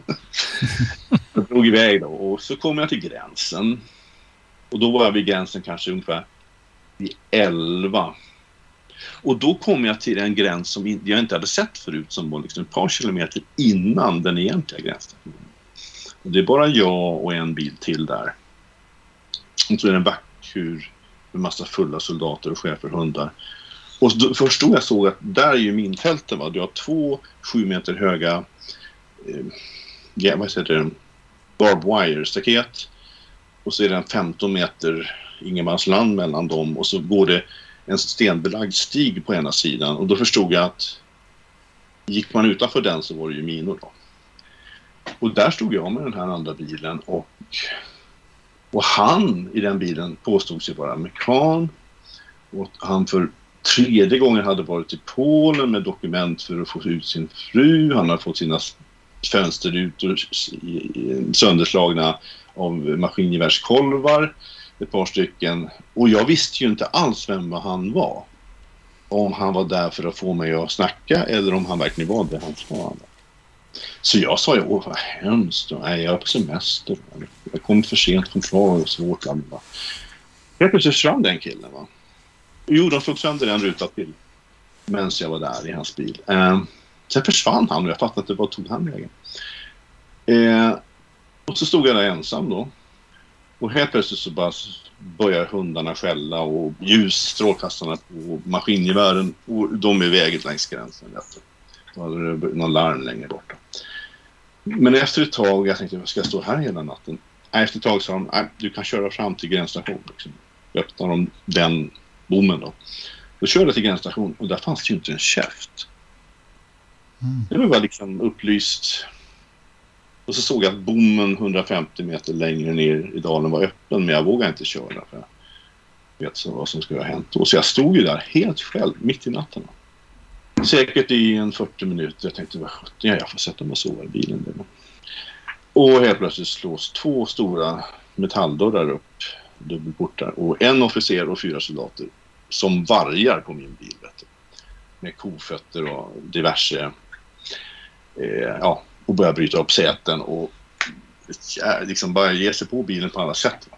[laughs] jag drog iväg då och så kom jag till gränsen. Och då var jag vid gränsen kanske ungefär vid 11. Och då kom jag till en gräns som jag inte hade sett förut som var liksom ett par kilometer innan den egentliga gränsstationen. Och det är bara jag och en bil till där. Och så är det en backhur med massa fulla soldater och schäferhundar. Och då, först då jag såg att där är ju minfälten. Va? Du har två sju meter höga eh, ja, vad heter det? barbed wire-staket. Och så är det en 15 meter ingenmansland mellan dem och så går det en stenbelagd stig på ena sidan och då förstod jag att gick man utanför den så var det ju minor då. Och där stod jag med den här andra bilen och, och han i den bilen påstod sig vara amerikan och han för tredje gången hade varit i Polen med dokument för att få ut sin fru. Han hade fått sina fönsterrutor sönderslagna av maskingevärskolvar ett par stycken. Och jag visste ju inte alls vem han var. Om han var där för att få mig att snacka eller om han verkligen var det han sa. Så jag sa ju, åh vad hemskt. Nej, jag är på semester. Jag kom för sent från kvar och svårt. Helt plötsligt försvann den killen. Va? Jo, de slog sönder en ruta till. Medan jag var där i hans bil. Eh, sen försvann han och jag fattade inte vad tog han vägen. Eh, och så stod jag där ensam då. Och helt plötsligt så bara börjar hundarna skälla och ljus, strålkastarna på maskingevären och de är vägen längs gränsen. Då hade det någon larm längre borta. Men efter ett tag, jag tänkte, ska jag stå här hela natten? Efter ett tag sa de, du kan köra fram till gränsstationen. Liksom. Då öppnar de den bommen då. Då körde jag till gränsstation och där fanns det ju inte en käft. Mm. Det var liksom upplyst. Och så såg jag att bommen 150 meter längre ner i dalen var öppen men jag vågade inte köra för jag vet så vad som skulle ha hänt. Och så jag stod ju där helt själv mitt i natten. Säkert i en 40 minuter. Jag tänkte vad sjutton, ja, jag får sätta mig och sova i bilen. Då. Och helt plötsligt slås två stora metalldörrar upp, dubbelportar. Och en officer och fyra soldater som vargar på min bil. Vet du. Med kofötter och diverse eh, ja, och börjar bryta upp säten och ja, liksom bara ge sig på bilen på alla sätt. Va?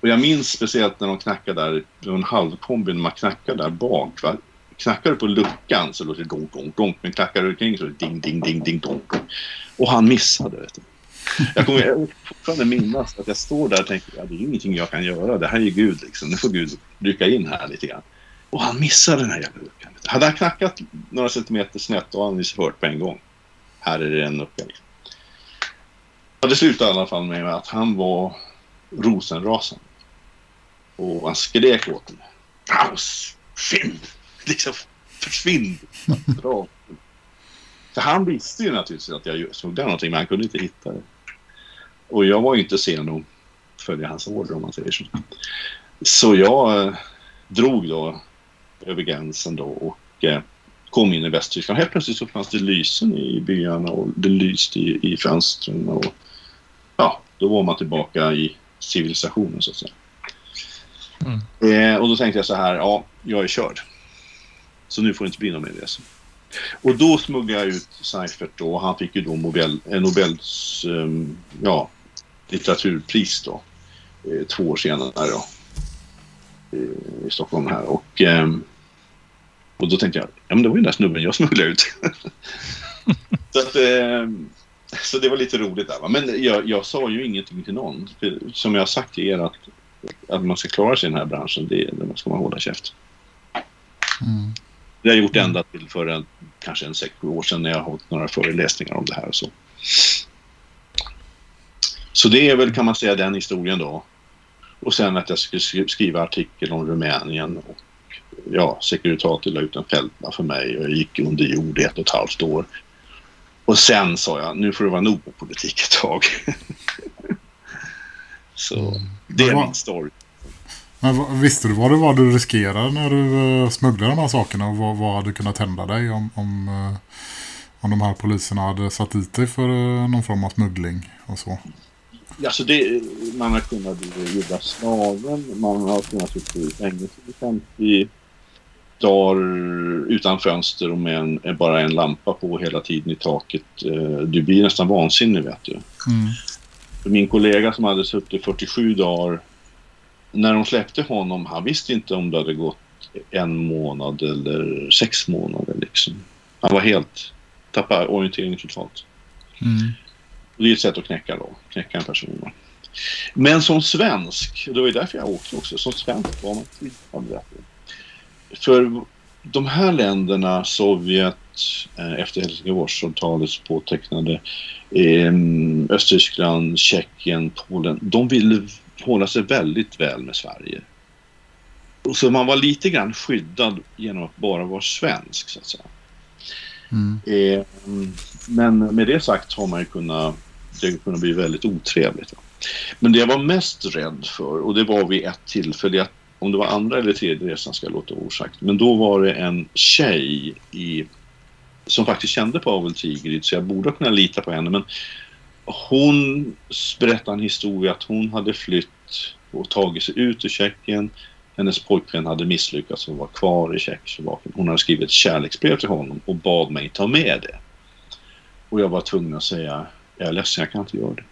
Och jag minns speciellt när de knackade där, en halvkombi, när man knackade där bak. Va? Knackar du på luckan så låter det donk, donk, donk. Men knackar du kring så är det ding, ding, ding, ding, donk, donk. Och han missade, vet du. Jag kommer fortfarande minnas att jag står där och tänker ja, det är ingenting jag kan göra. Det här är ju Gud liksom. Nu får Gud rycka in här lite grann. Och han missar den här jävla luckan. Hade han knackat några centimeter snett då hade han ju hört på en gång. Här är det en lucka. Liksom. Det slutade i alla fall med att han var rosenrasande. Och han skrek åt mig. Paus! Försvinn! Liksom, försvinn! Bra. För han visste ju naturligtvis att jag såg där någonting men han kunde inte hitta det. Och jag var ju inte sen att följa hans order om man säger så. Så jag eh, drog då över gränsen då och eh, kom in i Västtyskland. Helt plötsligt så fanns det lysen i byarna och det lyste i, i fönstren och ja, då var man tillbaka i civilisationen så att säga. Eh, och då tänkte jag så här, ja, jag är körd. Så nu får det inte bli någon mer resa. Och då smugglade jag ut Seifert då och han fick ju då Nobel, eh, Nobels um, ja, litteraturpris då. Eh, två år senare då. Eh, I Stockholm här och ehm, och då tänkte jag, ja men det var ju den där snubben jag smugglade ut. [laughs] så, att, ehm, så det var lite roligt där. Men jag, jag sa ju ingenting till någon. För, som jag har sagt till er att, att man ska klara sig i den här branschen, det, det ska man hålla käft. Mm. Det har jag gjort ända till för en, kanske en sex, år sedan när jag har hållit några föreläsningar om det här och så. Så det är väl kan man säga den historien då. Och sen att jag skulle skri- skriva artikel om Rumänien och ja, Securitatet la ut en fältlapp för mig och jag gick under jord i ett och ett halvt år. Och sen sa jag, nu får det vara nog med politik ett tag. [laughs] så det är min story. Men visste du vad det var du riskerade när du uh, smugglade de här sakerna? Och vad, vad hade kunnat hända dig om, om, eh, om de här poliserna hade satt dit dig för eh, någon form av smuggling och så? Alltså det, man har kunnat illa slagen, man har kunnat sitta i fängelse i 50 dagar utan fönster och med en, bara en lampa på hela tiden i taket. Eh, Du blir nästan vansinnig vet du. Mm. Min kollega som hade suttit 47 dagar, när de släppte honom, han visste inte om det hade gått en månad eller sex månader liksom. Han var helt, tappade orienteringen totalt. Mm. Och det är ett sätt att knäcka då, knäcka en person. Men som svensk, det var därför jag åkte också, som svensk var man du. För de här länderna, Sovjet, eh, efter Helsingforsavtalets påtecknade, eh, Östtyskland, Tjeckien, Polen, de ville hålla sig väldigt väl med Sverige. Och så man var lite grann skyddad genom att bara vara svensk så att säga. Mm. Eh, men med det sagt har man ju kunnat, det kunde bli väldigt otrevligt. Men det jag var mest rädd för, och det var vid ett tillfälle, om det var andra eller tredje resan ska jag låta osagt, men då var det en tjej i, som faktiskt kände Pavel Tigrid, så jag borde kunna lita på henne, men hon berättade en historia att hon hade flytt och tagit sig ut ur Tjeckien. Hennes pojkvän hade misslyckats och var kvar i Tjeckoslovakien. Hon hade skrivit ett kärleksbrev till honom och bad mig ta med det. Och jag var tvungen att säga, jag är ledsen, jag kan inte göra det.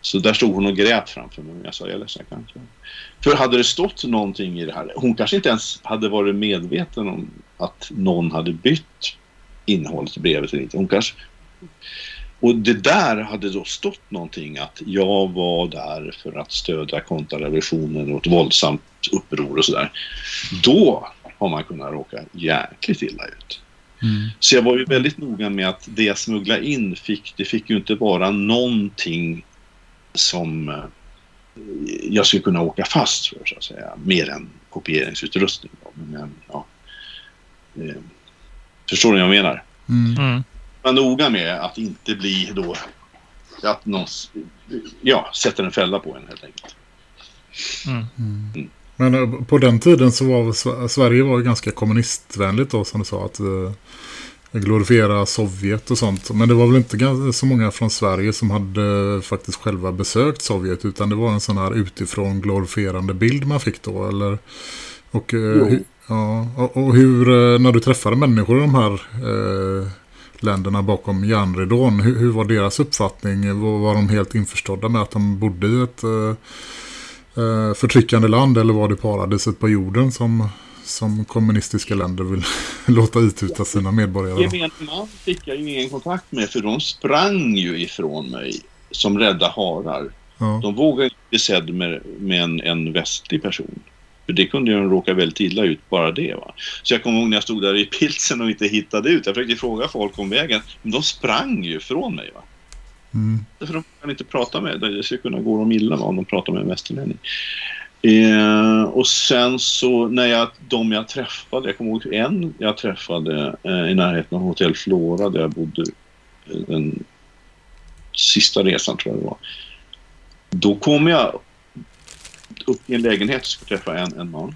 Så där stod hon och grät framför mig. Jag sa, jag är ledsen, jag kan inte. göra det. För hade det stått någonting i det här, hon kanske inte ens hade varit medveten om att någon hade bytt innehållet i brevet eller inte. Hon kanske... Och det där hade då stått någonting att jag var där för att stödja kontrarevolutionen och ett våldsamt uppror och sådär. Då har man kunnat råka jäkligt illa ut. Mm. Så jag var ju väldigt noga med att det jag smugglade in fick, det fick ju inte vara någonting som eh, jag skulle kunna åka fast för så att säga. Mer än kopieringsutrustning. Då. Men, ja. Eh, Förstår ni vad jag menar? Mm. Mm. var noga med att inte bli då att någon ja, sätter en fälla på en helt enkelt. Mm. Men eh, på den tiden så var Sverige var ganska kommunistvänligt då som du sa att eh, glorifiera Sovjet och sånt. Men det var väl inte så många från Sverige som hade faktiskt själva besökt Sovjet utan det var en sån här utifrån glorifierande bild man fick då eller och, eh, ja, och, hur eh, när du träffade människor i de här eh, länderna bakom järnridån hur, hur var deras uppfattning? Var, var de helt införstådda med att de bodde i ett eh, eh, förtryckande land eller var det paradiset på jorden som, som kommunistiska länder vill [laughs] låta ituta sina medborgare? Gemene man fick jag ju ingen kontakt med för de sprang ju ifrån mig som rädda harar. Ja. De vågade inte bli sedd med, med en, en västlig person. För det kunde ju råka väldigt illa ut, bara det. Va? Så jag kommer ihåg när jag stod där i [laughs] pilsen och inte hittade ut. Jag försökte fråga folk om vägen, men de sprang ju från mig. Va? Mm. För de kan inte prata med. dig. Det skulle kunna gå dem illa va, om de pratar med en västerlänning. Eh, och sen så när jag, de jag träffade, jag kommer ihåg en jag träffade eh, i närheten av Hotell Flora där jag bodde eh, den sista resan tror jag det var. Då kom jag upp i en lägenhet och skulle träffa en, en man.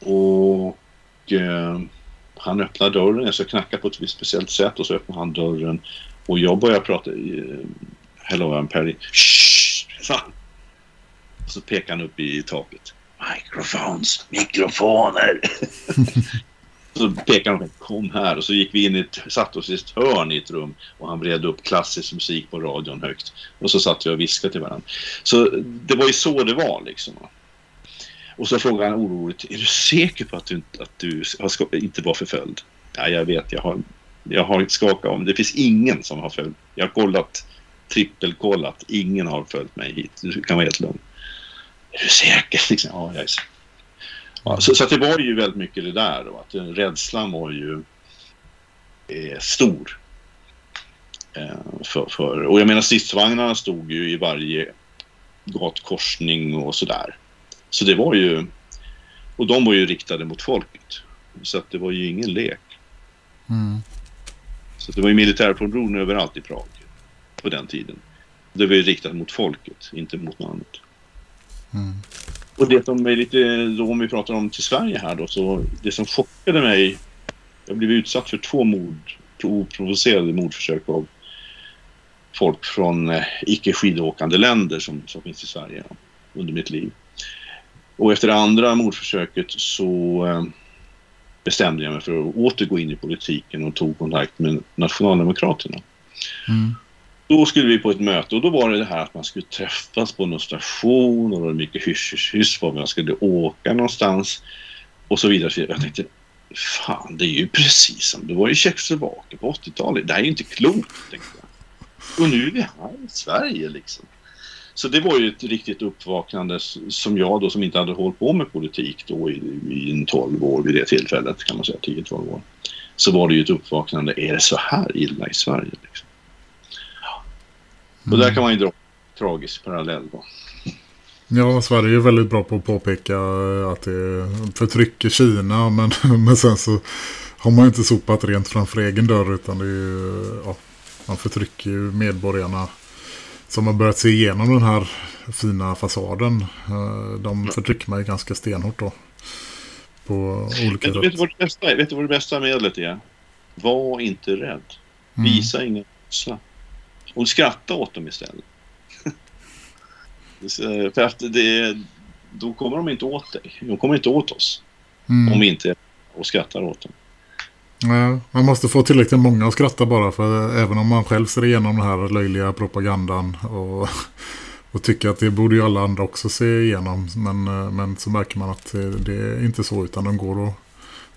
Och eh, han öppnade dörren, jag ska knacka på ett visst speciellt sätt och så öppnade han dörren och jag började prata i Hello I'm Perry. Shh! Fan! Och så pekade han upp i taket. Microphones, mikrofoner. [laughs] så pekade han kom här och så gick vi in i ett, satt oss i ett hörn i ett rum och han vred upp klassisk musik på radion högt. Och så satt vi och viskade till varandra. Så det var ju så det var liksom. Och så frågade han oroligt, är du säker på att du, inte- att du ska, inte var förföljd? Ja, jag vet, jag har, jag har skakat om. Det finns ingen som har följt. Jag har kollat, trippelkollat. Ingen har följt mig hit. Du kan vara helt lugn. Är du säker? [laughs] Liksom, ja, jag är säker. Ja, så, så det var ju väldigt mycket det där. Då, att rädslan var ju eh, stor. Eh, för, för, och jag menar stridsvagnarna stod ju i varje gatkorsning och sådär. Så det var ju... Och de var ju riktade mot folket. Så att det var ju ingen lek. Mm. Så det var ju militärproduktion överallt i Prag på den tiden. Det var ju riktat mot folket, inte mot något annat. Mm. Och det som är lite, då om vi pratar om till Sverige här då, så det som chockade mig, jag blev utsatt för två mord, oprovocerade mordförsök av folk från eh, icke skidåkande länder som, som finns i Sverige under mitt liv. Och efter det andra mordförsöket så eh, bestämde jag mig för att åter gå in i politiken och tog kontakt med Nationaldemokraterna. Mm. Då skulle vi på ett möte och då var det det här att man skulle träffas på någon station och det var mycket hysch hysch hysch var man skulle åka någonstans och så vidare. Jag tänkte, fan det är ju precis som det var i Tjeckoslovakien på 80-talet. Det här är ju inte klokt, tänkte jag. Och nu är vi här i Sverige liksom. Så det var ju ett riktigt uppvaknande som jag då som inte hade hållit på med politik då i, i en 12 år vid det tillfället kan man säga, 10-12 år. Så var det ju ett uppvaknande, är det så här illa i Sverige? Liksom? Och där kan man ju dra tragisk parallell då. Ja, Sverige är väldigt bra på att påpeka att det förtrycker Kina men, [laughs] men sen så har man ju inte sopat rent framför egen dörr utan det är ju, ja, man förtrycker ju medborgarna som har börjat se igenom den här fina fasaden. Eh, De förtrycker man ju ganska stenhårt då. På olika du vet sätt. du vad det bästa? Vet du vad det bästa medlet är? Var inte rädd. Mm. Visa ingen rädsla. Och skratta åt dem istället. Så, [laughs] För att det, då kommer de inte åt dig. De kommer inte åt oss. Mm. Om vi inte och skrattar åt dem. Nej, man måste få tillräckligt många att skratta bara för även om man själv ser igenom den här löjliga propagandan och [laughs] och tycker att det borde ju alla andra också se igenom. Men, eh, men så märker man att det, är inte så utan de går och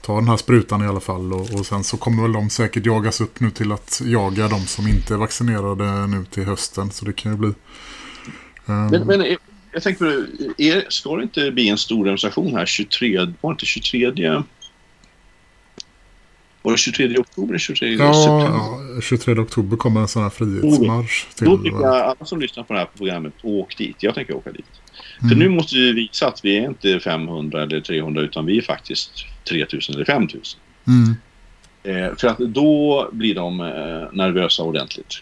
tar den här sprutan i alla fall. Och, och sen så kommer väl de säkert jagas upp nu till att jaga de som inte är vaccinerade nu till hösten. Så det kan ju bli... Um... Men, men eh, jag tänker på det, är, ska det inte bli en stor demonstration här 23, var det inte 23 var det 23 oktober eller 23 ja, september? ja, 23 oktober kommer en sån här frihetsmarsch. Till, Då tycker jag alla som lyssnar på det här programmet, åk dit. Jag tänker åka dit. För Mm. nu måste vi visa att vi är inte 500 eller 300 utan vi är faktiskt 3000 eller 5000. Mm. Eh, för att då blir de eh, nervösa ordentligt.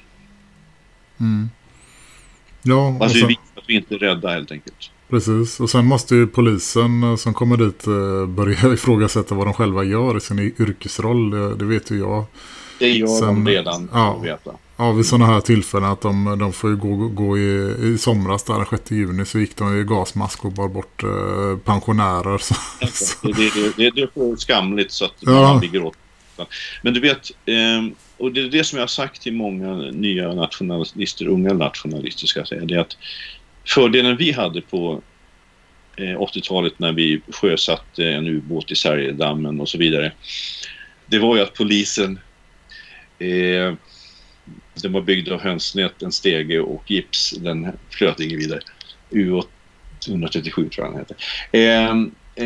Mm. Ja, Alltså vi sen, visar att vi inte är rädda helt enkelt. Precis. Och sen måste ju polisen eh, som kommer dit eh, börja [laughs] ifrågasätta vad de själva gör i sin yrkesroll. Det, vet ju jag. Det gör Sen- de redan, ja. veta. Ja, vid sådana här tillfällen att de, de får ju gå, gå i, i somras där den 6 juni så gick de i gasmask och bar bort eh, pensionärer. [laughs] Så, så, Det, det, det, är skamligt så att Ja. man ligger åt. Men du vet, ehm, och det är det som jag har sagt till många nya nationalister, unga nationalister ska jag säga, det är att fördelen vi hade på eh, 80-talet när vi sjösatte en ubåt i Särjedammen och så vidare, det var ju att polisen eh, den var byggd av hönsnät, en stege och gips. Den flöt ingen vidare. U137 tror jag den hette. Eh,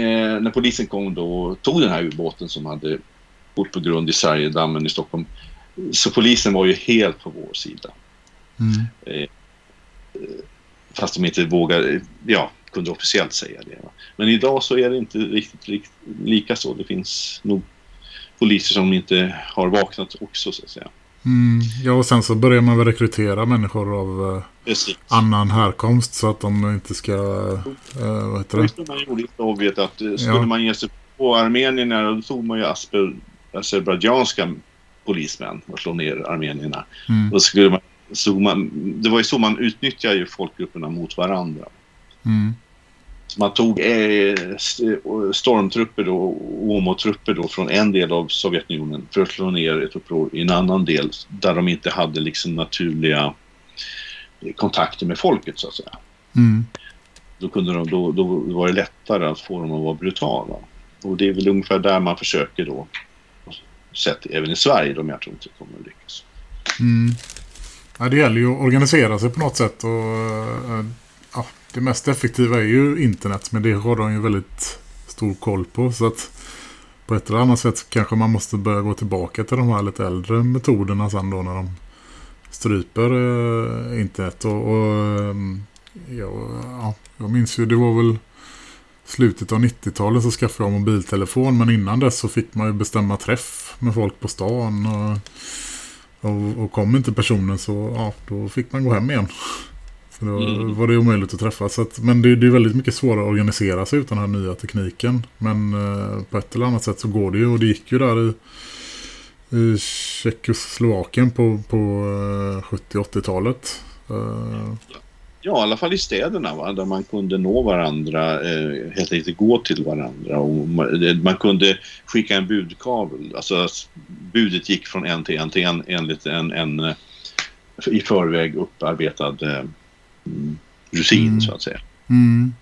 eh, när polisen kom då och tog den här ubåten som hade bort på grund i Särjedammen i Stockholm. Så polisen var ju helt på vår sida. mm. Fast de inte vågade, ja, kunde officiellt säga det. Men idag så är det inte riktigt, riktigt lika så. Det finns nog poliser som inte har vaknat också så att säga. Mm. Ja, och sen så börjar man väl rekrytera människor av eh, Precis. annan härkomst så att de inte ska, eh, vad heter det? Just det man gjorde i Sovjet att eh, skulle Ja. man ge sig på armenierna då tog man ju asper, azerbajdzjanska polismän och slå ner armenierna. Mm. Då skulle man, så man, det var ju så man utnyttjade ju folkgrupperna mot varandra. Mm. Så man tog eh, st- stormtrupper då, och OMO-trupper då från en del av Sovjetunionen för att slå ner ett uppror i en annan del där de inte hade liksom naturliga kontakter med folket så att säga. Mm. Då, kunde de, då, då var det lättare att få dem att vara brutala. Och det är väl ungefär där man försöker då. Sett även i Sverige, de jag tror inte kommer att lyckas. Mm. Ja, det gäller ju att organisera sig på något sätt. Och, eh, ja, det mest effektiva är ju internet. Men det har de ju väldigt stor koll på. Så att på ett eller annat sätt kanske man måste börja gå tillbaka till de här lite äldre metoderna sen då när de stryper eh, internet. Och, och eh, ja, ja, jag minns ju, det var väl slutet av 90-talet så skaffade jag mobiltelefon. Men innan dess så fick man ju bestämma träff med folk på stan. Och, och, och kom inte personen så ja, då fick man gå hem igen. För då Mm. var det omöjligt att träffas. Så att, men det, det är väldigt mycket svårare att organisera sig utan den här nya tekniken. Men eh, på ett eller annat sätt så går det ju. Och det gick ju där i, i Tjeckoslovakien på, på eh, 70-80-talet. Eh, Ja, i alla fall i städerna va? där man kunde nå varandra, eh, helt enkelt gå till varandra. Och man, man kunde skicka en budkabel. Alltså budet gick från en till en till en enligt en, en eh, i förväg upparbetad eh, mm, rutin Mm. så att säga. mm,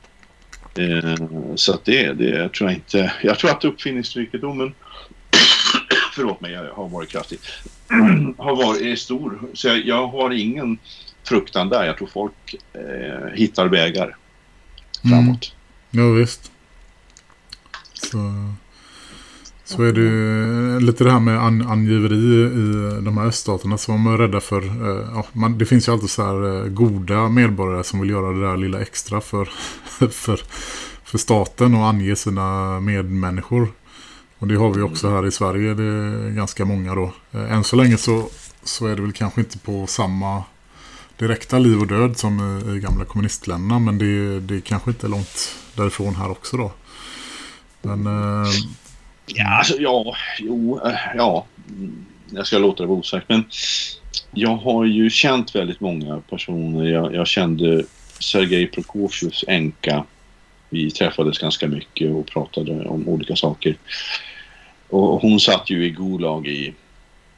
Eh, så att det, det tror jag inte. Jag tror att uppfinningsrikedomen, [coughs] förlåt mig, jag har varit kraftig, [coughs] har varit är stor. Så jag, jag har ingen fruktan där. Jag tror folk eh, hittar vägar framåt. ja visst. Så, så är det ju lite det här med an, angiveri i de här öststaterna som man är rädda för. Eh, ja, man, det finns ju alltid så här eh, goda medborgare som vill göra det där lilla extra för, [laughs] för, för staten och ange sina medmänniskor. Och det har vi också här i Sverige. Det är ganska många då. Eh, Än så länge så, så är det väl kanske inte på samma direkta liv och död som i, i gamla kommunistländerna. Men det, det är kanske inte långt därifrån här också då. Men eh, Ja, alltså, ja, jo, eh, ja. Jag ska låta det vara osagt. Men jag har ju känt väldigt många personer. Jag, jag kände Sergej Prokofjevs änka. Vi träffades ganska mycket och pratade om olika saker. Och hon satt ju i Gulag i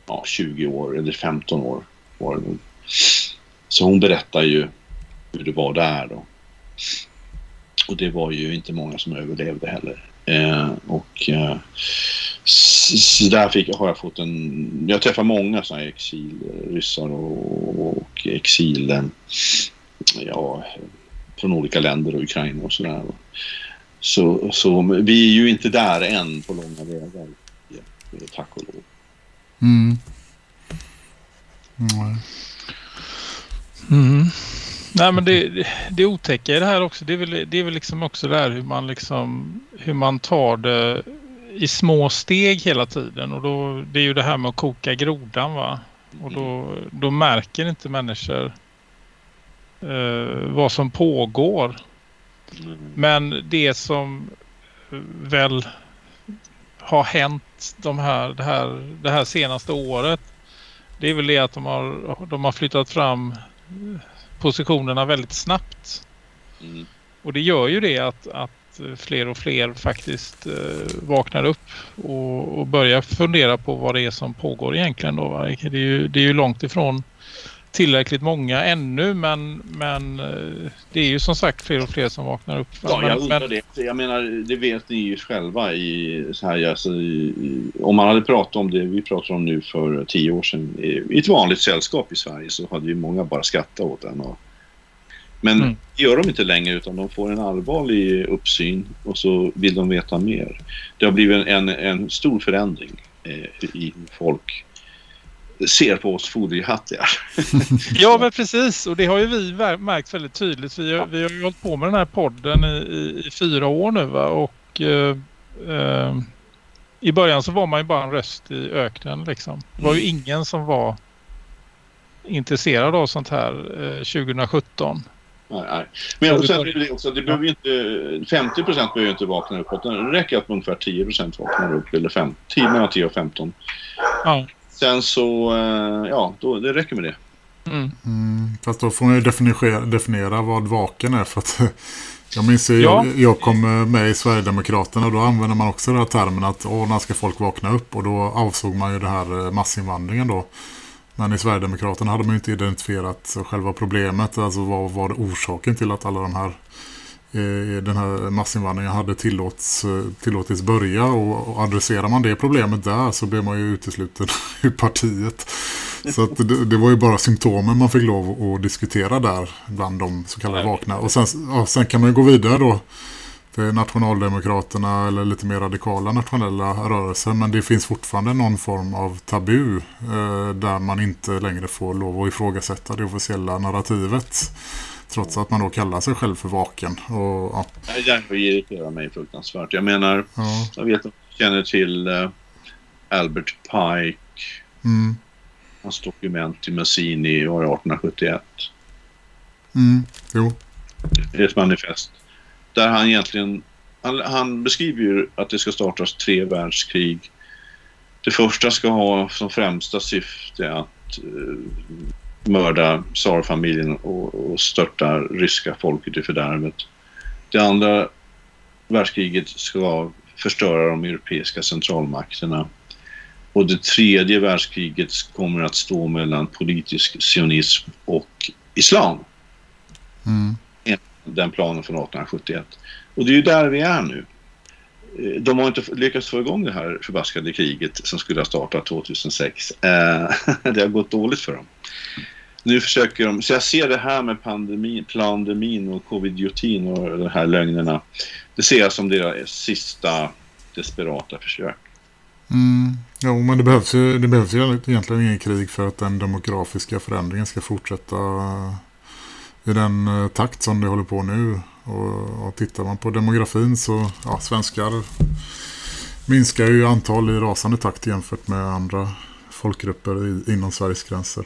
ja, 20 år eller 15 år var det nog. Så hon berättar ju hur det var där då. Och det var ju inte många som överlevde heller. Eh, och eh, så, där fick, har jag fått en... Jag träffar många sådana här exilryssar och, och exil... eh, Ja, från olika länder och Ukraina och sådär. Så, så vi är ju inte där än på långa vägar. Tack och lov. Mm. Nej. Mm. Nej men det, det, otäcka i det här också det är väl, det är väl liksom också det här hur man liksom hur man tar det i små steg hela tiden. Och då det är ju det här med att koka grodan va? Och då, då märker inte människor eh, vad som pågår. Men det som väl har hänt de här, det, här, det här senaste året det är väl det att de har, de har flyttat fram positionerna väldigt snabbt. Mm. Och det gör ju det att, att fler och fler faktiskt eh, vaknar upp och, och börjar fundera på vad det är som pågår egentligen. Då, va? Det, är ju, det är ju långt ifrån tillräckligt många ännu men, men eh, det är ju som sagt fler och fler som vaknar upp. Ja, jag undrar men, det. Jag menar, det vet ni ju själva i så här, alltså, i, om man hade pratat om det vi pratar om nu för tio år sedan i, i ett vanligt sällskap i Sverige så hade ju många bara skrattat åt den. Och, men Mm. det gör de inte längre utan de får en allvarlig uppsyn och så vill de veta mer. Det har blivit en, en stor förändring eh, i folk ser på oss foderhattiga. [laughs] Ja men precis och det har ju vi märkt väldigt tydligt. Vi har, vi har ju hållit på med den här podden i, i, i fyra år nu va? och eh, eh, i början så var man ju bara en röst i öknen liksom. Det var ju ingen som var intresserad av sånt här eh, 2017. Nej, nej. Men och sen det också, det behöver ju inte, 50 procent behöver ju inte vakna uppåt. Det räcker att ungefär 10 procent vaknar upp. Eller 5, 10, mellan 10 och 15. Ja. Sen så, eh, ja, då, det räcker med det. Mm. Mm, fast då får man ju definiera, definiera vad vaken är för att [laughs] jag minns ju, Ja. jag, jag kom med i Sverigedemokraterna och då använder man också den här termen att åh, när ska folk vakna upp och då avsåg man ju det här eh, massinvandringen då. Men i Sverigedemokraterna hade man ju inte identifierat själva problemet, alltså vad var orsaken till att alla de här den här massinvandringen hade tillåts, eh, tillåtits börja och, adresserar man det problemet där så blir man ju utesluten [laughs] ur partiet. Så att det, det var ju bara symptomen man fick lov att diskutera där bland de så kallade vakna. Och sen, ja, sen kan man ju gå vidare då till nationaldemokraterna eller lite mer radikala nationella rörelser. Men det finns fortfarande någon form av tabu eh, där man inte längre får lov att ifrågasätta det officiella narrativet. Trots att man då kallar sig själv för vaken. Och, ja, Det irriterar mig fruktansvärt. Jag menar, ja, jag vet att du känner till eh, Albert Pike, mm, hans dokument Mazzini var det 1871. mm, jo, Det är ett manifest. Där han egentligen, han, han beskriver ju att det ska startas tre världskrig. Det första ska ha som främsta syfte att eh, mörda tsarfamiljen och, och störta ryska folket i fördärvet. Det andra världskriget ska förstöra de europeiska centralmakterna. Och det tredje världskriget kommer att stå mellan politisk sionism och islam mm, den planen från 1871. Och det är ju där vi är nu. Eh, De har inte lyckats få igång det här förbaskade kriget som skulle ha startat 2006. Eh, [laughs] Det har gått dåligt för dem. Nu försöker de, så jag ser det här med pandemin, pandemin och covidiotin och de här lögnerna. Det ser jag som deras sista desperata försök. Mm, jo, men det behövs, ju, det behövs ju egentligen ingen krig för att den demografiska förändringen ska fortsätta i den eh, takt som det håller på nu. Och, och tittar man på demografin så, ja, svenskar minskar ju antal i rasande takt jämfört med andra folkgrupper i, inom Sveriges gränser.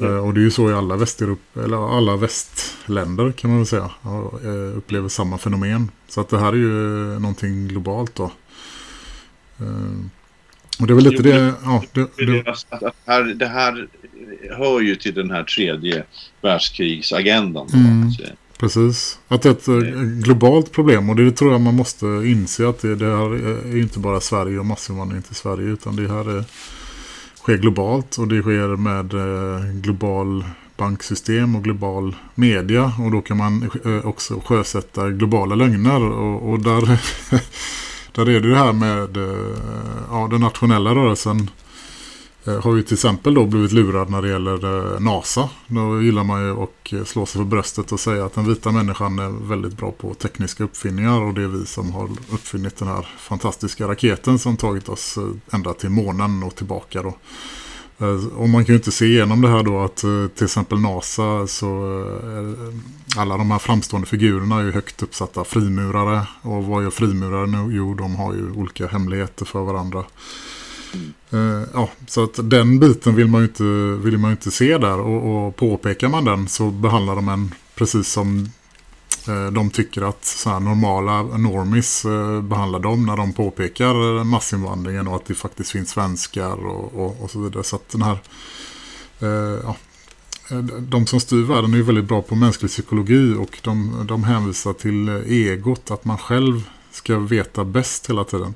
Eh, och det är ju så i alla Västeuropa, eller alla västländer kan man väl säga, eh, upplever samma fenomen. Så att det här är ju eh, någonting globalt då. Och det är väl lite Jo, det, ja, det, Det, det, här, det här hör ju till den här tredje världskrigsagendan. Mm. Precis. Att det är ett globalt problem och det tror jag man måste inse att det, det här är inte bara Sverige och massinvandring till Sverige utan det här är, sker globalt och det sker med eh, global banksystem och global media. Och då kan man eh, också sjösätta globala lögner. Och, och där, [laughs] där är det det här med eh, ja, den nationella rörelsen Eh, har ju till exempel då blivit lurad när det gäller eh, NASA. Då gillar man ju att eh, slå sig för bröstet och säga att den vita människan är väldigt bra på tekniska uppfinningar och det är vi som har uppfinnit den här fantastiska raketen som tagit oss ända till månen och tillbaka då. Och man kan ju inte se igenom det här då att till exempel NASA så alla de här framstående figurerna är ju högt uppsatta frimurare. Och vad gör frimurare nu? Jo, de har ju olika hemligheter för varandra. Eh, ja, så att den biten vill man ju inte, vill man inte se där. Och, och påpekar man den så behandlar de en precis som eh, de tycker att så här normala normis eh, behandlar dem när de påpekar massinvandringen och att det faktiskt finns svenskar och, och, och så vidare. Så att den här, ja, de som styr världen är ju väldigt bra på mänsklig psykologi och de, de hänvisar till egot, att man själv ska veta bäst hela tiden.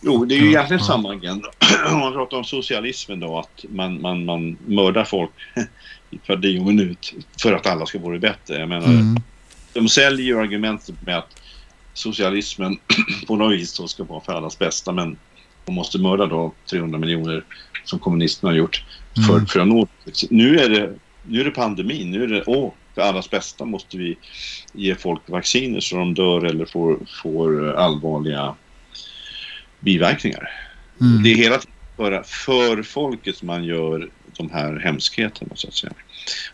Jo, det är ju egentligen ja. samma agenda. [clears throat] Om man pratar om socialismen då, att man, man, man mördar folk [laughs] per dio minut för att alla ska få det bättre. Jag menar, mm. de säljer ju argumentet med att socialismen [clears throat] på något vis då ska vara för allas bästa men de måste mörda då 300 miljoner som kommunisterna har gjort för, mm. för att nå. Nu är det, nu är det pandemin, nu är det åh, för allas bästa måste vi ge folk vacciner så de dör eller får, får allvarliga biverkningar. Mm. Det är hela tiden för, för folket man gör de här hemskheterna så att säga.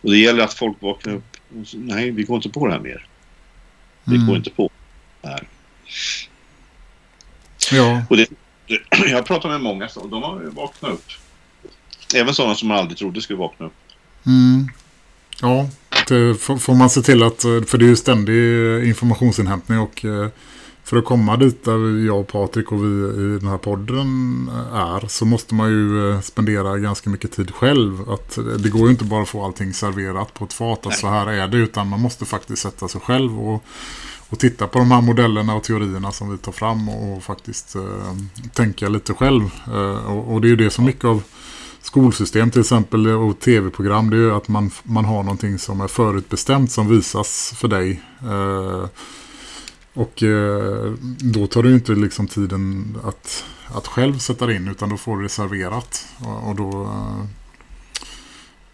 Och det gäller att folk vaknar upp. Nej, vi går inte på det här mer. Vi mm. går inte på det här. Ja. Och det, [clears throat] jag pratar med många som de har vaknat upp. Även sådana som man aldrig trodde skulle vakna upp. Mm. Ja, det får man se till att, för det är ju ständig informationsinhämtning och eh, för att komma dit där jag och Patrik och vi i den här podden är så måste man ju eh, spendera ganska mycket tid själv. Att det går ju inte bara att få allting serverat på ett fat att så här är det utan man måste faktiskt sätta sig själv och, och titta på de här modellerna och teorierna som vi tar fram och faktiskt eh, tänka lite själv. Eh, och, och, det är ju det som mycket av skolsystem till exempel och tv-program det är ju att man, man har någonting som är förutbestämt som visas för dig eh, och eh, då tar du inte liksom tiden att, att själv sätta in utan då får du det serverat. Och, och då... Eh,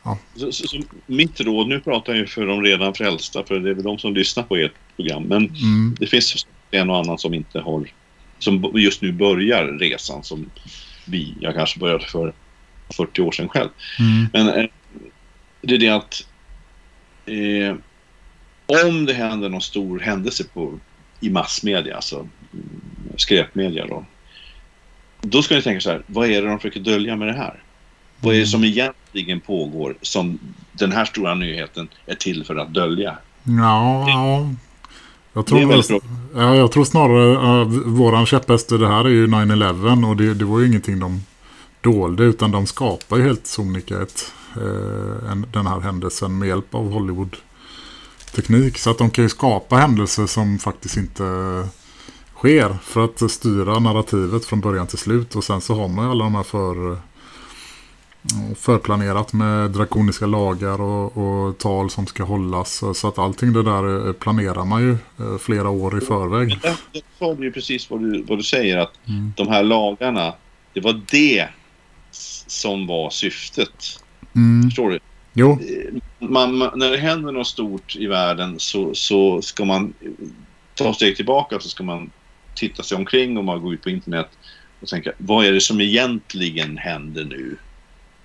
ja. Så, så, så, mitt råd, nu pratar jag ju för de redan frälsta för det är väl de som lyssnar på ert program. Men mm. det finns en och annan som inte har... Som just nu börjar resan som vi, jag kanske började för 40 år sedan själv. Mm. Men eh, det är det att eh, om det händer någon stor händelse på i massmedia, alltså mm, skräpmedia då. Då ska ni tänka så här, vad är det de försöker dölja med det här? Vad är det som egentligen pågår som den här stora nyheten är till för att dölja? Ja, ja. Jag tror, väl, ja, jag tror snarare uh, våran käpphäst det här är ju 9-11 och det, det, var ju ingenting de dolde utan de skapar ju helt sonika ett, en, den här händelsen med hjälp av Hollywood teknik. Så att de kan ju skapa händelser som faktiskt inte sker för att styra narrativet från början till slut. Och sen så har man ju alla de här för, förplanerat med drakoniska lagar och, och, tal som ska hållas. Så att allting det där planerar man ju eh, flera år i förväg. Det sa ju precis vad du, vad du säger att mm. de här lagarna, det var det som var syftet. Mm. Förstår du? Jo. Eh, man, man, när det händer något stort i världen så, så ska man ta steg tillbaka så ska man titta sig omkring och man går ut på internet och tänka vad är det som egentligen händer nu?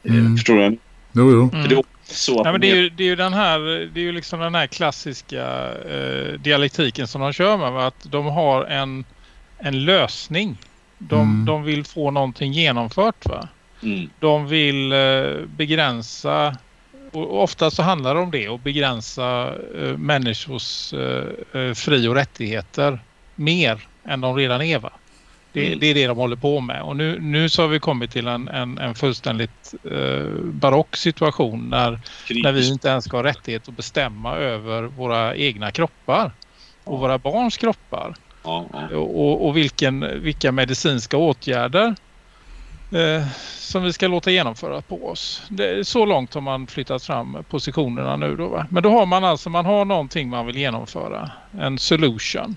Eh, mm. Förstår du? Jo, jo. Mm. Det, så ja, men det, är ju, det är ju den här, det är ju liksom den här klassiska eh, dialektiken som de kör med. Att de har en, en lösning. De, mm. de vill få någonting genomfört va? Mm. De vill eh, begränsa och ofta så handlar det om det att begränsa eh, människors eh, eh, fri- och rättigheter mer än de redan är va? Det, mm. det, är det de håller på med. Och nu, nu så har vi kommit till en, en, en fullständigt eh, barock situation när, när vi inte ens ska ha rättighet att bestämma över våra egna kroppar och våra barns kroppar. Ja, ja. Och, och vilken, vilka medicinska åtgärder eh, som vi ska låta genomföra på oss. Det, så långt har man flyttat fram positionerna nu då va? Men då har man alltså, man har någonting man vill genomföra. En solution.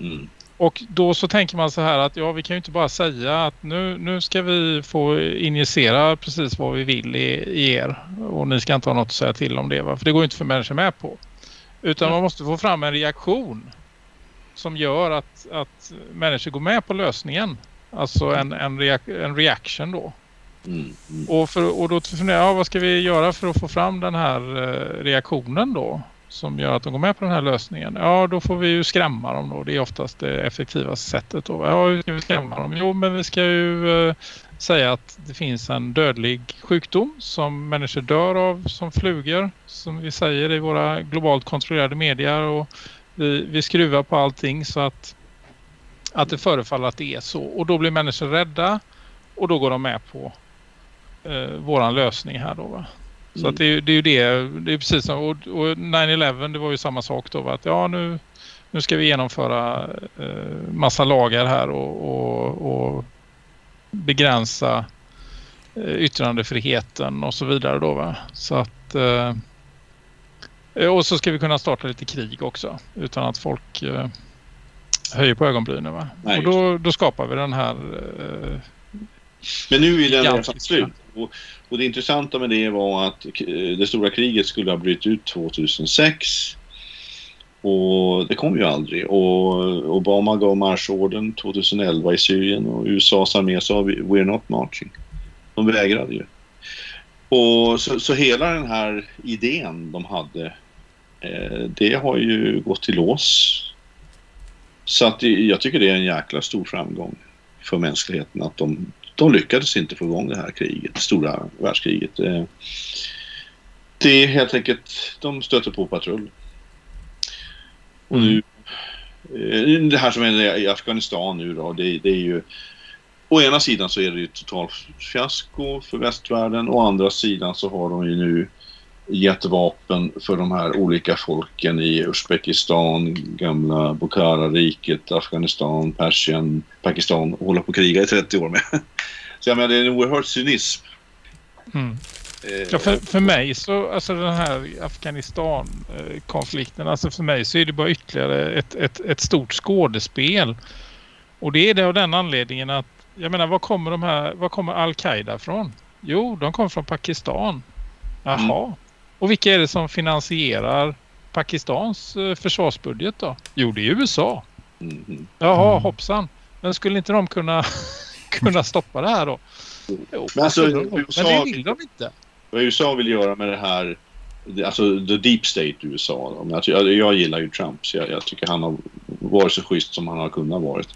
Mm. Och då så tänker man så här att ja vi kan ju inte bara säga att nu, nu ska vi få injicera precis vad vi vill i, i er. Och ni ska inte ha något att säga till om det va? För det går ju inte för människor med på. Utan man måste få fram en reaktion som gör att, att människor går med på lösningen. Alltså en, en, reak en reaction då. Mm. Mm. Och, för, och då funderar jag, ja, vad ska vi göra för att få fram den här eh, reaktionen då? Som gör att de går med på den här lösningen. Ja, då får vi ju skrämma dem då. Det är oftast det effektivaste sättet då. Ja, hur ska vi skrämma dem? Jo, men vi ska ju eh, säga att det finns en dödlig sjukdom som människor dör av som flugor. Som vi säger i våra globalt kontrollerade medier. Och vi, vi skruvar på allting så att, att det förefaller att det är så. Och då blir människor rädda och då går de med på eh, våran lösning här då va. Så Mm. att det, det är ju det, det är precis som, och, och 9-11 det var ju samma sak då va? att ja nu, nu ska vi genomföra eh, massa lagar här och, och, och begränsa eh, yttrandefriheten och så vidare då va. Så att eh, och så ska vi kunna starta lite krig också utan att folk eh, höjer på ögonbrynen va. Nej, och då, då skapar vi den här eh, Men nu är den slut. Och, och det intressanta med det var att eh, det stora kriget skulle ha brutit ut 2006. Och det kom ju aldrig. Och Obama gav marschorden 2011 i Syrien och USAs armé sa "We- we're not marching. De vägrade ju. Och så, så hela den här idén de hade eh, det har ju gått till lås. Så att jag tycker det är en jäkla stor framgång för mänskligheten att de, de lyckades inte få igång det här kriget, det stora världskriget. Eh, det är helt enkelt, de stöter på patrull. Och nu, eh, det här som händer i Afghanistan nu då, det, det är ju Å ena sidan så är det ju totalt fiasko för västvärlden. Å andra sidan så har de ju nu gett vapen för de här olika folken i Uzbekistan, gamla Bukhara-riket, Afghanistan, Persien, Pakistan och hålla på att kriga i 30 år med. [laughs] Så jag menar det är en oerhörd cynism. mm. Eh, Ja, för, för mig så, alltså den här Afghanistan-konflikten, alltså för mig så är det bara ytterligare ett, ett, ett stort skådespel. Och det är det av den anledningen att, jag menar, var kommer de här, var kommer Al-Qaida från? Jo, de kommer från Pakistan. Jaha. Och vilka är det som finansierar Pakistans eh, försvarsbudget då? Jo, det är USA. mhm. Jaha, Mm. hoppsan. Men skulle inte de kunna, [laughs] kunna stoppa det här då? Jo, Men alltså, de. USA men det vill de inte. Vad USA vill göra med det här, alltså the deep state USA. Jag, jag, jag gillar ju Trump så jag, jag tycker han har varit så schysst som han har kunnat varit.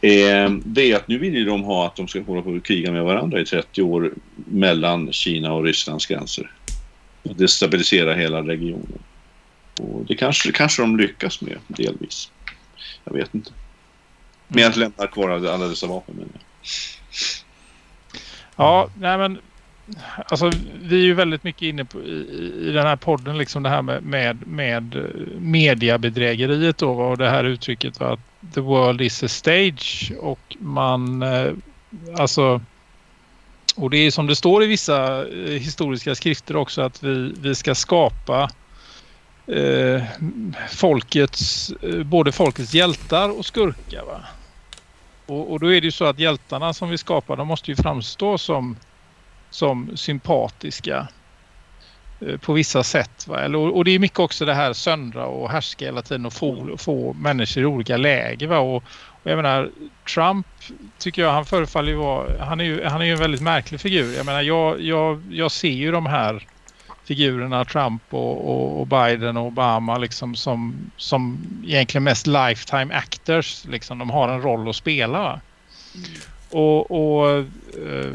Eh, det är att nu vill ju de ha att de ska hålla på och kriga med varandra i 30 år mellan Kina och Rysslands gränser. Destabilisera hela regionen. Och det kanske, kanske de lyckas med delvis. Jag vet inte. Med att lämna kvar alla dessa vapen. menar jag. Ja, nej men alltså vi är ju väldigt mycket inne på i, i den här podden liksom det här med, med, med eh, mediebedrägeriet mediabedrägeriet då och det här uttrycket va, att the world is a stage och man eh, alltså och det är som det står i vissa eh, historiska skrifter också att vi, vi ska skapa eh, folkets, eh, både folkets hjältar och skurkar va. Och, och då är det ju så att hjältarna som vi skapar de måste ju framstå som, som sympatiska eh, på vissa sätt. Va? Och det är mycket också det här söndra och härska hela tiden och få, få människor i olika läger. Va? Och jag menar Trump tycker jag han förefaller ju vara, han är ju, han är ju en väldigt märklig figur. Jag menar jag, jag, jag ser ju de här figurerna Trump och, och, och Biden och Obama liksom som, som egentligen mest lifetime actors. Liksom, de har en roll att spela. Va? Och, och eh,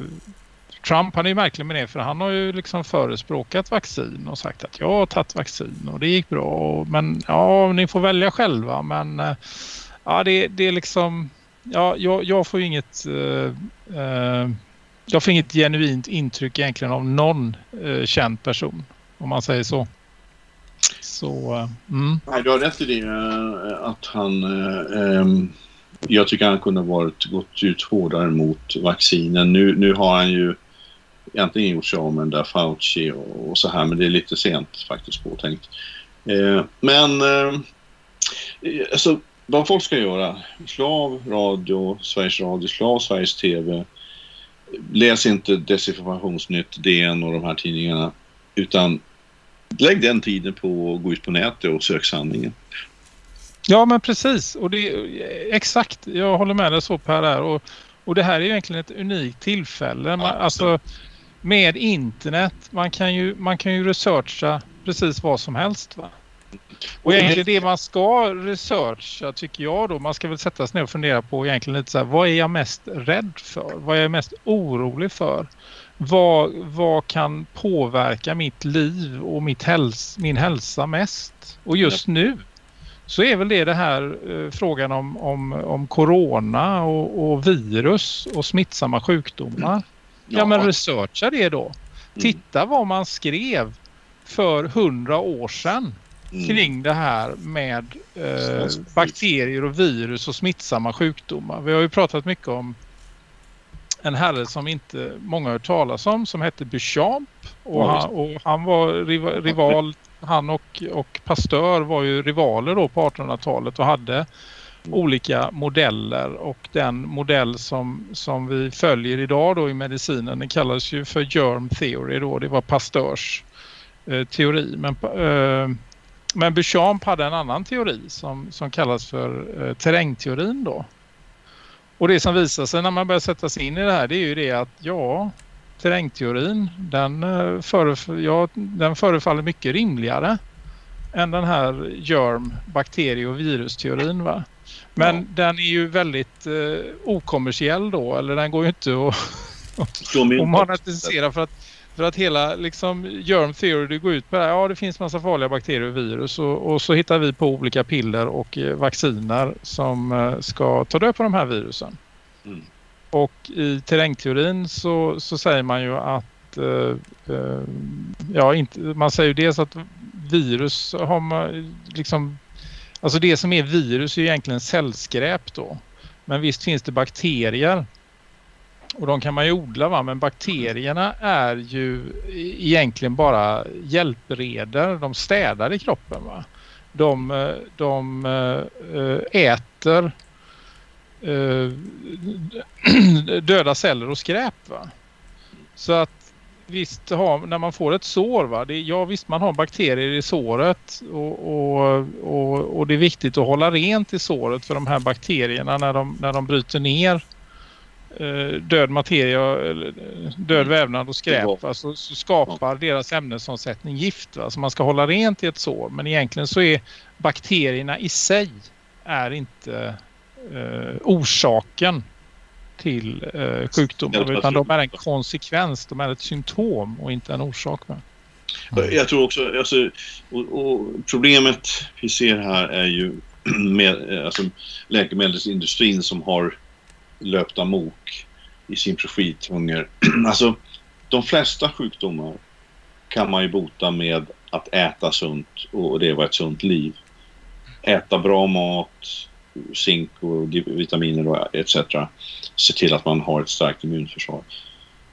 Trump han är ju märklig med det för han har ju liksom förespråkat vaccin och sagt att jag har tagit vaccin och det gick bra. Och, men ja, ni får välja själva. Men eh, ja, det, det är liksom, ja, jag, jag får ju inget eh, eh, jag får inget genuint intryck egentligen av någon eh, känd person. Om man säger så. Så, eh, mm. Nej, du har rätt i det eh, att han... eh, ehm, jag tycker han kunde ha varit, gått ut hårdare mot vaccinen. Nu, nu har han ju egentligen gjort sig av med den där Fauci och, och så här, men det är lite sent faktiskt påtänkt. Eh, men eh, alltså, vad folk ska göra, slå av radio, Sveriges Radio, slå av Sveriges TV. Läs inte Desinformationsnytt, DN och de här tidningarna, utan lägg den tiden på att gå ut på nätet och sök sanningen. Ja men precis och det exakt, jag håller med dig så Per där och, och det här är egentligen ett unikt tillfälle. Man, alltså med internet, man kan ju, man kan ju researcha precis vad som helst va? Och egentligen det man ska researcha tycker jag då, man ska väl sätta sig ner och fundera på egentligen lite så här, vad är jag mest rädd för? Vad är jag mest orolig för? Vad, vad kan påverka mitt liv och mitt häls, min hälsa mest? Och just nu så är väl det det här eh, frågan om, om, om corona och, och virus och smittsamma sjukdomar. Ja, Ja. men researcha det då. Mm. Titta vad man skrev för hundra år sedan Mm. kring det här med eh, bakterier och virus och smittsamma sjukdomar. Vi har ju pratat mycket om en herre som inte många har hört talas om som hette Duchamp och, han, och han var riva- rival han och, och Pasteur var ju rivaler då på 1800-talet och hade olika modeller och den modell som, som vi följer idag då i medicinen den kallas ju för germ theory då. Det var Pasteurs eh, teori. Men, eh, men Duchamp hade en annan teori som, som kallas för eh, terrängteorin då. Och det som visar sig när man börjar sätta sig in i det här det är ju det att ja, terrängteorin den, eh, föref- ja, den förefaller mycket rimligare än den här germ, bakterie och virusteorin va. Men Ja. den är ju väldigt eh, okommersiell då eller den går ju inte att på. monetisera för att, för att hela liksom germ theory det går ut på det här. Ja det finns massa farliga bakterier och virus och, och så hittar vi på olika piller och eh, vacciner som eh, ska ta död på de här virusen. Mm. Och i terrängteorin så, så säger man ju att eh, eh, ja, inte, man säger ju dels att virus har man liksom alltså det som är virus är ju egentligen cellskräp då. Men visst finns det bakterier och de kan man ju odla va? men bakterierna är ju e- egentligen bara hjälpreder. De städar i kroppen va. De, eh, de eh, eh, äter [clears throat] döda celler och skräp va. Så att visst har, när man får ett sår va. Det, ja visst man har bakterier i såret och, och, och, och det är viktigt att hålla rent i såret för de här bakterierna när de, när de bryter ner död materia, eh, död vävnad och skräp va, så, så skapar deras ämnesomsättning gift. Va? Så man ska hålla rent i ett sår. Men egentligen så är bakterierna i sig är inte eh, orsaken till eh, Hjälpa utan de är en konsekvens, de är ett symptom och inte en orsak. Va? Jag tror också, alltså, och, och problemet vi ser här är ju [clears throat] med eh, alltså, läkemedelsindustrin som har löpt amok i sin profithunger. [clears throat] alltså, de flesta sjukdomar kan man ju bota med att äta sunt och leva ett sunt liv. Äta bra mat, zink och vitaminer och etc. Se till att man har ett starkt immunförsvar.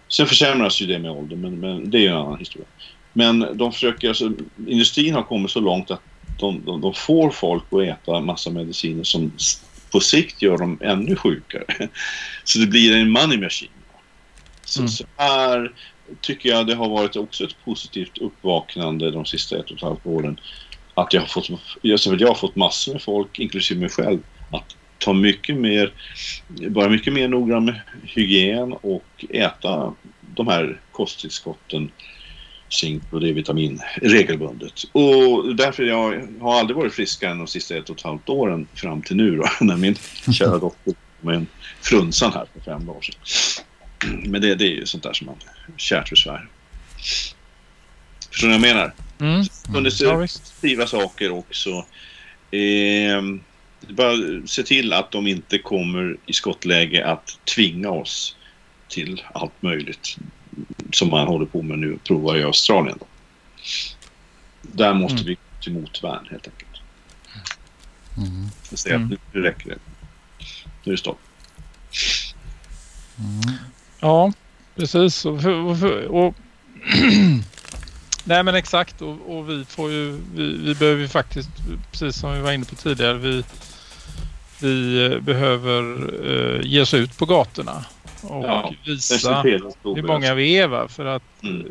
Sen försämras ju det med åldern, men, men det är ju en annan historia. Men de försöker, alltså, industrin har kommit så långt att de, de, de får folk att äta massa mediciner som på sikt gör dem ännu sjukare. Så det blir en money machine. Så, Mm. så här tycker jag det har varit också ett positivt uppvaknande de sista ett och ett halvt åren. Att jag har fått, väl jag har fått massor med folk, inklusive mig själv, att ta mycket mer, vara mycket mer noggrann med hygien och äta de här kosttillskotten zink och D-vitamin regelbundet. Och därför jag har aldrig varit friskare än de sista ett och ett halvt åren fram till nu då, [laughs] när min kära dotter kom med en frunsan här för fem dagar sedan. Men det, det är ju sånt där som man kärt besvär. Förstår ni vad jag menar? Mm. Visst. skriva saker också. Ehm, bara se till att de inte kommer i skottläge att tvinga oss till allt möjligt som man håller på med nu och provar i Australien. Då. Där måste Mm. vi till motvärn helt enkelt. Mm. Säga Mm. att nu räcker det. Nu är det stopp. Ja, precis. Och, och, och, [clears throat] Nej men exakt och, och vi får ju vi, vi behöver ju faktiskt precis som vi var inne på tidigare vi, vi eh, behöver uh, ge oss ut på gatorna och Ja, visa hur många vi är va? för att Mm.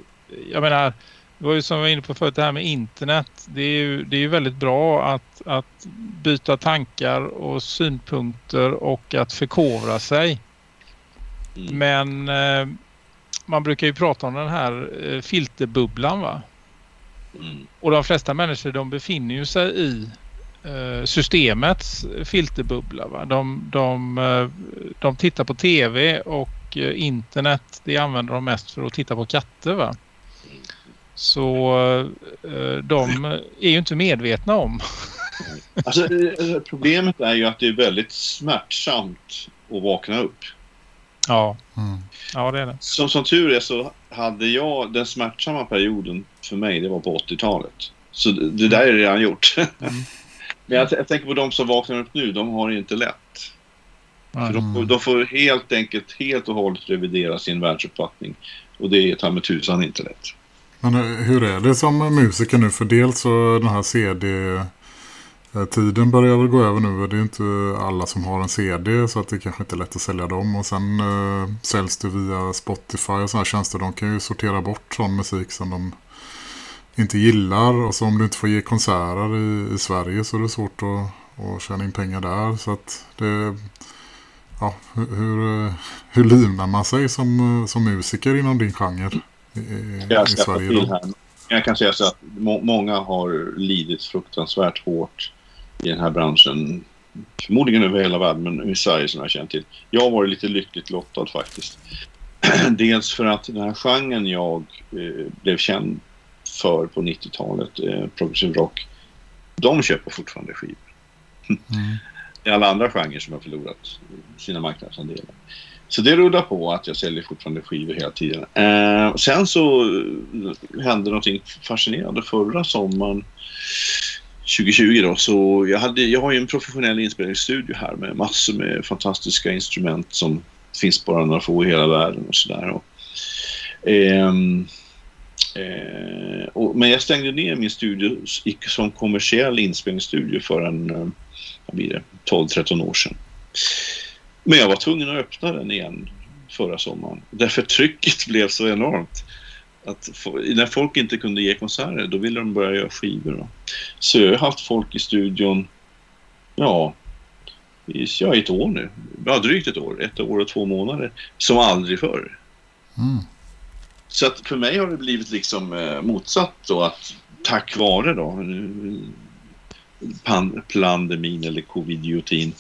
jag menar det var ju som vi var inne på förut det här med internet det är ju, det är ju väldigt bra att, att byta tankar och synpunkter och att förkovra sig Mm. men eh, man brukar ju prata om den här eh, filterbubblan va? Mm. Och de flesta människor de befinner ju sig i systemets filterbubbla. Va? De, de, eh, de tittar på tv och eh, internet det använder de mest för att titta på katter. Va? Så eh, de är ju inte medvetna om. [laughs] Alltså, eh, problemet är ju att det är väldigt smärtsamt att vakna upp. Ja, Mm. ja det är det. Som, som tur är så hade jag den smärtsamma perioden för mig, det var på 80-talet. Så det, det där är redan gjort. Men jag, jag tänker på de som vaknar upp nu, de har det inte lätt. För de, får- de får helt enkelt, helt och hållet revidera sin världsuppfattning. Och det är ta med tusan inte lätt. Men eh, hur är det som musiker nu? För dels så den här CD-tiden börjar väl gå över nu. och Det är inte alla som har en CD så att det kanske inte är lätt att sälja dem. Och sen eh, säljs det via Spotify och sådana tjänster. De kan ju sortera bort sån musik som de inte gillar. Och så om du inte får ge konserter i, i Sverige så är det svårt att, att tjäna in pengar där. Så att det... Ja, hur, hur, eh, hur livnar man sig som, eh, som musiker inom din genre i, i, Sverige då? Jag kan säga så att må, många har lidit fruktansvärt hårt i den här branschen. Förmodligen över hela världen, men i Sverige som jag känner till. Jag har varit lite lyckligt lottad faktiskt. [clears throat] Dels för att den här genren jag eh, blev känd för på 90-talet, eh, progressive rock, de köper fortfarande skivor. Mm. [laughs] Det är alla andra genrer som har förlorat sina marknadsandelar. Så det rullar på att jag säljer fortfarande skivor hela tiden. Eh, sen så eh, hände någonting fascinerande förra sommaren 2020 då. Så jag, hade, jag har ju en professionell inspelningsstudio här med massor med fantastiska instrument som finns bara några få i hela världen och sådär. Ehm, eh, och, men jag stängde ner min studio som kommersiell inspelningsstudio för en, eh, 12-13 år sedan. Men jag var tvungen att öppna den igen förra sommaren. Därför trycket blev så enormt. Att få, när folk inte kunde ge konserter, då ville de börja göra skivor. Då. Så jag har haft folk i studion, ja, i ja, ett år nu. Ja, drygt ett år. Ett år och två månader. Som aldrig förr. Mm. Så att för mig har det blivit liksom eh, motsatt då att tack vare då eh, pan- pandemin eller covidiotin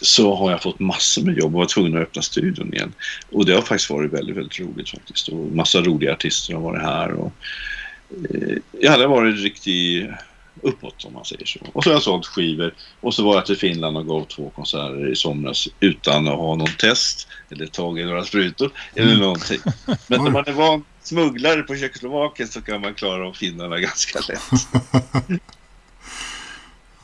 så har jag fått massor med jobb och var tvungen att öppna studion igen. Och det har faktiskt varit väldigt, väldigt roligt faktiskt. Och massa roliga artister har varit här. Och, eh, ja, det har varit riktigt uppåt om man säger så. Och så har jag sålt skivor och så var jag till Finland och gav två konserter i somras utan att ha någon test eller tagit några sprutor eller någonting. Men när man är van smugglare på Tjeckoslovakien så kan man klara av finnarna ganska lätt. [laughs]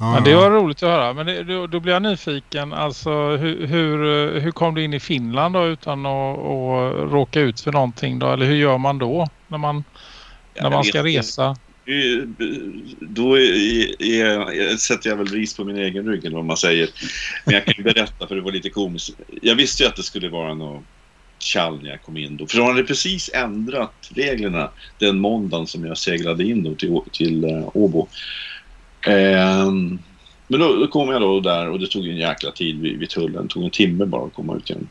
Ja, det var roligt att höra. Men det, då, då blir jag nyfiken. Alltså hur, hur, hur kom du in i Finland då utan att, att råka ut för någonting då? Eller hur gör man då när man, när man ska resa? Eh, då är, är, sätter jag väl ris på min egen rygg eller vad man säger. Men jag kan ju berätta för det var lite komiskt. Jag visste ju att det skulle vara något tjall när jag kom in då. För de hade precis ändrat reglerna den måndagen som jag seglade in då till, till uh, Åbo. Um, men då, då kom jag då där och det tog en jäkla tid vid, vid tullen. Det tog en timme bara att komma ut igen.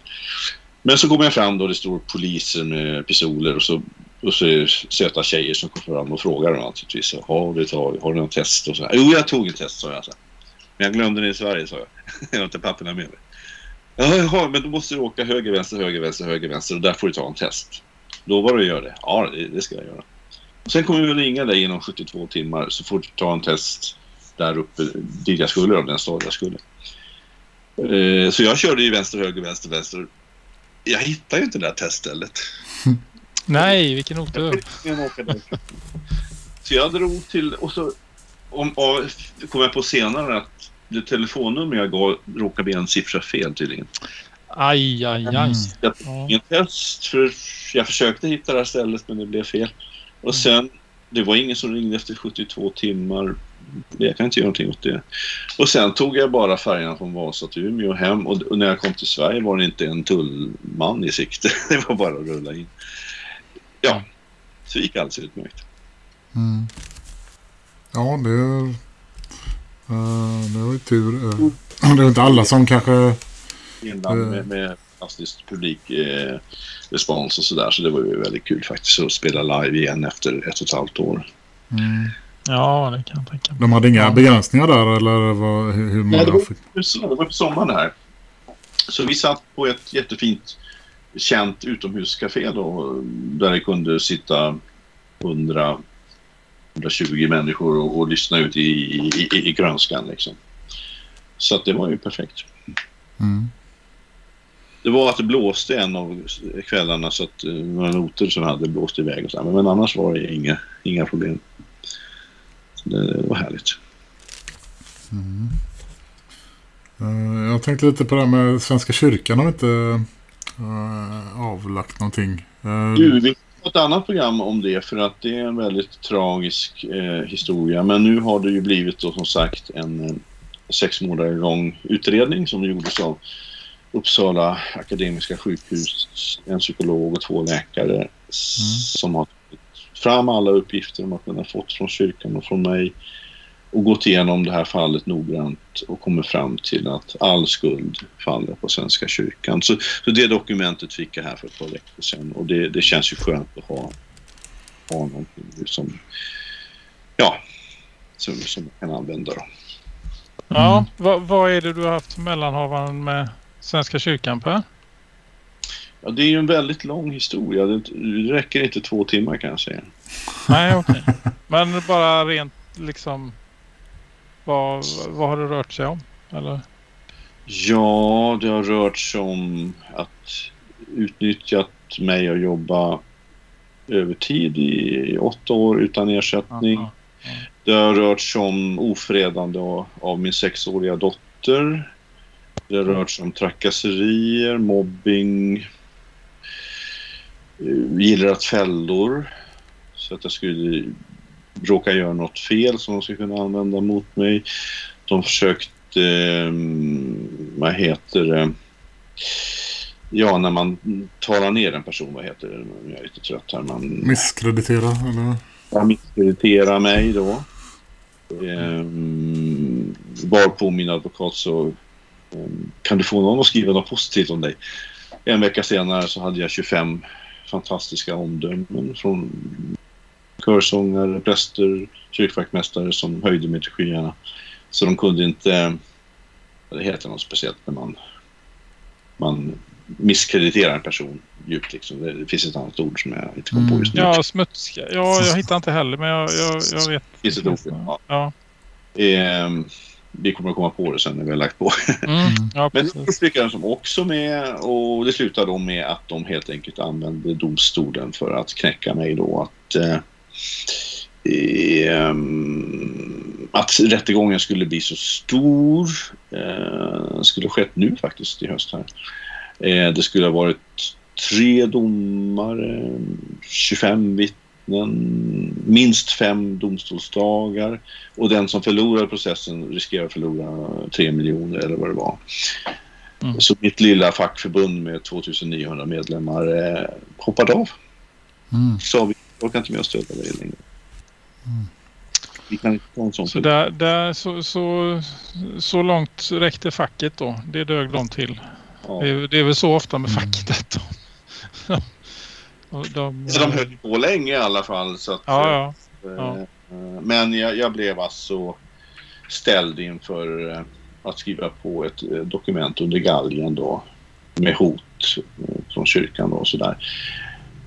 Men så kommer jag fram då det står poliser med pistoler och så och så är det söta tjejer som kommer fram och frågar dem naturligtvis. Har du, tagit, har du något test? Och så här. Jo, jag tog ett test, sa jag. Så. Men jag glömde det i Sverige, sa jag. [laughs] jag har inte papperna med mig. Jaha, men då måste du åka höger, vänster, höger, vänster, höger, vänster och där får du ta en test. Lovar du att göra det? Ja, det, det ska jag göra. Sen kommer vi att ringa dig inom 72 timmar så får du ta en test där uppe dit jag skulle, av den stad jag skulle. Eh, så jag körde ju vänster, höger, vänster, vänster. Jag hittade ju inte det där teststället. [laughs] Nej, vilken otur. Så jag drog till och så om, och, kom jag på senare att det telefonnummer jag gav råkade bli en siffra fel tydligen. Aj, aj, aj. Mm. Jag Ja. ingen test för jag försökte hitta det här stället men det blev fel. Och sen, det var ingen som ringde efter 72 timmar. Jag kan inte göra någonting åt det. Och sen tog jag bara färjan från Vasa till Umeå hem och, och när jag kom till Sverige var det inte en tullman i sikte. [laughs] Det var bara att rulla in. Ja, så gick allt utmärkt. Mm. Ja, det, uh, det var ju tur. eh. [clears throat] det är inte alla som kanske... Inland Mm. med, med fantastisk publik eh, respons och sådär. Så det var ju väldigt kul faktiskt att spela live igen efter ett och ett halvt år. Mm. ja, det kan jag tänka mig. De hade inga begränsningar där eller vad, hur, hur Nej, det många var- fick... Det var på sommaren här. Så vi satt på ett jättefint känt utomhuscafé då, där det kunde sitta 100 120 människor och, och lyssna ut i, i, i, i grönskan liksom. Så att det var ju perfekt. Mm. Det var att det blåste en av kvällarna så att eh, några noter som hade blåst iväg och så här. Men annars var det inga, inga problem. Det, det var härligt. Eh, jag tänkte lite på det här med Svenska kyrkan har inte uh, avlagt någonting. Eh, Du, vi har ett annat program om det för att det är en väldigt tragisk eh, historia. Men nu har det ju blivit då som sagt en eh, sex månader lång utredning som gjordes av Uppsala Akademiska sjukhus, en psykolog och två läkare s- som har tagit fram alla uppgifter de har kunnat fått från kyrkan och från mig och gått igenom det här fallet noggrant och kommit fram till att all skuld faller på Svenska kyrkan. Så, så det dokumentet fick jag här för ett par veckor sedan och det, det känns ju skönt att ha, ha någonting som, ja, som, som man kan använda. Då. Ja, vad, vad är det du har haft mellanhavanden med Svenska kyrkan på? Ja, det är ju en väldigt lång historia. Det, det räcker inte två timmar kan jag säga. Nej, okej. [laughs] Men bara rent liksom... Vad, vad har det rört sig om? Eller? Ja, det har rört sig om att utnyttjat mig att jobba övertid i åtta år utan ersättning. Aha. Det har rört sig om ofredande av, av min sexåriga dotter. Det har rört sig om trakasserier, mobbing, eh, gillrat fällor. Så att jag skulle råka göra något fel som de skulle kunna använda mot mig. De försökte, eh, vad heter det, ja när man talar ner en person, vad heter det, jag är lite trött här. Man, Misskreditera eller? han misskrediterar mig då. Ehm, varpå min advokat så ehm, kan du få någon att skriva något positivt om dig. En vecka senare så hade jag 25 fantastiska omdömen från körsångare, präster, kyrkvaktmästare som höjde mig till skyarna. Så de kunde inte, det heter något speciellt när man, man misskrediterar en person djupt liksom. Det, det finns ett annat ord som jag inte kom på just nu. Ja, smutska. Ja, jag hittar inte heller, men jag, jag, jag vet. Finns ett ord det? Ja. Ja. Ehm, vi kommer att komma på det sen när vi har lagt på. Mm. ja, Men det lyckades de också med och det slutade då med att de helt enkelt använde domstolen för att knäcka mig då att eh, ehm, att rättegången skulle bli så stor. Eh, skulle skett nu faktiskt i höst här. Eh, det skulle ha varit tre domare, 25 vittnen, minst fem domstolsdagar och den som förlorar processen riskerar att förlora tre miljoner eller vad det var. Mm. Så mitt lilla fackförbund med 2900 medlemmar eh, hoppade av. Mm. Sa vi orkar inte med att stödja dig längre. Vi kan inte ta en sån Så, där, där, så, så, så långt räckte facket då. Det dög de till. ja. Det, är, det är väl så ofta med Mm. facket. [laughs] Och de, Så de höll på länge i alla fall. Så att, Ja, ja. eh, ja. eh, Men jag, jag blev alltså ställd inför eh, att skriva på ett eh, dokument under galgen då med hot eh, från kyrkan då och sådär.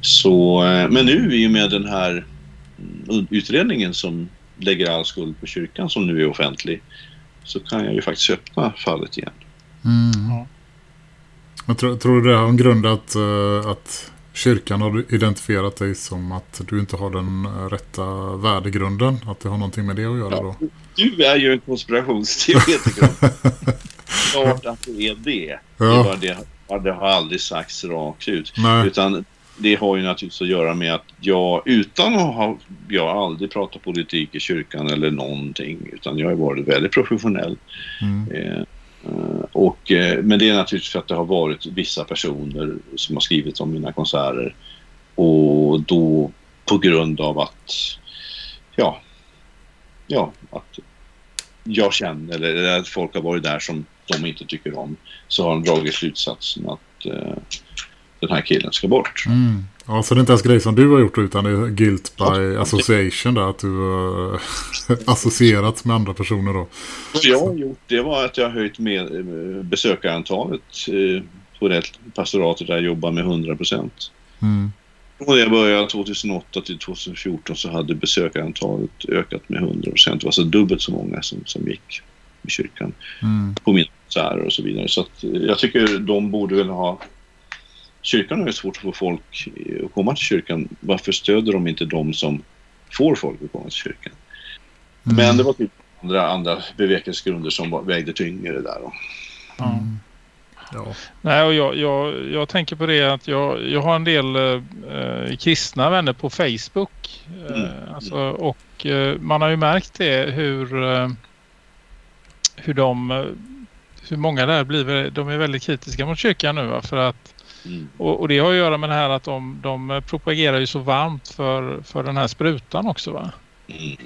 Så, eh, men nu i och med den här mm, utredningen som lägger all skuld på kyrkan som nu är offentlig så kan jag ju faktiskt öppna fallet igen. Mm. Ja. Jag tror, tror du det har en grund att, eh, att kyrkan har identifierat dig som att du inte har den eh, rätta värdegrunden. Att det har någonting med det att göra då. Du är ju en konspirationsteoretiker. [laughs] Klart att det är det. Det, Ja, var det, ja, det har aldrig sagts rakt ut. nej. Utan det har ju naturligtvis att göra med att jag utan att ha, jag har aldrig pratat politik i kyrkan eller någonting. Utan jag har varit väldigt professionell. Mm. Eh, eh, och, eh, men det är naturligtvis för att det har varit vissa personer som har skrivit om mina konserter. Och då på grund av att, ja, ja, att jag känner eller att folk har varit där som de inte tycker om. Så har de dragit slutsatsen att eh, den här killen ska bort. Mm. Ja, så det är inte ens grejer som du har gjort utan det är guilt by association där. Att du har [laughs] associerat med andra personer då. Vad jag har gjort det var att jag har höjt med, eh, besökarantalet eh, på det pastoratet där jag jobbar med 100 procent. Mm. Och jag började 2008 till 2014 så hade besökarantalet ökat med 100 procent. Det var så dubbelt så många som, som gick i kyrkan Mm. på mina konserter och så vidare. Så att, eh, jag tycker de borde väl ha... Kyrkan har ju svårt att få folk att komma till kyrkan. Varför stöder de inte de som får folk att komma till kyrkan? Mm. Men det var typ andra, andra bevekelsegrunder som var, vägde tyngre där. Då. Mm. Ja. Nej, och jag, jag, jag tänker på det att jag, jag har en del eh, kristna vänner på Facebook. Eh, Mm. alltså, och eh, man har ju märkt det hur, eh, hur de eh, hur många där blir, de är väldigt kritiska mot kyrkan nu va? för att Mm. och, och det har att göra med det här att de, de propagerar ju så varmt för, för den här sprutan också va. Mm.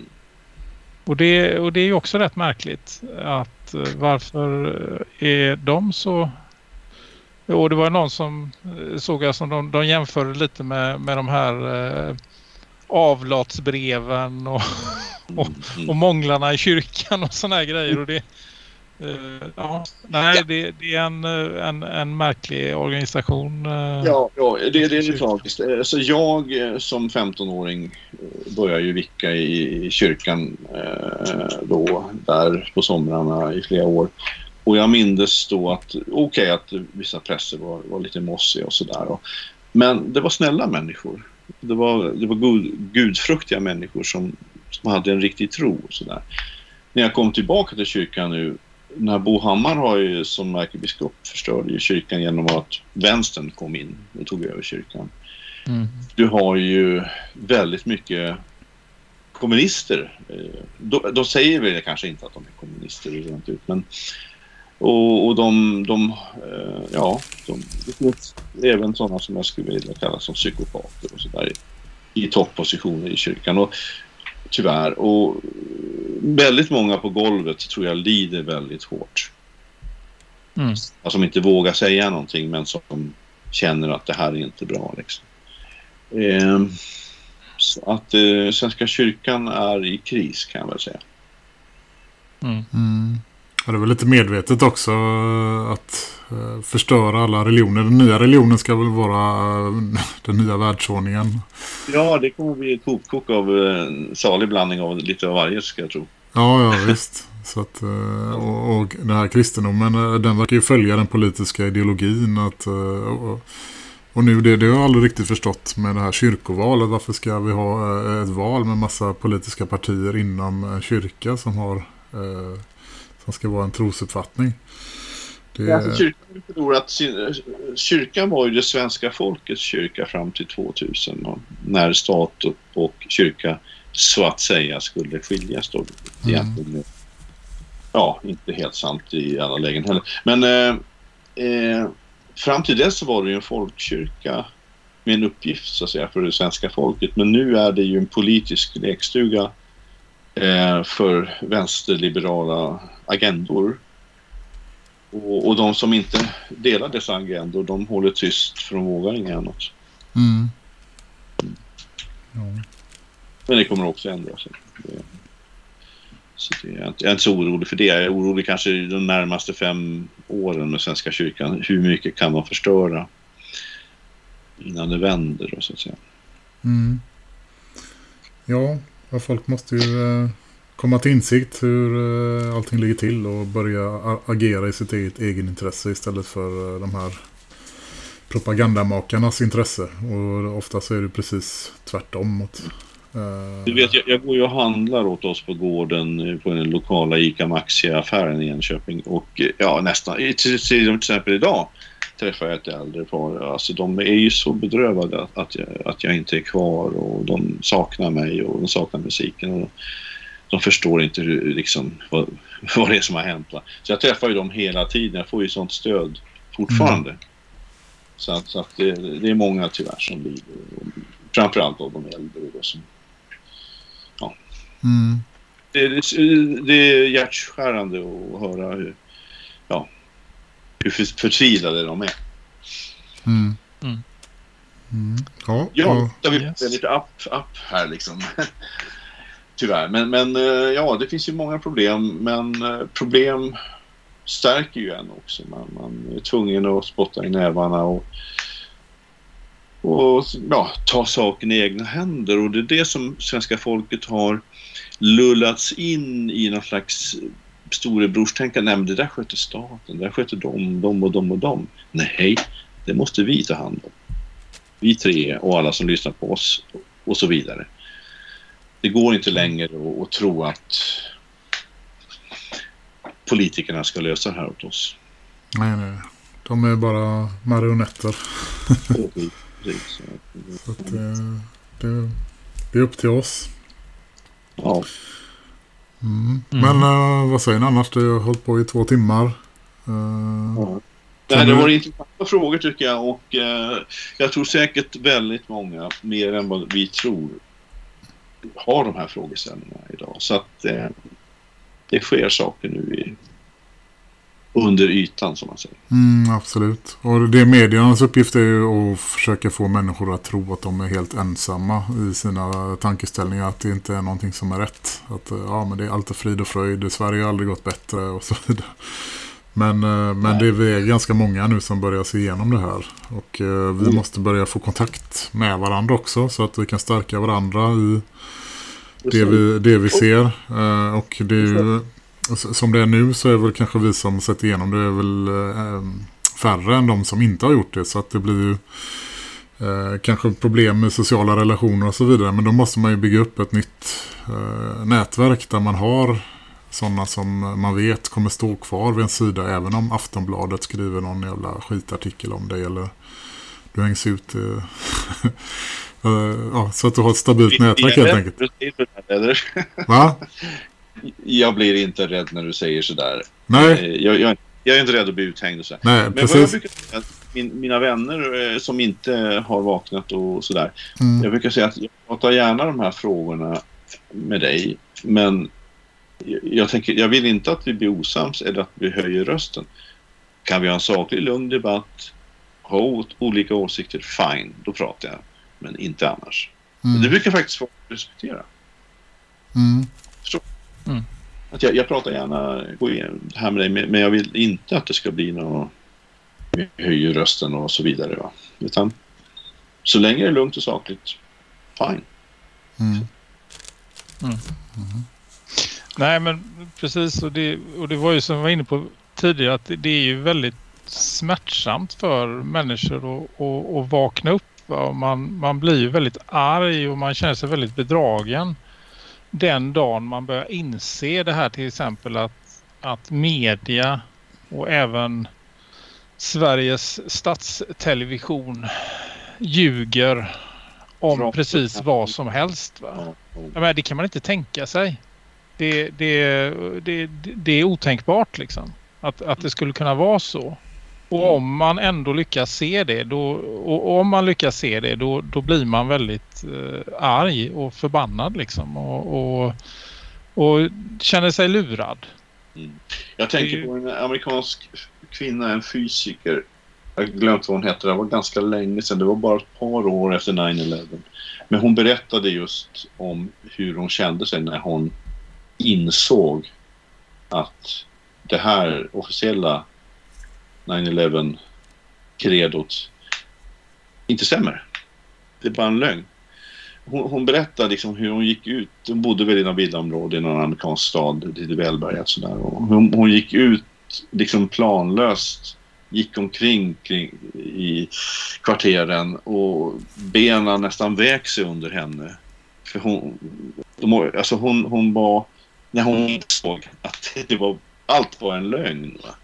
Och det, och det är ju också rätt märkligt att eh, varför är de så... Och det var någon som eh, såg jag som de, de jämförde lite med, med de här eh, avlatsbreven och, [laughs] Mm. och månglarna i kyrkan och såna här grejer. Och det, ja, nej, det, det är en, eh, en, en märklig organisation. eh. Ja, ja det, det är tragiskt. Eh, Så jag eh, som 15-åring eh, började ju vicka i, i kyrkan eh, då, där på somrarna i flera år. Och jag mindes då att, okej att vissa präster var, var lite mossiga och sådär. Men det var snälla människor. Det var, det var gud, gudfruktiga människor som, som hade en riktig tro och sådär. När jag kom tillbaka till kyrkan nu när Bo Hammar har ju som ärkebiskop förstörde ju kyrkan genom att vänstern kom in och tog över kyrkan. Mm. Du har ju väldigt mycket kommunister. Eh, De, de säger väl kanske inte att de är kommunister rent ut, men och, och de, de, eh, ja, de, det finns även sådana som jag skulle vilja kalla som psykopater och sådär i, i topppositioner i kyrkan. Och tyvärr. Och väldigt många på golvet tror jag lider väldigt hårt. Mm. Alltså, som inte vågar säga någonting men som känner att det här är inte bra. Liksom. Ehm, så att eh, Svenska kyrkan är i kris kan jag väl säga. Mm. Mm. Ja, det väl lite medvetet också eh, att eh, förstöra alla religioner. Den nya religionen ska väl vara eh, [laughs] den nya världsordningen. Ja, det kommer bli ett hopkok av en salig blandning av lite av varje ska jag tro. Ja, ja visst. Så att, och, och den här kristendomen, den verkar ju följa den politiska ideologin. Att, och, och nu, det, det har jag aldrig riktigt förstått med det här kyrkovalet. Varför ska vi ha ett val med massa politiska partier inom en kyrka som har som ska vara en trosuppfattning? Det, Alltså, kyrkan, förlorat sin, kyrkan var ju det svenska folkets kyrka fram till 2000 och när stat och, kyrka så att säga skulle skiljas då. Egentligen, ja, inte helt sant i alla lägen heller. Men eh, eh, fram till dess så var det ju en folkkyrka med en uppgift så att säga för det svenska folket. Men nu är det ju en politisk lekstuga för vänsterliberala agendor. Och, och de som inte delar dessa agendor, de håller tyst för de vågar inget annat. mm. ja. Men det kommer också ändra sig. Så det är, jag är inte så orolig för det. Jag är orolig kanske de närmaste fem åren med Svenska kyrkan. Hur mycket kan man förstöra innan det vänder då, så att säga. Mm. Ja, ja, folk måste ju eh, komma till insikt hur eh, allting ligger till och börja agera i sitt eget egenintresse istället för eh, de här propagandamakarnas intresse. Och ofta så är det precis tvärtom mot... eh, Du vet, jag, jag går ju och handlar åt oss på gården på den lokala ICA Maxi-affären i Enköping. Och ja, nästan, till, till, till exempel idag träffade jag ett äldre par. Alltså de är ju så bedrövade att, att, jag, att jag inte är kvar och de saknar mig och de saknar musiken. Och de förstår inte hur, liksom, vad, [laughs] vad det är som har hänt. Va? Så jag träffar ju dem hela tiden. Jag får ju sånt stöd fortfarande. Så, att, så att det, det är många tyvärr som lider. Framförallt av de äldre då, som mm, det, det, det är hjärtskärande att höra hur, ja, hur för- förtvivlade de är. mm, Mm. mm. Ja, Ja, ja. vi Yes. är lite upp, upp här liksom. [laughs] Tyvärr. Men, men eh, ja, det finns ju många problem. Men eh, problem stärker ju en också. Man, man är tvungen att spotta i nävarna och, och ja, ta saken i egna händer. Och det är det som svenska folket har lullats in i någon slags storebrorstänkande. Nej, men det där sköter staten, det där sköter de, de och de och de. Nej, det måste vi ta hand om. Vi tre och alla som lyssnar på oss och så vidare. Det går inte längre att, att tro att politikerna ska lösa det här åt oss. Nej, nej. De är bara marionetter. Det, [laughs] det, det är upp till oss. Ja, Mm. Mm. Men eh, vad säger ni annars? Det har hållit på i två timmar. Eh, Ja. Nej, det du- var intressanta frågor tycker jag och eh, jag tror säkert väldigt många, mer än vad vi tror, har de här frågeställningarna idag. Så att eh, det sker saker nu i, under ytan som man säger. Mm, absolut. Och det mediernas uppgift är ju att försöka få människor att tro att de är helt ensamma i sina tankeställningar. Att det inte är någonting som är rätt. Att eh, ja, men det är alltid frid och fröjd. Sverige har aldrig gått bättre och så vidare. Men, eh, men det är, ganska många nu som börjar se igenom det här. Och eh, vi Mm. måste börja få kontakt med varandra också. Så att vi kan stärka varandra i det vi, det vi ser. Eh, och det är ju, som det är nu så är väl kanske vi som sett igenom det är väl eh, färre än de som inte har gjort det. Så att det blir ju eh, kanske problem med sociala relationer och så vidare. Men då måste man ju bygga upp ett nytt eh, nätverk där man har sådana som man vet kommer stå kvar vid en sida. Även om Aftonbladet skriver någon jävla skitartikel om det eller du hängs ut. [laughs] Eh, ja, så att du har ett stabilt nätverk helt enkelt. Va? [laughs] Jag blir inte rädd när du säger sådär. Nej, Eh, Jag, jag, jag är inte rädd att bli uthängd och sådär. nej, Men vad jag precis. brukar säga, att min, mina vänner eh, som inte har vaknat och sådär. Mm. Jag brukar säga att jag pratar gärna de här frågorna med dig. Men jag, tänker, jag vill inte att vi blir osams eller att vi höjer rösten. Kan vi ha en saklig, lugn debatt, ha olika åsikter, fine, då pratar jag. Men inte annars. Det Mm. brukar faktiskt folk respektera. Mm. Att jag, jag pratar gärna gå igenom det här med dig, men jag vill inte att det ska bli någon höjer rösten och så vidare. Va? Utan så länge det är lugnt och sakligt, fine. Mm. Nej men precis och det, och det var ju som jag var inne på tidigare att det, det är ju väldigt smärtsamt för människor att, vakna upp. va. Och Man, man blir ju väldigt arg och man känner sig väldigt bedragen den dagen man börjar inse det här till exempel att, att media och även Sveriges statstelevision ljuger om Bra. precis vad som helst. Va? Men det kan man inte tänka sig. Det, det, det, det är otänkbart liksom. Att, att det skulle kunna vara så. Och om man ändå lyckas se det, då, och, om man lyckas se det, då, då blir man väldigt eh, arg och förbannad liksom. Och, och, och känner sig lurad. Jag tänker på en amerikansk kvinna, en fysiker. Jag har glömt vad hon hette, det var ganska länge sedan. Det var bara ett par år efter 9-11. Men hon berättade just om hur hon kände sig när hon insåg att det här officiella 9-11-kredot inte stämmer. Det är bara en lögn. Hon, hon berättade liksom hur hon gick ut. Hon bodde väl i något villaområde i någon amerikansk stad, lite välbärgat sådär. Och hon, hon gick ut liksom planlöst gick omkring kring, i kvarteren och benen nästan vek sig under henne. För hon, de, alltså hon, hon var, när hon insåg att det var, allt var en lögn. Va?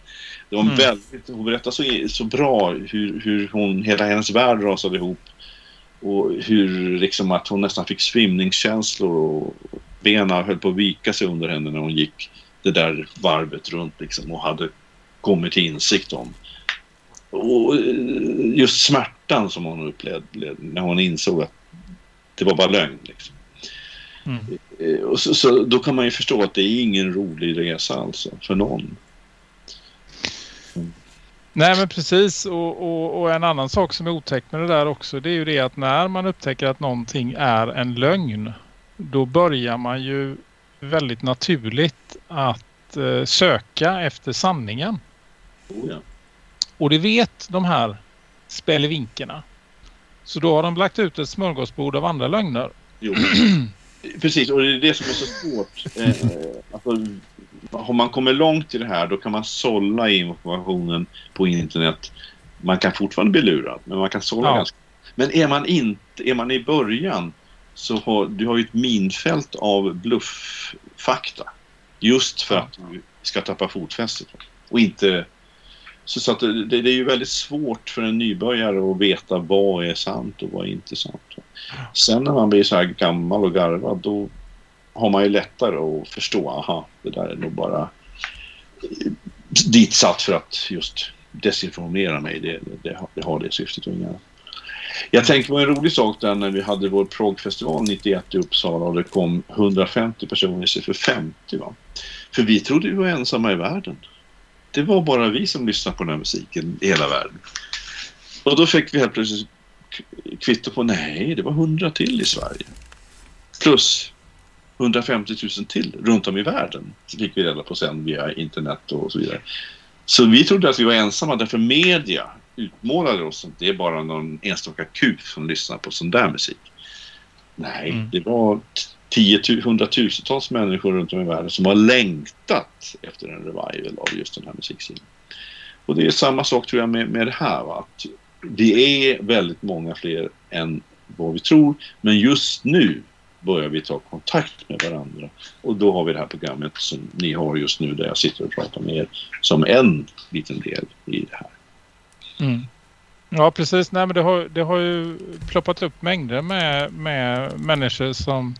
Det var Mm. väldigt, hon berättade så, så bra hur, hur hon, hela hennes värld rasade ihop. Och hur liksom att hon nästan fick svimningskänslor och benen höll på att vika sig under henne när hon gick det där varvet runt liksom och hade kommit till insikt om. Och just smärtan som hon upplevde när hon insåg att det var bara lögn. Liksom. Mm. Eh, Och så, så då kan man ju förstå att det är ingen rolig resa alltså för någon. Nej men precis och, och, och en annan sak som är otäckt med det där också det är ju det att när man upptäcker att någonting är en lögn då börjar man ju väldigt naturligt att eh, söka efter sanningen. Oh, ja. Och det vet de här spelevinkerna. Så då har de lagt ut ett smörgåsbord av andra lögner. Jo. [clears throat] Precis, och det är det som är så svårt. Eh, alltså, har man kommit långt i det här då kan man sålla informationen på internet. Man kan fortfarande bli lurad, men man kan sålla Ja. ganska. Men är man inte, är man i början så har du har ju ett minfält av blufffakta. Just för att du ska tappa fotfästet. Och inte... Så, så att det, det är ju väldigt svårt för en nybörjare att veta vad är sant och vad är inte sant. Sen när man blir så här gammal och garvad då har man ju lättare att förstå, aha, det där är nog bara ditsatt för att just desinformera mig. Det, det, det har det syftet och annat. Jag tänkte på en rolig sak där när vi hade vår progfestival 91 i Uppsala och det kom 150 personer istället för 50. Va? För vi trodde vi var ensamma i världen. Det var bara vi som lyssnade på den här musiken i hela världen. Och då fick vi helt plötsligt kvitto på nej, det var 100 till i Sverige. Plus 150 000 till runt om i världen. Så fick vi reda på sen via internet och så vidare. Så vi trodde att vi var ensamma därför media utmålade oss som att det är bara någon enstaka kuf som lyssnar på sån där musik. Nej, Mm. det var hundratusentals människor runt om i världen som har längtat efter en revival av just den här musikstilen. Och det är samma sak tror jag med, med det här. Va? Att vi är väldigt många fler än vad vi tror. Men just nu börjar vi ta kontakt med varandra. Och då har vi det här programmet som ni har just nu där jag sitter och pratar med er som en liten del i det här. Mm. Ja precis, nej men det har, det har ju ploppat upp mängder med, med människor som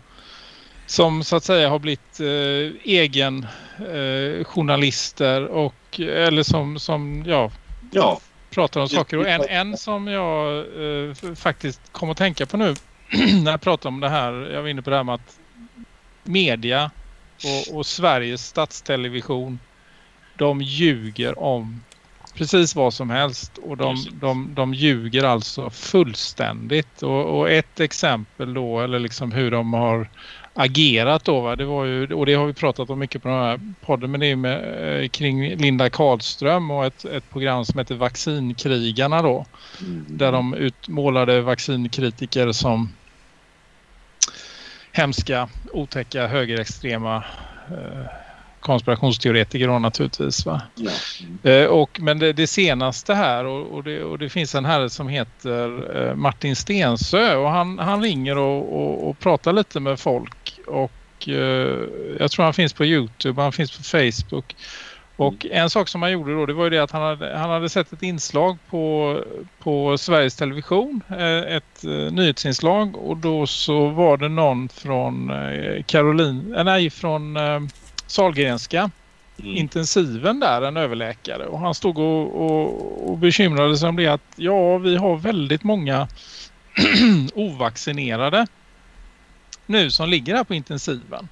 som så att säga har blivit eh, egen eh, journalister och eller som, som ja, Ja, pratar om saker. Och en, en som jag eh, faktiskt kom att tänka på nu [clears throat] när jag pratar om det här. Jag var inne på det här med att media och, och Sveriges statstelevision de ljuger om precis vad som helst och de, Precis. de, de ljuger alltså fullständigt. Och, och ett exempel då eller liksom hur de har agerat då va? det var ju och det har vi pratat om mycket på den här podden men det är med, eh, kring Linda Karlström och ett, ett program som heter Vaccinkrigarna då mm. där de utmålade vaccinkritiker som hemska, otäcka, högerextrema eh, konspirationsteoretiker då naturligtvis va. ja. Mm. Och, men det, det senaste här och, och, det, och det finns en herre som heter eh, Martin Stensö och han, han ringer och, och, och pratar lite med folk och eh, jag tror han finns på Youtube, han finns på Facebook och en sak som han gjorde då det var ju det att han hade, han hade sett ett inslag på, på Sveriges Television, ett nyhetsinslag och då så var det någon från Caroline, nej från Salgrenska Mm. intensiven där, en överläkare. Och han stod och, och, och bekymrade sig om det att ja, vi har väldigt många [clears throat] ovaccinerade nu som ligger här på intensiven.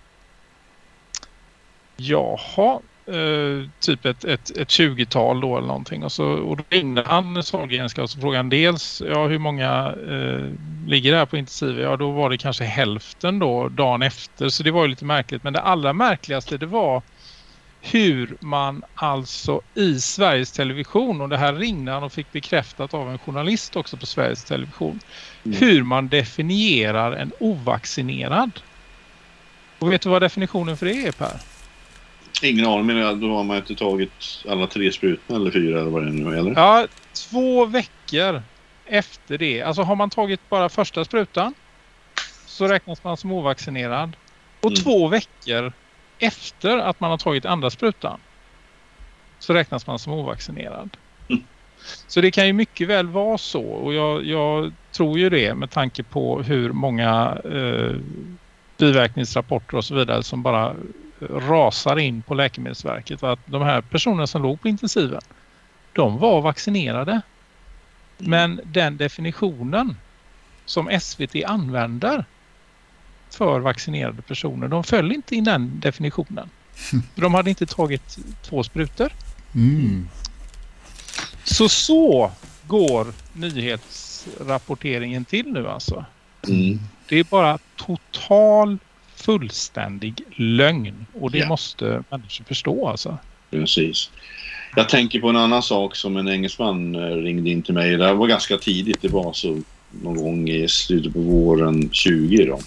Jaha, eh, typ ett, ett, ett 20-tal då eller någonting. Och, så, och då ringde han Sahlgrenska och så frågade han dels ja, hur många eh, ligger här på intensiven. Ja, då var det kanske hälften då dagen efter. Så det var ju lite märkligt. Men det allra märkligaste det var hur man alltså i Sveriges Television och det här ringde han och fick bekräftat av en journalist också på Sveriges Television Mm. hur man definierar en ovaccinerad. Och vet du vad definitionen för det är Per? Ingen aning, men då har man inte tagit alla tre sprutorna eller fyra eller vad det är nu, eller? Ja, två veckor efter det. Alltså har man tagit bara första sprutan så räknas man som ovaccinerad. Och Mm. två veckor efter att man har tagit andra sprutan så räknas man som ovaccinerad. Mm. Så det kan ju mycket väl vara så och jag, jag tror ju det med tanke på hur många eh, biverkningsrapporter och så vidare som bara rasar in på Läkemedelsverket. Att de här personerna som låg på intensiven de var vaccinerade. Men den definitionen som SVT använder för vaccinerade personer, de föll inte i den definitionen. [laughs] De hade inte tagit två sprutor. Mm. Så så går nyhetsrapporteringen till nu alltså. Mm. Det är bara total fullständig lögn och det Ja. måste människor förstå alltså. Precis. Jag tänker på en annan sak som en engelsman eh, ringde in till mig. Det var ganska tidigt. Det var så någon gång i slutet på våren 20 då.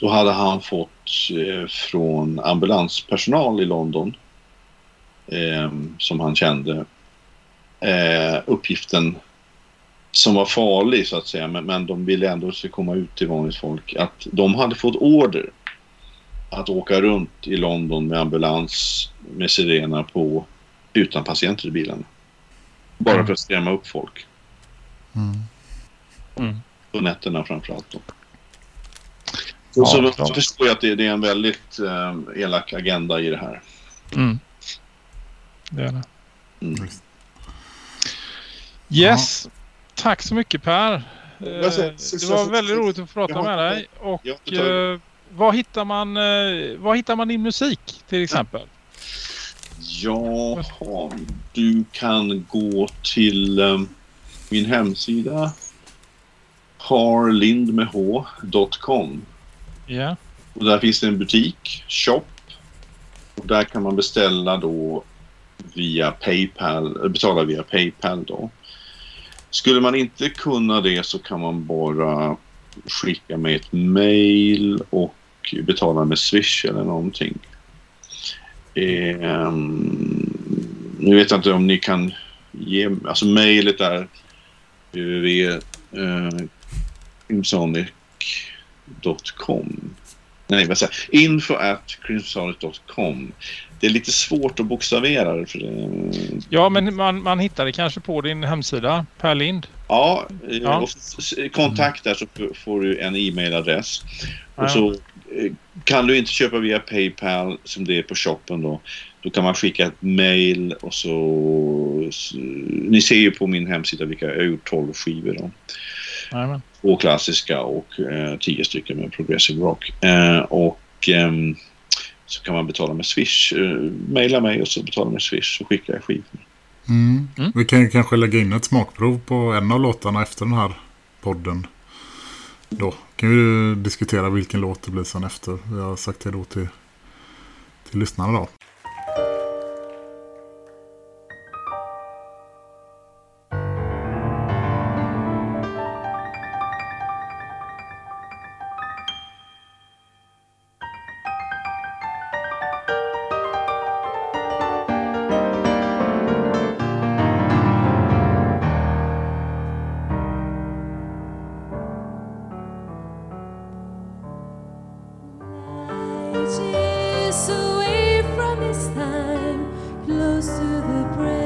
Då hade han fått eh, från ambulanspersonal i London eh, som han kände eh, uppgiften som var farlig så att säga men, men de ville ändå ska komma ut till vanligt folk att de hade fått order att åka runt i London med ambulans med sirener på utan patienter i bilarna. Bara Mm. för att skrämma upp folk. Mm. Mm. På nätterna framförallt. Då. Ja, så då klart. förstår jag att det, det är en väldigt eh, elak agenda i det här. Mm. Det är det. Mm. Yes. Tack så mycket Per. Eh, Det var väldigt roligt att få prata med dig. Och tagit- eh, vad hittar man eh, vad hittar man din musik till exempel? Jaha, du kan gå till eh, min hemsida harlindmeh.com Ja. och där finns det en butik, shop. Och där kan man beställa då via Paypal, betala via Paypal då. Skulle man inte kunna det så kan man bara skicka med ett mail och betala med Swish eller någonting. Eh, nu vet jag inte om ni kan ge... Alltså mejlet är www.crimsonic.com eh, Nej, vad säger jag? Info at crimsonic.com det är lite svårt att bokstavera det. Ja, men man, man hittar det kanske på din hemsida, Per Lind. Ja, Ja. och kontakt där så får du en e-mailadress. Ja. Och så eh, kan du inte köpa via Paypal som det är på shoppen då. Då kan man skicka ett mail och så... Ni ser ju på min hemsida vilka jag har gjort 12 skivor då. Två klassiska och eh, tio stycken med progressive rock. Eh, och ehm, så kan man betala med Swish. Eh, maila mig och så betala med Swish så skickar jag skivorna. Mm. Mm. Vi kan ju kanske lägga in ett smakprov på en av låtarna efter den här podden. Då kan vi diskutera vilken låt det blir sen efter. Vi har sagt det då till, till lyssnarna då. Light away from this time, close to the present